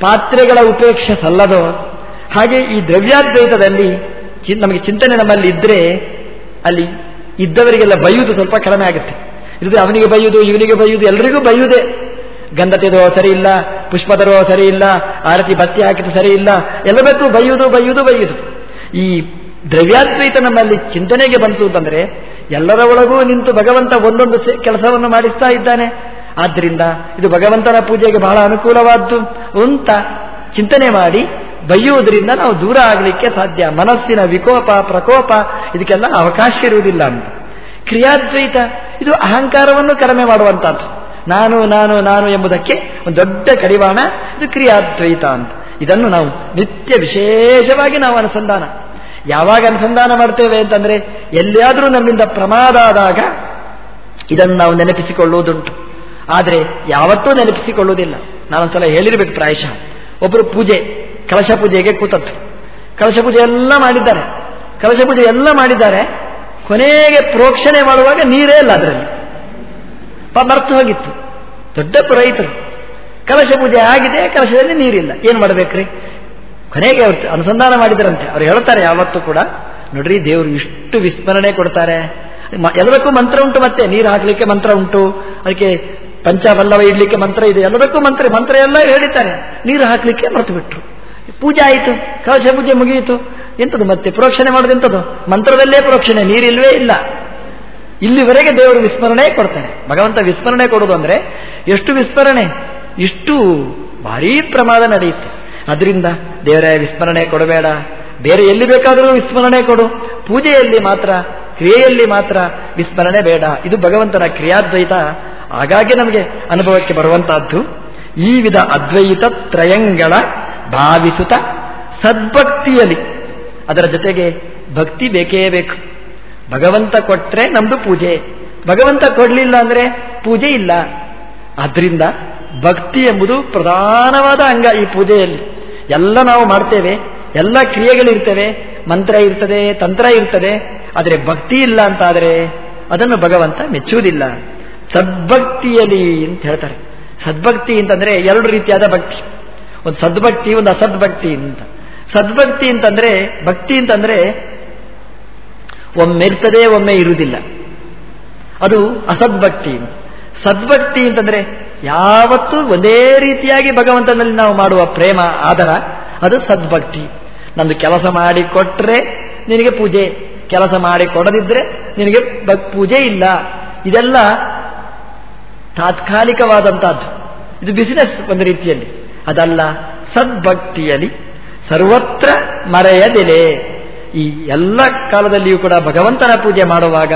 ಪಾತ್ರೆಗಳ ಉಪೇಕ್ಷೆ ಸಲ್ಲದೋ? ಹಾಗೆ ಈ ದ್ರವ್ಯಾದ್ವೈತದಲ್ಲಿ ನಮಗೆ ಚಿಂತನೆ ನಮ್ಮಲ್ಲಿ ಇದ್ರೆ ಅಲ್ಲಿ ಇದ್ದವರಿಗೆಲ್ಲ ಬೈಯುವುದು ಸ್ವಲ್ಪ ಕಡಿಮೆ ಆಗುತ್ತೆ. ಇದು ಅವನಿಗೆ ಬೈಯುವುದು ಇವನಿಗೆ ಬೈಯುವುದು ಎಲ್ರಿಗೂ ಬೈಯುವುದೇ ಗಂಧ ತೆದೋ ಸರಿ ಇಲ್ಲ ಪುಷ್ಪ ತರೋ ಸರಿ ಇಲ್ಲ ಆರತಿ ಬತ್ತಿ ಹಾಕಿದ್ದು ಸರಿ ಇಲ್ಲ ಎಲ್ಲದಕ್ಕೂ ಬೈಯುವುದು ಬೈಯುವುದು ಬೈಯುವುದು ಈ ದ್ರವ್ಯಾದ್ವೈತ ನಮ್ಮಲ್ಲಿ ಚಿಂತನೆಗೆ ಬಂತು ಅಂತಂದ್ರೆ ಎಲ್ಲರ ಒಳಗೂ ನಿಂತು ಭಗವಂತ ಒಂದೊಂದು ಕೆಲಸವನ್ನು ಮಾಡಿಸ್ತಾ ಇದ್ದಾನೆ. ಆದ್ದರಿಂದ ಇದು ಭಗವಂತನ ಪೂಜೆಗೆ ಬಹಳ ಅನುಕೂಲವಾದ್ದು ಅಂತ ಚಿಂತನೆ ಮಾಡಿ ಬೈಯುವುದರಿಂದ ನಾವು ದೂರ ಆಗಲಿಕ್ಕೆ ಸಾಧ್ಯ. ಮನಸ್ಸಿನ ವಿಕೋಪ, ಪ್ರಕೋಪ, ಇದಕ್ಕೆಲ್ಲ ಅವಕಾಶ ಇರುವುದಿಲ್ಲ ಅಂತ. ಕ್ರಿಯಾದ್ವೈತ, ಇದು ಅಹಂಕಾರವನ್ನು ಕಡಿಮೆ ಮಾಡುವಂತಹದ್ದು ನಾನು ನಾನು ನಾನು ಎಂಬುದಕ್ಕೆ ಒಂದು ದೊಡ್ಡ ಕಡಿವಾಣ, ಇದು ಕ್ರಿಯಾದ್ವೈತ ಅಂತ. ಇದನ್ನು ನಾವು ನಿತ್ಯ ವಿಶೇಷವಾಗಿ ನಾವು ಅನುಸಂಧಾನ. ಯಾವಾಗ ಅನುಸಂಧಾನ ಮಾಡ್ತೇವೆ ಅಂತಂದ್ರೆ ಎಲ್ಲಿಯಾದರೂ ನಮ್ಮಿಂದ ಪ್ರಮಾದ ಆದಾಗ ಇದನ್ನು ನಾವು ನೆನಪಿಸಿಕೊಳ್ಳುವುದುಂಟು. ಆದರೆ ಯಾವತ್ತೂ ನೆನಪಿಸಿಕೊಳ್ಳುವುದಿಲ್ಲ. ನಾನೊಂದ್ಸಲ ಹೇಳಿರ್ಬೇಕು ಪ್ರಾಯಶಃ. ಒಬ್ಬರು ಪೂಜೆ, ಕಲಶ ಪೂಜೆಗೆ ಕೂತದ್ದು. ಕಲಶ ಪೂಜೆ ಎಲ್ಲ ಮಾಡಿದ್ದಾರೆ. ಕಲಶ ಪೂಜೆ ಎಲ್ಲ ಮಾಡಿದ್ದಾರೆ. ಕೊನೆಗೆ ಪ್ರೋಕ್ಷಣೆ ಮಾಡುವಾಗ ನೀರೇ ಇಲ್ಲ ಅದರಲ್ಲಿ. ಮರ್ತು ಹೋಗಿತ್ತು. ದೊಡ್ಡ ಪುರೋಹಿತರು. ಕಲಶ ಪೂಜೆ ಆಗಿದೆ, ಕಲಶದಲ್ಲಿ ನೀರಿಲ್ಲ. ಏನು ಮಾಡಬೇಕ್ರಿ? ಕೊನೆಗೆ ಅವ್ರು ಅನುಸಂಧಾನ ಮಾಡಿದರಂತೆ. ಅವ್ರು ಹೇಳ್ತಾರೆ ಯಾವತ್ತೂ ಕೂಡ, ನೋಡ್ರಿ ದೇವರು ಇಷ್ಟು ವಿಸ್ಮರಣೆ ಕೊಡ್ತಾರೆ. ಎಲ್ಲದಕ್ಕೂ ಮಂತ್ರ ಉಂಟು ಮತ್ತೆ. ನೀರು ಹಾಕಲಿಕ್ಕೆ ಮಂತ್ರ ಉಂಟು. ಅದಕ್ಕೆ ಪಂಚವಲ್ಲವ ಇಡ್ಲಿಕ್ಕೆ ಮಂತ್ರ ಇದೆ. ಎಲ್ಲದಕ್ಕೂ ಮಂತ್ರ ಮಂತ್ರ ಎಲ್ಲ ಹೇಳಿದ್ದಾರೆ. ನೀರು ಹಾಕಲಿಕ್ಕೆ ಮರೆತು ಬಿಟ್ಟರು ಪೂಜೆ ಆಯಿತು, ಕಳಶ ಪೂಜೆ ಮುಗಿಯಿತು. ಎಂಥದ್ದು ಮತ್ತೆ? ಪ್ರೋಕ್ಷಣೆ ಮಾಡೋದು ಎಂಥದ್ದು ಮಂತ್ರದಲ್ಲೇ ಪ್ರೋಕ್ಷಣೆ ನೀರಿಲ್ವೇ ಇಲ್ಲ. ಇಲ್ಲಿವರೆಗೆ ದೇವರು ವಿಸ್ಮರಣೆ ಕೊಡ್ತಾನೆ. ಭಗವಂತ ವಿಸ್ಮರಣೆ ಕೊಡೋದು ಅಂದರೆ ಎಷ್ಟು ವಿಸ್ಮರಣೆ? ಇಷ್ಟು ಭಾರೀ ಪ್ರಮಾದ ನಡೆಯುತ್ತೆ. ಅದರಿಂದ ದೇವರ ವಿಸ್ಮರಣೆ ಕೊಡಬೇಡ. ಬೇರೆ ಎಲ್ಲಿ ಬೇಕಾದರೂ ವಿಸ್ಮರಣೆ ಕೊಡು. ಪೂಜೆಯಲ್ಲಿ ಮಾತ್ರ, ಕ್ರಿಯೆಯಲ್ಲಿ ಮಾತ್ರ ವಿಸ್ಮರಣೆ ಬೇಡ. ಇದು ಭಗವಂತನ ಕ್ರಿಯಾದ್ವೈತ. ಹಾಗಾಗಿ ನಮಗೆ ಅನುಭವಕ್ಕೆ ಬರುವಂತಹದ್ದು ಈ ವಿಧ ಅದ್ವೈತ ತ್ರಯಂಗಳ ಭಾವಿಸುತ್ತ ಸದ್ಭಕ್ತಿಯಲ್ಲಿ. ಅದರ ಜೊತೆಗೆ ಭಕ್ತಿ ಬೇಕೇ ಬೇಕು. ಭಗವಂತ ಕೊಟ್ಟರೆ ನಮ್ದು ಪೂಜೆ. ಭಗವಂತ ಕೊಡಲಿಲ್ಲ ಅಂದರೆ ಪೂಜೆ ಇಲ್ಲ. ಆದ್ರಿಂದ ಭಕ್ತಿ ಎಂಬುದು ಪ್ರಧಾನವಾದ ಅಂಗ ಈ ಪೂಜೆಯಲ್ಲಿ. ಎಲ್ಲ ನಾವು ಮಾಡ್ತೇವೆ, ಎಲ್ಲ ಕ್ರಿಯೆಗಳಿರ್ತವೆ, ಮಂತ್ರ ಇರ್ತದೆ, ತಂತ್ರ ಇರ್ತದೆ, ಆದರೆ ಭಕ್ತಿ ಇಲ್ಲ ಅಂತಾದರೆ ಅದನ್ನು ಭಗವಂತ ಮೆಚ್ಚುವುದಿಲ್ಲ. ಸದ್ಭಕ್ತಿಯಲ್ಲಿ ಅಂತ ಹೇಳ್ತಾರೆ. ಸದ್ಭಕ್ತಿ ಅಂತಂದ್ರೆ ಎರಡು ರೀತಿಯಾದ ಭಕ್ತಿ. ಒಂದು ಸದ್ಭಕ್ತಿ, ಒಂದು ಅಸದ್ಭಕ್ತಿ ಅಂತ. ಸದ್ಭಕ್ತಿ ಅಂತಂದ್ರೆ, ಭಕ್ತಿ ಅಂತಂದ್ರೆ ಒಮ್ಮೆ ಇರ್ತದೆ, ಒಮ್ಮೆ ಇರುವುದಿಲ್ಲ. ಅದು ಅಸದ್ಭಕ್ತಿ ಸದ್ಭಕ್ತಿ ಅಂತಂದ್ರೆ ಯಾವತ್ತೂ ಒಂದೇ ರೀತಿಯಾಗಿ ಭಗವಂತನಲ್ಲಿ ನಾವು ಮಾಡುವ ಪ್ರೇಮ, ಆದರ, ಅದು ಸದ್ಭಕ್ತಿ. ನಂದು ಕೆಲಸ ಮಾಡಿ ಕೊಟ್ಟರೆ ನಿನಗೆ ಪೂಜೆ. ಕೆಲಸ ಮಾಡಿ ಕೊಡದಿದ್ರೆ ನಿನಗೆ ಪೂಜೆ ಇಲ್ಲ. ಇದೆಲ್ಲ ತಾತ್ಕಾಲಿಕವಾದಂತಹದ್ದು. ಇದು ಬಿಸಿನೆಸ್ ಒಂದು ರೀತಿಯಲ್ಲಿ. ಅದಲ್ಲ, ಸದ್ಭಕ್ತಿಯಲ್ಲಿ ಸರ್ವತ್ರ ಮರೆಯದೆಲೆ ಈ ಎಲ್ಲ ಕಾಲದಲ್ಲಿಯೂ ಕೂಡ ಭಗವಂತನ ಪೂಜೆ ಮಾಡುವಾಗ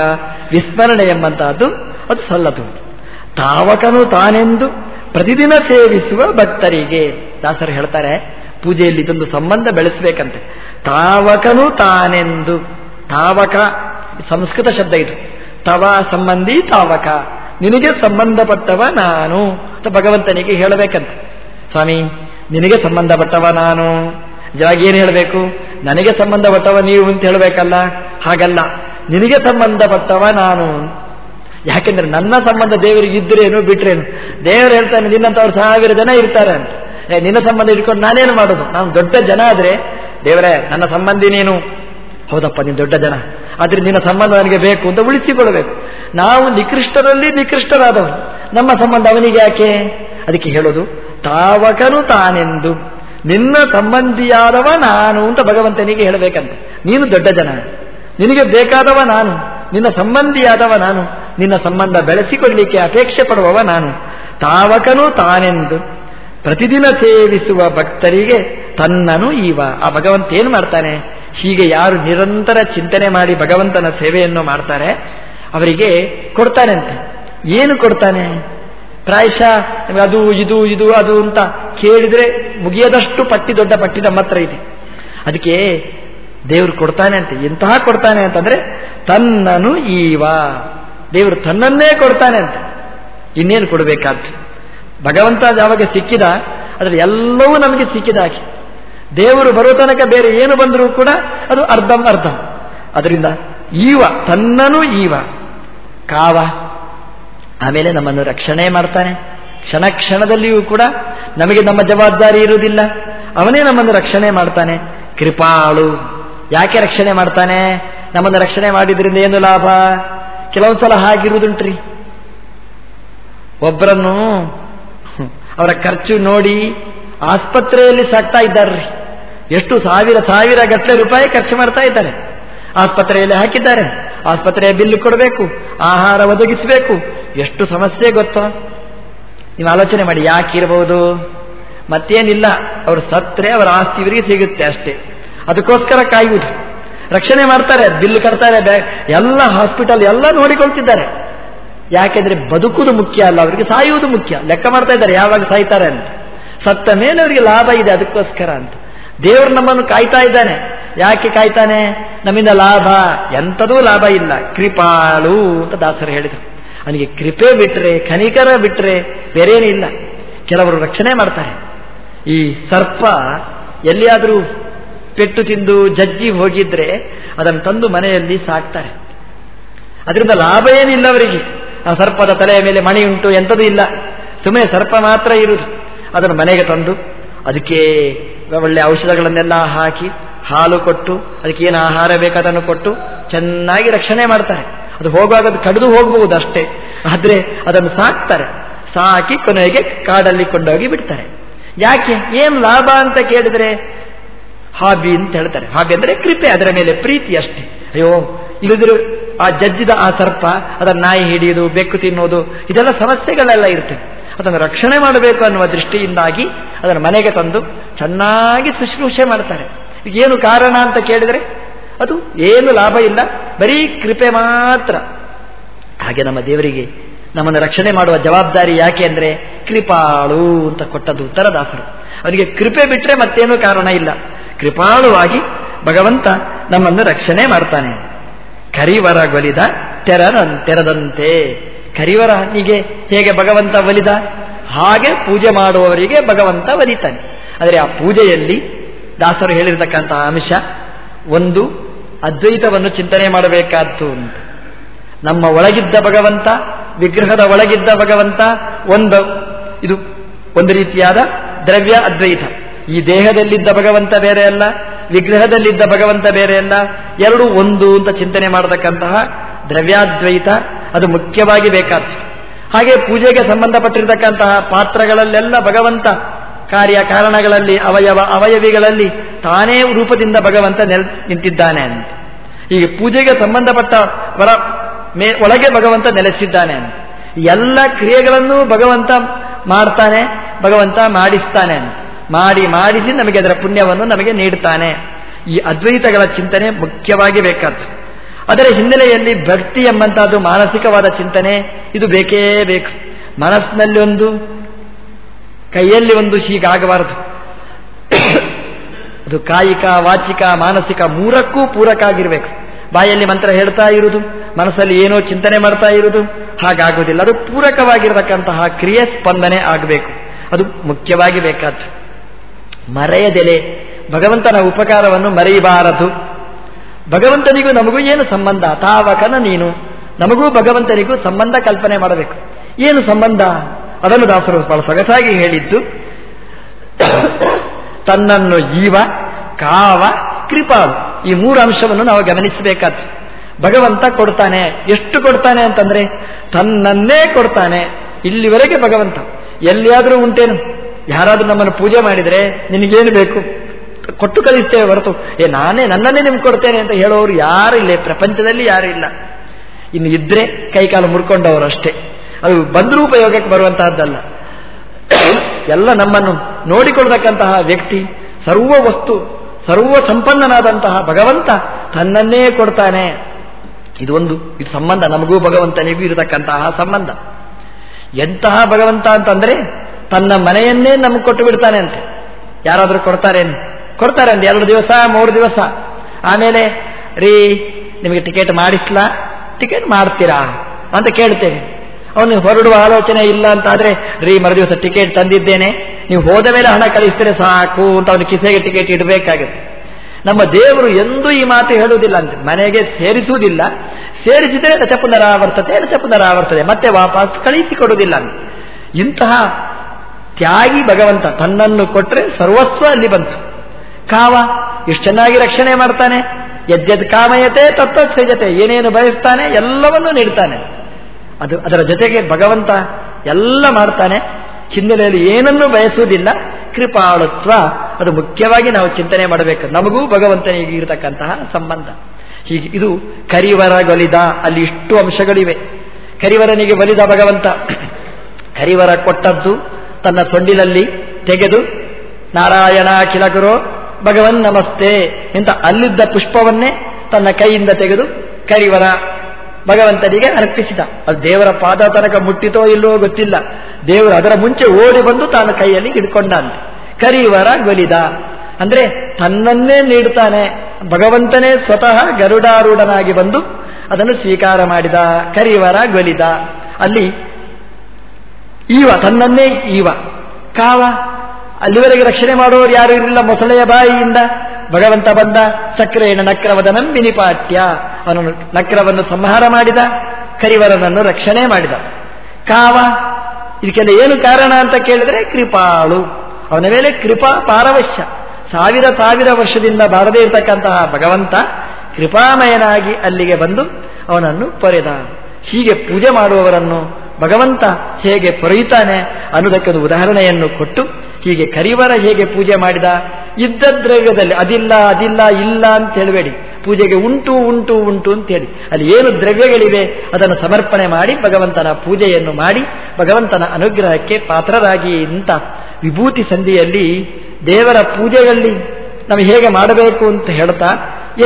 ವಿಸ್ಮರಣೆ ಎಂಬಂತಹದ್ದು ಅದು ಸಲ್ಲದು ತಾವಕನು ತಾನೆಂದು ಪ್ರತಿದಿನ ಸೇವಿಸುವ ಭಕ್ತರಿಗೆ, ದಾಸರು ಹೇಳ್ತಾರೆ, ಪೂಜೆಯಲ್ಲಿ ಇದೊಂದು ಸಂಬಂಧ ಬೆಳೆಸಬೇಕಂತೆ. ತಾವಕನು ತಾನೆಂದು, ತಾವಕ, ಸಂಸ್ಕೃತ ಶಬ್ದ ಇದು. ತವ ಸಂಬಂಧಿ ತಾವಕ. ನಿನಗೆ ಸಂಬಂಧಪಟ್ಟವ ನಾನು. ಅಂತ ಭಗವಂತನಿಗೆ ಹೇಳಬೇಕಂತ. ಸ್ವಾಮಿ, ನಿನಗೆ ಸಂಬಂಧಪಟ್ಟವ ನಾನು. ನಿಜವಾಗಿ ಏನು ಹೇಳಬೇಕು? ನನಗೆ ಸಂಬಂಧಪಟ್ಟವ ನೀವು ಅಂತ ಹೇಳಬೇಕಲ್ಲ. ಹಾಗಲ್ಲ. ನಿನಗೆ ಸಂಬಂಧಪಟ್ಟವ ನಾನು. ಯಾಕೆಂದ್ರೆ ನನ್ನ ಸಂಬಂಧ ದೇವರಿಗೆ ಇದ್ರೇನು ಬಿಟ್ರೇನು? ದೇವರು ಹೇಳ್ತಾನೆ ನಿನ್ನಂತವ್ರು ಸಾವಿರ ಜನ ಇರ್ತಾರೆ ಅಂತ. ಏ, ನಿನ್ನ ಸಂಬಂಧ ಇಟ್ಕೊಂಡು ನಾನೇನು ಮಾಡೋದು? ನಾನು ದೊಡ್ಡ ಜನ ಆದರೆ, ದೇವರೇ, ನನ್ನ ಸಂಬಂಧಿ ನೀನು. ಹೌದಪ್ಪ, ನೀನು ದೊಡ್ಡ ಜನ. ಆದರೆ ನಿನ್ನ ಸಂಬಂಧ ನನಗೆ ಬೇಕು ಅಂತ ಉಳಿಸಿಕೊಳ್ಳಬೇಕು. ನಾವು ನಿಕೃಷ್ಟರಲ್ಲಿ ನಿಕೃಷ್ಟರಾದವರು ನಮ್ಮ ಸಂಬಂಧ ಅವನಿಗೆ ಯಾಕೆ? ಅದಕ್ಕೆ ಹೇಳೋದು, ತಾವಕನು ತಾನೆಂದು. ನಿನ್ನ ಸಂಬಂಧಿಯಾದವ ನಾನು ಅಂತ ಭಗವಂತನಿಗೆ ಹೇಳಬೇಕಂತೆ. ನೀನು ದೊಡ್ಡ ಜನ. ನಿನಗೆ ಬೇಕಾದವ ನಾನು. ನಿನ್ನ ಸಂಬಂಧಿಯಾದವ ನಾನು. ನಿನ್ನ ಸಂಬಂಧ ಬೆಳೆಸಿಕೊಳ್ಳಿಕ್ಕೆ ಅಪೇಕ್ಷೆ ಪಡುವವ ನಾನು. ತಾವಕನು ತಾನೆಂದು. ಪ್ರತಿದಿನ ಸೇವಿಸುವ ಭಕ್ತರಿಗೆ ತನ್ನನು ಈವ. ಆ ಭಗವಂತ ಏನು ಮಾಡ್ತಾನೆ? ಹೀಗೆ ಯಾರು ನಿರಂತರ ಚಿಂತನೆ ಮಾಡಿ ಭಗವಂತನ ಸೇವೆಯನ್ನು ಮಾಡ್ತಾರೆ? ಅವರಿಗೆ ಕೊಡ್ತಾನೆ ಅಂತ. ಏನು ಕೊಡ್ತಾನೆ? ಪ್ರಾಯಶ, ಅದು, ಇದು ಇದು, ಅದು ಅಂತ ಕೇಳಿದ್ರೆ ಮುಗಿಯದಷ್ಟು ಪಟ್ಟಿ, ದೊಡ್ಡ ಪಟ್ಟಿ ನಮ್ಮ ಹತ್ರ ಇದೆ. ಅದಕ್ಕೆ ದೇವರು ಕೊಡ್ತಾನೆ ಅಂತ. ಎಂತಹ ಕೊಡ್ತಾನೆ ಅಂತಂದ್ರೆ, ತನ್ನನು ಈವ. ದೇವರು ತನ್ನನ್ನೇ ಕೊಡ್ತಾನೆ ಅಂತ. ಇನ್ನೇನು ಕೊಡಬೇಕಾದ್ದು? ಭಗವಂತ ಯಾವಾಗ ಸಿಕ್ಕಿದ, ಅದರಲ್ಲಿ ಎಲ್ಲವೂ ನಮಗೆ ಸಿಕ್ಕಿದಾಗೆ ದೇವರು ಬರೋ ತನಕ ಬೇರೆ ಏನು ಬಂದರೂ ಕೂಡ ಅದು ಅರ್ಧಂ ಅರ್ಧಂ. ಅದರಿಂದ ಈವ, ತನ್ನನು ಈವ. ಕಾವ. ಆಮೇಲೆ ನಮ್ಮನ್ನು ರಕ್ಷಣೆ ಮಾಡ್ತಾನೆ. ಕ್ಷಣ ಕ್ಷಣದಲ್ಲಿಯೂ ಕೂಡ ನಮಗೆ ನಮ್ಮ ಜವಾಬ್ದಾರಿ ಇರುವುದಿಲ್ಲ. ಅವನೇ ನಮ್ಮನ್ನು ರಕ್ಷಣೆ ಮಾಡ್ತಾನೆ. ಕೃಪಾಳು. ಯಾಕೆ ರಕ್ಷಣೆ ಮಾಡ್ತಾನೆ? ನಮ್ಮನ್ನು ರಕ್ಷಣೆ ಮಾಡಿದ್ರಿಂದ ಏನು ಲಾಭ? ಕೆಲವೊಂದು ಸಲ ಹಾಗಿರುವುದುಂಟ್ರಿ. ಒಬ್ಬರನ್ನು ಅವರ ಖರ್ಚು ನೋಡಿ ಆಸ್ಪತ್ರೆಯಲ್ಲಿ ಸಾಕ್ತಾ ಇದ್ದಾರ್ರಿ. ಎಷ್ಟು ಸಾವಿರ ಸಾವಿರ ಗಟ್ಟಲೆ ರೂಪಾಯಿ ಖರ್ಚು ಮಾಡ್ತಾ ಇದ್ದಾರೆ. ಆಸ್ಪತ್ರೆಯಲ್ಲಿ ಹಾಕಿದ್ದಾರೆ. ಆಸ್ಪತ್ರೆಯ ಬಿಲ್ ಕೊಡಬೇಕು, ಆಹಾರ ಒದಗಿಸಬೇಕು. ಎಷ್ಟು ಸಮಸ್ಯೆ ಗೊತ್ತೋ? ನೀವು ಆಲೋಚನೆ ಮಾಡಿ ಯಾಕಿರಬಹುದು ಮತ್ತೇನಿಲ್ಲ, ಅವರು ಸತ್ರೆ ಅವರ ಆಸ್ತಿ ಇವರಿಗೆ ಸಿಗುತ್ತೆ ಅಷ್ಟೇ. ಅದಕ್ಕೋಸ್ಕರ ಕಾಯುವುದು ರಕ್ಷಣೆ ಮಾಡ್ತಾರೆ, ಬಿಲ್ ಕಟ್ತಾರೆ ಎಲ್ಲ ಹಾಸ್ಪಿಟಲ್ ಎಲ್ಲ ನೋಡಿಕೊಳ್ತಿದ್ದಾರೆ. ಯಾಕೆಂದ್ರೆ ಬದುಕುವುದು ಮುಖ್ಯ ಅಲ್ಲ, ಅವರಿಗೆ ಸಾಯುವುದು ಮುಖ್ಯ. ಲೆಕ್ಕ ಮಾಡ್ತಾ ಇದ್ದಾರೆ, ಯಾವಾಗ ಸಾಯ್ತಾರೆ ಅಂತ. ಸತ್ತ ಮೇಲೆ ಅವರಿಗೆ ಲಾಭ ಇದೆ ಅದಕ್ಕೋಸ್ಕರ ಅಂತ. ದೇವರು ನಮ್ಮನ್ನು ಕಾಯ್ತಾ ಇದ್ದಾನೆ. ಯಾಕೆ ಕಾಯ್ತಾನೆ? ನಮ್ಮಿಂದ ಲಾಭ. ಎಂಥದೂ ಲಾಭ ಇಲ್ಲ. ಕೃಪಾಳು ಅಂತ ದಾಸರು ಹೇಳಿದರು. ಅವನಿಗೆ ಕೃಪೆ ಬಿಟ್ಟರೆ ಖನಿಕರ ಬಿಟ್ಟರೆ ಬೇರೇನೂ ಇಲ್ಲ. ಕೆಲವರು ರಕ್ಷಣೆ ಮಾಡ್ತಾರೆ. ಈ ಸರ್ಪ ಎಲ್ಲಿಯಾದರೂ ಪೆಟ್ಟು ತಿಂದು ಜಜ್ಜಿ ಹೋಗಿದ್ರೆ ಅದನ್ನು ತಂದು ಮನೆಯಲ್ಲಿ ಸಾಕ್ತಾರೆ. ಅದರಿಂದ ಲಾಭ ಏನಿಲ್ಲ ಅವರಿಗೆ. ಆ ಸರ್ಪದ ತಲೆಯ ಮೇಲೆ ಮಣಿ ಉಂಟು, ಎಂಥದೂ ಇಲ್ಲ. ಸುಮ್ಮನೆ ಸರ್ಪ ಮಾತ್ರ ಇರುದು ಅದನ್ನು ಮನೆಗೆ ತಂದು, ಅದಕ್ಕೆ ಒಳ್ಳೆ ಔಷಧಗಳನ್ನೆಲ್ಲ ಹಾಕಿ ಹಾಲು ಕೊಟ್ಟು, ಅದಕ್ಕೆ ಏನು ಆಹಾರ ಬೇಕಾದನ್ನು ಕೊಟ್ಟು ಚೆನ್ನಾಗಿ ರಕ್ಷಣೆ ಮಾಡ್ತಾರೆ. ಅದು ಹೋಗುವಾಗ ಅದು ಕಡಿದು ಹೋಗಬಹುದು ಅಷ್ಟೇ. ಆದರೆ ಅದನ್ನು ಸಾಕ್ತಾರೆ. ಸಾಕಿ ಕೊನೆಗೆ ಕಾಡಲ್ಲಿ ಕೊಂಡೋಗಿ ಬಿಡ್ತಾರೆ. ಯಾಕೆ? ಏನು ಲಾಭ ಅಂತ ಕೇಳಿದ್ರೆ ಹಾಬಿ ಅಂತ ಹೇಳ್ತಾರೆ. ಹಾಬಿ ಅಂದರೆ ಕೃಪೆ, ಅದರ ಮೇಲೆ ಪ್ರೀತಿ ಅಷ್ಟೇ. ಅಯ್ಯೋ, ಇಲ್ಲದಿರು ಆ ಜಜ್ಜಿದ ಆ ಸರ್ಪ ಅದರ ನಾಯಿ ಹಿಡಿಯೋದು, ಬೆಕ್ಕು ತಿನ್ನೋದು ಇದೆಲ್ಲ ಸಮಸ್ಯೆಗಳೆಲ್ಲ ಇರ್ತವೆ ಅದನ್ನು ರಕ್ಷಣೆ ಮಾಡಬೇಕು ಅನ್ನುವ ದೃಷ್ಟಿಯಿಂದಾಗಿ ಅದನ್ನು ಮನೆಗೆ ತಂದು ಚೆನ್ನಾಗಿ ಶುಶ್ರೂಷೆ ಮಾಡ್ತಾರೆ. ಏನು ಕಾರಣ ಅಂತ ಕೇಳಿದರೆ ಅದು ಏನು ಲಾಭ ಇಲ್ಲ, ಬರೀ ಕೃಪೆ ಮಾತ್ರ. ಹಾಗೆ ನಮ್ಮ ದೇವರಿಗೆ ನಮ್ಮನ್ನು ರಕ್ಷಣೆ ಮಾಡುವ ಜವಾಬ್ದಾರಿ ಯಾಕೆ ಅಂದರೆ ಕೃಪಾಳು ಅಂತ ಕೊಟ್ಟದ್ದು ಉತ್ತರದಾಸರು. ಅವನಿಗೆ ಕೃಪೆ ಬಿಟ್ಟರೆ ಮತ್ತೇನೂ ಕಾರಣ ಇಲ್ಲ. ಕೃಪಾಳುವಾಗಿ ಭಗವಂತ ನಮ್ಮನ್ನು ರಕ್ಷಣೆ ಮಾಡ್ತಾನೆ. ಕರಿವರ ಒಲಿದ ತೆರನ ತೆರದಂತೆ. ಕರಿವರ ಹೀಗೆ ಹೇಗೆ ಭಗವಂತ ಒಲಿದ? ಹಾಗೆ ಪೂಜೆ ಮಾಡುವವರಿಗೆ ಭಗವಂತ ಒಲಿತಾನೆ. ಆದರೆ ಆ ಪೂಜೆಯಲ್ಲಿ ದಾಸರು ಹೇಳಿರ್ತಕ್ಕಂತಹ ಅಂಶ, ಒಂದು, ಅದ್ವೈತವನ್ನು ಚಿಂತನೆ ಮಾಡಬೇಕಾದ್ದು ನಮ್ಮ ಒಳಗಿದ್ದ ಭಗವಂತ, ವಿಗ್ರಹದ ಒಳಗಿದ್ದ ಭಗವಂತ, ಒಂದು, ಇದು ಒಂದು ರೀತಿಯಾದ ದ್ರವ್ಯ ಅದ್ವೈತ. ಈ ದೇಹದಲ್ಲಿದ್ದ ಭಗವಂತ ಬೇರೆ ಅಲ್ಲ, ವಿಗ್ರಹದಲ್ಲಿದ್ದ ಭಗವಂತ ಬೇರೆ ಅಲ್ಲ, ಎರಡು ಒಂದು ಅಂತ ಚಿಂತನೆ ಮಾಡತಕ್ಕಂತಹ ದ್ರವ್ಯಾದ್ವೈತ, ಅದು ಮುಖ್ಯವಾಗಿ ಬೇಕಾದ್ದು ಹಾಗೆ ಪೂಜೆಗೆ ಸಂಬಂಧಪಟ್ಟಿರತಕ್ಕಂತಹ ಪಾತ್ರಗಳಲ್ಲೆಲ್ಲ ಭಗವಂತ ಕಾರ್ಯ ಕಾರಣಗಳಲ್ಲಿ, ಅವಯವ ಅವಯವಿಗಳಲ್ಲಿ ತಾನೇ ರೂಪದಿಂದ ಭಗವಂತ ನೆಲ್ ನಿಂತಿದ್ದಾನೆ ಅಂತ. ಈಗ ಪೂಜೆಗೆ ಸಂಬಂಧಪಟ್ಟ ವರ ಮೇ ಒಳಗೆ ಭಗವಂತ ನೆಲೆಸಿದ್ದಾನೆ ಅಂತ. ಎಲ್ಲ ಕ್ರಿಯೆಗಳನ್ನು ಭಗವಂತ ಮಾಡ್ತಾನೆ, ಭಗವಂತ ಮಾಡಿಸ್ತಾನೆ ಅಂತ. ಮಾಡಿ ಮಾಡಿಸಿ ನಮಗೆ ಅದರ ಪುಣ್ಯವನ್ನು ನಮಗೆ ನೀಡ್ತಾನೆ. ಈ ಅದ್ವೈತಗಳ ಚಿಂತನೆ ಮುಖ್ಯವಾಗಿ ಬೇಕಾದ್ದು. ಅದರ ಹಿನ್ನೆಲೆಯಲ್ಲಿ ಭಕ್ತಿ ಎಂಬಂತಹದ್ದು ಮಾನಸಿಕವಾದ ಚಿಂತನೆ, ಇದು ಬೇಕೇ ಬೇಕು. ಮನಸ್ಸಿನಲ್ಲಿ ಒಂದು ಕೈಯಲ್ಲಿ ಒಂದು ಹೀಗಾಗಬಾರದು [coughs] ಅದು ಕಾಯಿಕ, ವಾಚಿಕ, ಮಾನಸಿಕ ಮೂರಕ್ಕೂ ಪೂರಕ ಆಗಿರಬೇಕು ಬಾಯಲ್ಲಿ ಮಂತ್ರ ಹೇಳ್ತಾ ಇರುವುದು, ಮನಸ್ಸಲ್ಲಿ ಏನೋ ಚಿಂತನೆ ಮಾಡ್ತಾ ಇರುವುದು, ಹಾಗಾಗುವುದಿಲ್ಲ. ಅದು ಪೂರಕವಾಗಿರತಕ್ಕಂತಹ ಕ್ರಿಯೆ ಸ್ಪಂದನೆ ಆಗಬೇಕು. ಅದು ಮುಖ್ಯವಾಗಿ ಬೇಕಾದ್ದು. ಮರೆಯದೆಲೆ, ಭಗವಂತನ ಉಪಕಾರವನ್ನು ಮರೆಯಬಾರದು. ಭಗವಂತನಿಗೂ ನಮಗೂ ಏನು ಸಂಬಂಧ? ತಾವಕನ ನೀನು. ನಮಗೂ ಭಗವಂತನಿಗೂ ಸಂಬಂಧ ಕಲ್ಪನೆ ಮಾಡಬೇಕು. ಏನು ಸಂಬಂಧ? ಅದನ್ನು ದಾಸರು ಬಹಳ ಸೊಗಸಾಗಿ ಹೇಳಿದ್ದು, ತನ್ನನ್ನು ಜೀವ, ಕಾವ, ಕೃಪಾಲು ಈ ಮೂರು ಅಂಶವನ್ನು ನಾವು ಗಮನಿಸಬೇಕಾದ್ದು. ಭಗವಂತ ಕೊಡ್ತಾನೆ. ಎಷ್ಟು ಕೊಡ್ತಾನೆ ಅಂತಂದ್ರೆ, ತನ್ನನ್ನೇ ಕೊಡ್ತಾನೆ. ಇಲ್ಲಿವರೆಗೆ ಭಗವಂತ. ಎಲ್ಲಿಯಾದರೂ ಉಂಟೇನು? ಯಾರಾದರೂ ನಮ್ಮನ್ನು ಪೂಜೆ ಮಾಡಿದರೆ ನಿನಗೇನು ಬೇಕು? ಕೊಟ್ಟು ಕಲಿಸ್ತೇವೆ ಹೊರತು. ಏ, ನಾನೇ ನನ್ನನ್ನೇ ನಿಮ್ಗೆ ಕೊಡ್ತೇನೆ ಅಂತ ಹೇಳೋರು ಯಾರು ಇಲ್ಲೇ. ಪ್ರಪಂಚದಲ್ಲಿ ಯಾರು ಇಲ್ಲ. ಇನ್ನು ಇದ್ರೆ ಕೈಕಾಲು ಮುರ್ಕೊಂಡವರು ಅಷ್ಟೇ ಅದು ಬಂದರೂ ಉಪಯೋಗಕ್ಕೆ ಬರುವಂತಹದ್ದಲ್ಲ. ಎಲ್ಲ ನಮ್ಮನ್ನು ನೋಡಿಕೊಳ್ತಕ್ಕಂತಹ ವ್ಯಕ್ತಿ, ಸರ್ವ ವಸ್ತು, ಸರ್ವ ಸಂಪನ್ನನಾದಂತಹ ಭಗವಂತ ತನ್ನನ್ನೇ ಕೊಡ್ತಾನೆ. ಇದು ಒಂದು, ಇದು ಸಂಬಂಧ. ನಮಗೂ ಭಗವಂತನಿಗೂ ಇರತಕ್ಕಂತಹ ಸಂಬಂಧ. ಎಂತಹ ಭಗವಂತ ಅಂತಂದ್ರೆ ತನ್ನ ಮನೆಯನ್ನೇ ನಮಗೆ ಕೊಟ್ಟು ಬಿಡ್ತಾನೆ ಅಂತೆ. ಯಾರಾದರೂ ಕೊಡ್ತಾರೇನು ಕೊಡ್ತಾರೆ ಅಂತ, ಎರಡು ದಿವಸ, ಮೂರು ದಿವಸ. ಆಮೇಲೆ, ರೀ, ನಿಮಗೆ ಟಿಕೆಟ್ ಮಾಡಿಸ್ಲಾ? ಟಿಕೆಟ್ ಮಾಡ್ತೀರಾ? ಅಂತ ಕೇಳ್ತೇವೆ. ಅವನು ಹೊರಡುವ ಆಲೋಚನೆ ಇಲ್ಲ ಅಂತ ಆದ್ರೆ ರೀ ಮರುದಿವಸ ಟಿಕೆಟ್ ತಂದಿದ್ದೇನೆ, ನೀವು ಹೋದ ಮೇಲೆ ಹಣ ಕಳಿಸಿದ್ರೆ ಸಾಕು ಅಂತ ಅವನು ಕಿಸೆಗೆ ಟಿಕೆಟ್ ಇಡಬೇಕಾಗುತ್ತೆ. ನಮ್ಮ ದೇವರು ಎಂದೂ ಈ ಮಾತು ಹೇಳುವುದಿಲ್ಲ ಅಂತ. ಮನೆಗೆ ಸೇರಿಸುವುದಿಲ್ಲ. ಸೇರಿಸಿದರೆ ರಚ ಪುನರಾವರ್ತತೆ ರಚ ಪುನರಾವರ್ತದೆ ಮತ್ತೆ ವಾಪಸ್ ಕಳಿಸಿಕೊಡುವುದಿಲ್ಲ ಅಂತ. ಇಂತಹ ತ್ಯಾಗಿ ಭಗವಂತ ತನ್ನನ್ನು ಕೊಟ್ಟರೆ ಸರ್ವಸ್ವ ಅಲ್ಲಿ ಬಂತು. ಕಾವ ಇಷ್ಟು ಚೆನ್ನಾಗಿ ರಕ್ಷಣೆ ಮಾಡ್ತಾನೆ. ಯದ್ಯದ್ ಕಾಮಯತೆ ತತ್ವ ಸೃಜತೆ ಏನೇನು ಬಯಸ್ತಾನೆ, ಎಲ್ಲವನ್ನೂ ನೀಡ್ತಾನೆ. ಅದು ಅದರ ಜೊತೆಗೆ ಭಗವಂತ ಎಲ್ಲ ಮಾಡ್ತಾನೆ. ಹಿನ್ನೆಲೆಯಲ್ಲಿ ಏನನ್ನೂ ಬಯಸುವುದಿಲ್ಲ. ಕೃಪಾಳುತ್ವ, ಅದು ಮುಖ್ಯವಾಗಿ ನಾವು ಚಿಂತನೆ ಮಾಡಬೇಕು. ನಮಗೂ ಭಗವಂತನಿಗೆ ಇರತಕ್ಕಂತಹ ಸಂಬಂಧ. ಹೀಗೆ ಇದು ಕರಿವರಗೊಲಿದ, ಅಲ್ಲಿ ಇಷ್ಟು ಅಂಶಗಳಿವೆ. ಕರಿವರನಿಗೆ ಒಲಿದ ಭಗವಂತ, ಕರಿವರ ಕೊಟ್ಟದ್ದು ತನ್ನ ಸೊಂಡಿಲಲ್ಲಿ ತೆಗೆದು, ನಾರಾಯಣ ಕಿಲಕುರೋ ಭಗವನ್ ನಮಸ್ತೆ ಅಂತ ಅಲ್ಲಿದ್ದ ಪುಷ್ಪವನ್ನೇ ತನ್ನ ಕೈಯಿಂದ ತೆಗೆದು ಕರಿವರ ಭಗವಂತನಿಗೆ ಅರ್ಪಿಸಿದ. ಅದು ದೇವರ ಪಾದ ತನಕ ಮುಟ್ಟಿತೋ ಇಲ್ಲವೋ ಗೊತ್ತಿಲ್ಲ. ದೇವರು ಅದರ ಮುಂಚೆ ಓಡಿ ಬಂದು ತಾನು ಕೈಯಲ್ಲಿ ಹಿಡ್ಕೊಂಡಂತೆ ಕರಿವರ ಗೊಲಿದ ಅಂದ್ರೆ ತನ್ನನ್ನೇ ನೀಡುತ್ತಾನೆ ಭಗವಂತನೇ ಸ್ವತಃ ಗರುಡಾರೂಢನಾಗಿ ಬಂದು ಅದನ್ನು ಸ್ವೀಕಾರ ಮಾಡಿದ. ಕರಿವರ ಗೊಲಿದ ಅಲ್ಲಿ ಈವ, ತನ್ನನ್ನೇ ಈವ. ಕಾವ, ಅಲ್ಲಿವರೆಗೆ ರಕ್ಷಣೆ ಮಾಡೋರು ಯಾರು ಇರಲಿಲ್ಲ. ಮೊಸಳೆಯ ಬಾಯಿಯಿಂದ ಭಗವಂತ ಬಂದ. ಸಕ್ರೇಣ ನಕ್ರವದನಂ ವಿನಿಪಾಟ್ಯ. ಅವನು ನಕ್ರವನ್ನು ಸಂಹಾರ ಮಾಡಿದ, ಕರಿವರನನ್ನು ರಕ್ಷಣೆ ಮಾಡಿದ. ಕಾವ, ಇದಕ್ಕೆಲ್ಲ ಏನು ಕಾರಣ ಅಂತ ಕೇಳಿದರೆ ಕೃಪಾಳು. ಅವನ ಮೇಲೆ ಕೃಪಾ ಪಾರವಶ್ಯ. ಸಾವಿರ ಸಾವಿರ ವರ್ಷದಿಂದ ಬಾರದೇ ಇರತಕ್ಕಂತಹ ಭಗವಂತ ಕೃಪಾಮಯನಾಗಿ ಅಲ್ಲಿಗೆ ಬಂದು ಅವನನ್ನು ಪೊರೆದ ಹೀಗೆ ಪೂಜೆ ಮಾಡುವವರನ್ನು ಭಗವಂತ ಹೇಗೆ ಪೊರೆಯುತ್ತಾನೆ ಅನ್ನೋದಕ್ಕೆ ಒಂದು ಉದಾಹರಣೆಯನ್ನು ಕೊಟ್ಟು, ಹೀಗೆ ಕರಿವರ ಹೇಗೆ ಪೂಜೆ ಮಾಡಿದ ಇದ್ದ ದ್ರವ್ಯದಲ್ಲಿ, ಅದಿಲ್ಲ ಅದಿಲ್ಲ, ಇಲ್ಲ ಅಂತ ಹೇಳಬೇಡಿ. ಪೂಜೆಗೆ ಉಂಟು ಉಂಟು ಉಂಟು ಅಂತ ಹೇಳಿ. ಅಲ್ಲಿ ಏನು ದ್ರವ್ಯಗಳಿವೆ, ಅದನ್ನು ಸಮರ್ಪಣೆ ಮಾಡಿ, ಭಗವಂತನ ಪೂಜೆಯನ್ನು ಮಾಡಿ, ಭಗವಂತನ ಅನುಗ್ರಹಕ್ಕೆ ಪಾತ್ರರಾಗಿ ಇಂಥ ವಿಭೂತಿ ಸಂಧಿಯಲ್ಲಿ ದೇವರ ಪೂಜೆಗಳಲ್ಲಿ ನಾವು ಹೇಗೆ ಮಾಡಬೇಕು ಅಂತ ಹೇಳ್ತಾ,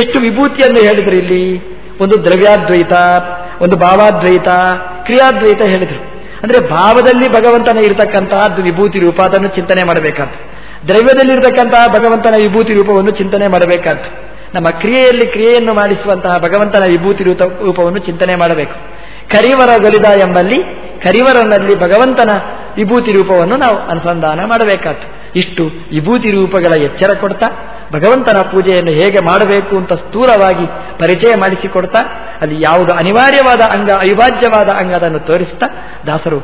ಎಷ್ಟು ವಿಭೂತಿಯನ್ನು ಹೇಳಿದ್ರು ಇಲ್ಲಿ? ಒಂದು ದ್ರವ್ಯಾದ್ವೈತ, ಒಂದು ಭಾವಾದ್ವೈತ, ಕ್ರಿಯಾದ್ವೈತ ಹೇಳಿದರು. ಅಂದ್ರೆ ಭಾವದಲ್ಲಿ ಭಗವಂತನ ಇರತಕ್ಕಂತಹದ್ದು ವಿಭೂತಿ ರೂಪ, ಅದನ್ನು ಚಿಂತನೆ ಮಾಡಬೇಕಂತ ದ್ರವ್ಯದಲ್ಲಿರತಕ್ಕಂತಹ ಭಗವಂತನ ವಿಭೂತಿ ರೂಪವನ್ನು ಚಿಂತನೆ ಮಾಡಬೇಕಾದ್ದು. ನಮ್ಮ ಕ್ರಿಯೆಯಲ್ಲಿ ಕ್ರಿಯೆಯನ್ನು ಮಾಡಿಸುವಂತಹ ಭಗವಂತನ ವಿಭೂತಿ ರೂಪವನ್ನು ಚಿಂತನೆ ಮಾಡಬೇಕು. ಕರಿವರ ಗಲಿದ ಎಂಬಲ್ಲಿ ಕರಿವರನಲ್ಲಿ ಭಗವಂತನ ವಿಭೂತಿ ರೂಪವನ್ನು ನಾವು ಅನುಸಂಧಾನ ಮಾಡಬೇಕಾಯ್ತು. ಇಷ್ಟು ವಿಭೂತಿ ರೂಪಗಳ ಎಚ್ಚರ ಕೊಡ್ತಾ, ಭಗವಂತನ ಪೂಜೆಯನ್ನು ಹೇಗೆ ಮಾಡಬೇಕು ಅಂತ ಸ್ಥೂಲವಾಗಿ ಪರಿಚಯ ಮಾಡಿಸಿಕೊಡ್ತಾ, ಅಲ್ಲಿ ಯಾವುದು ಅನಿವಾರ್ಯವಾದ ಅಂಗ, ಅವಿಭಾಜ್ಯವಾದ ಅಂಗ ಅದನ್ನು ತೋರಿಸ್ತಾ ದಾಸರು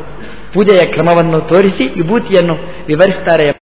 ಪೂಜೆಯ ಕ್ರಮವನ್ನು ತೋರಿಸಿ ವಿಭೂತಿಯನ್ನು ವಿವರಿಸ್ತಾರೆ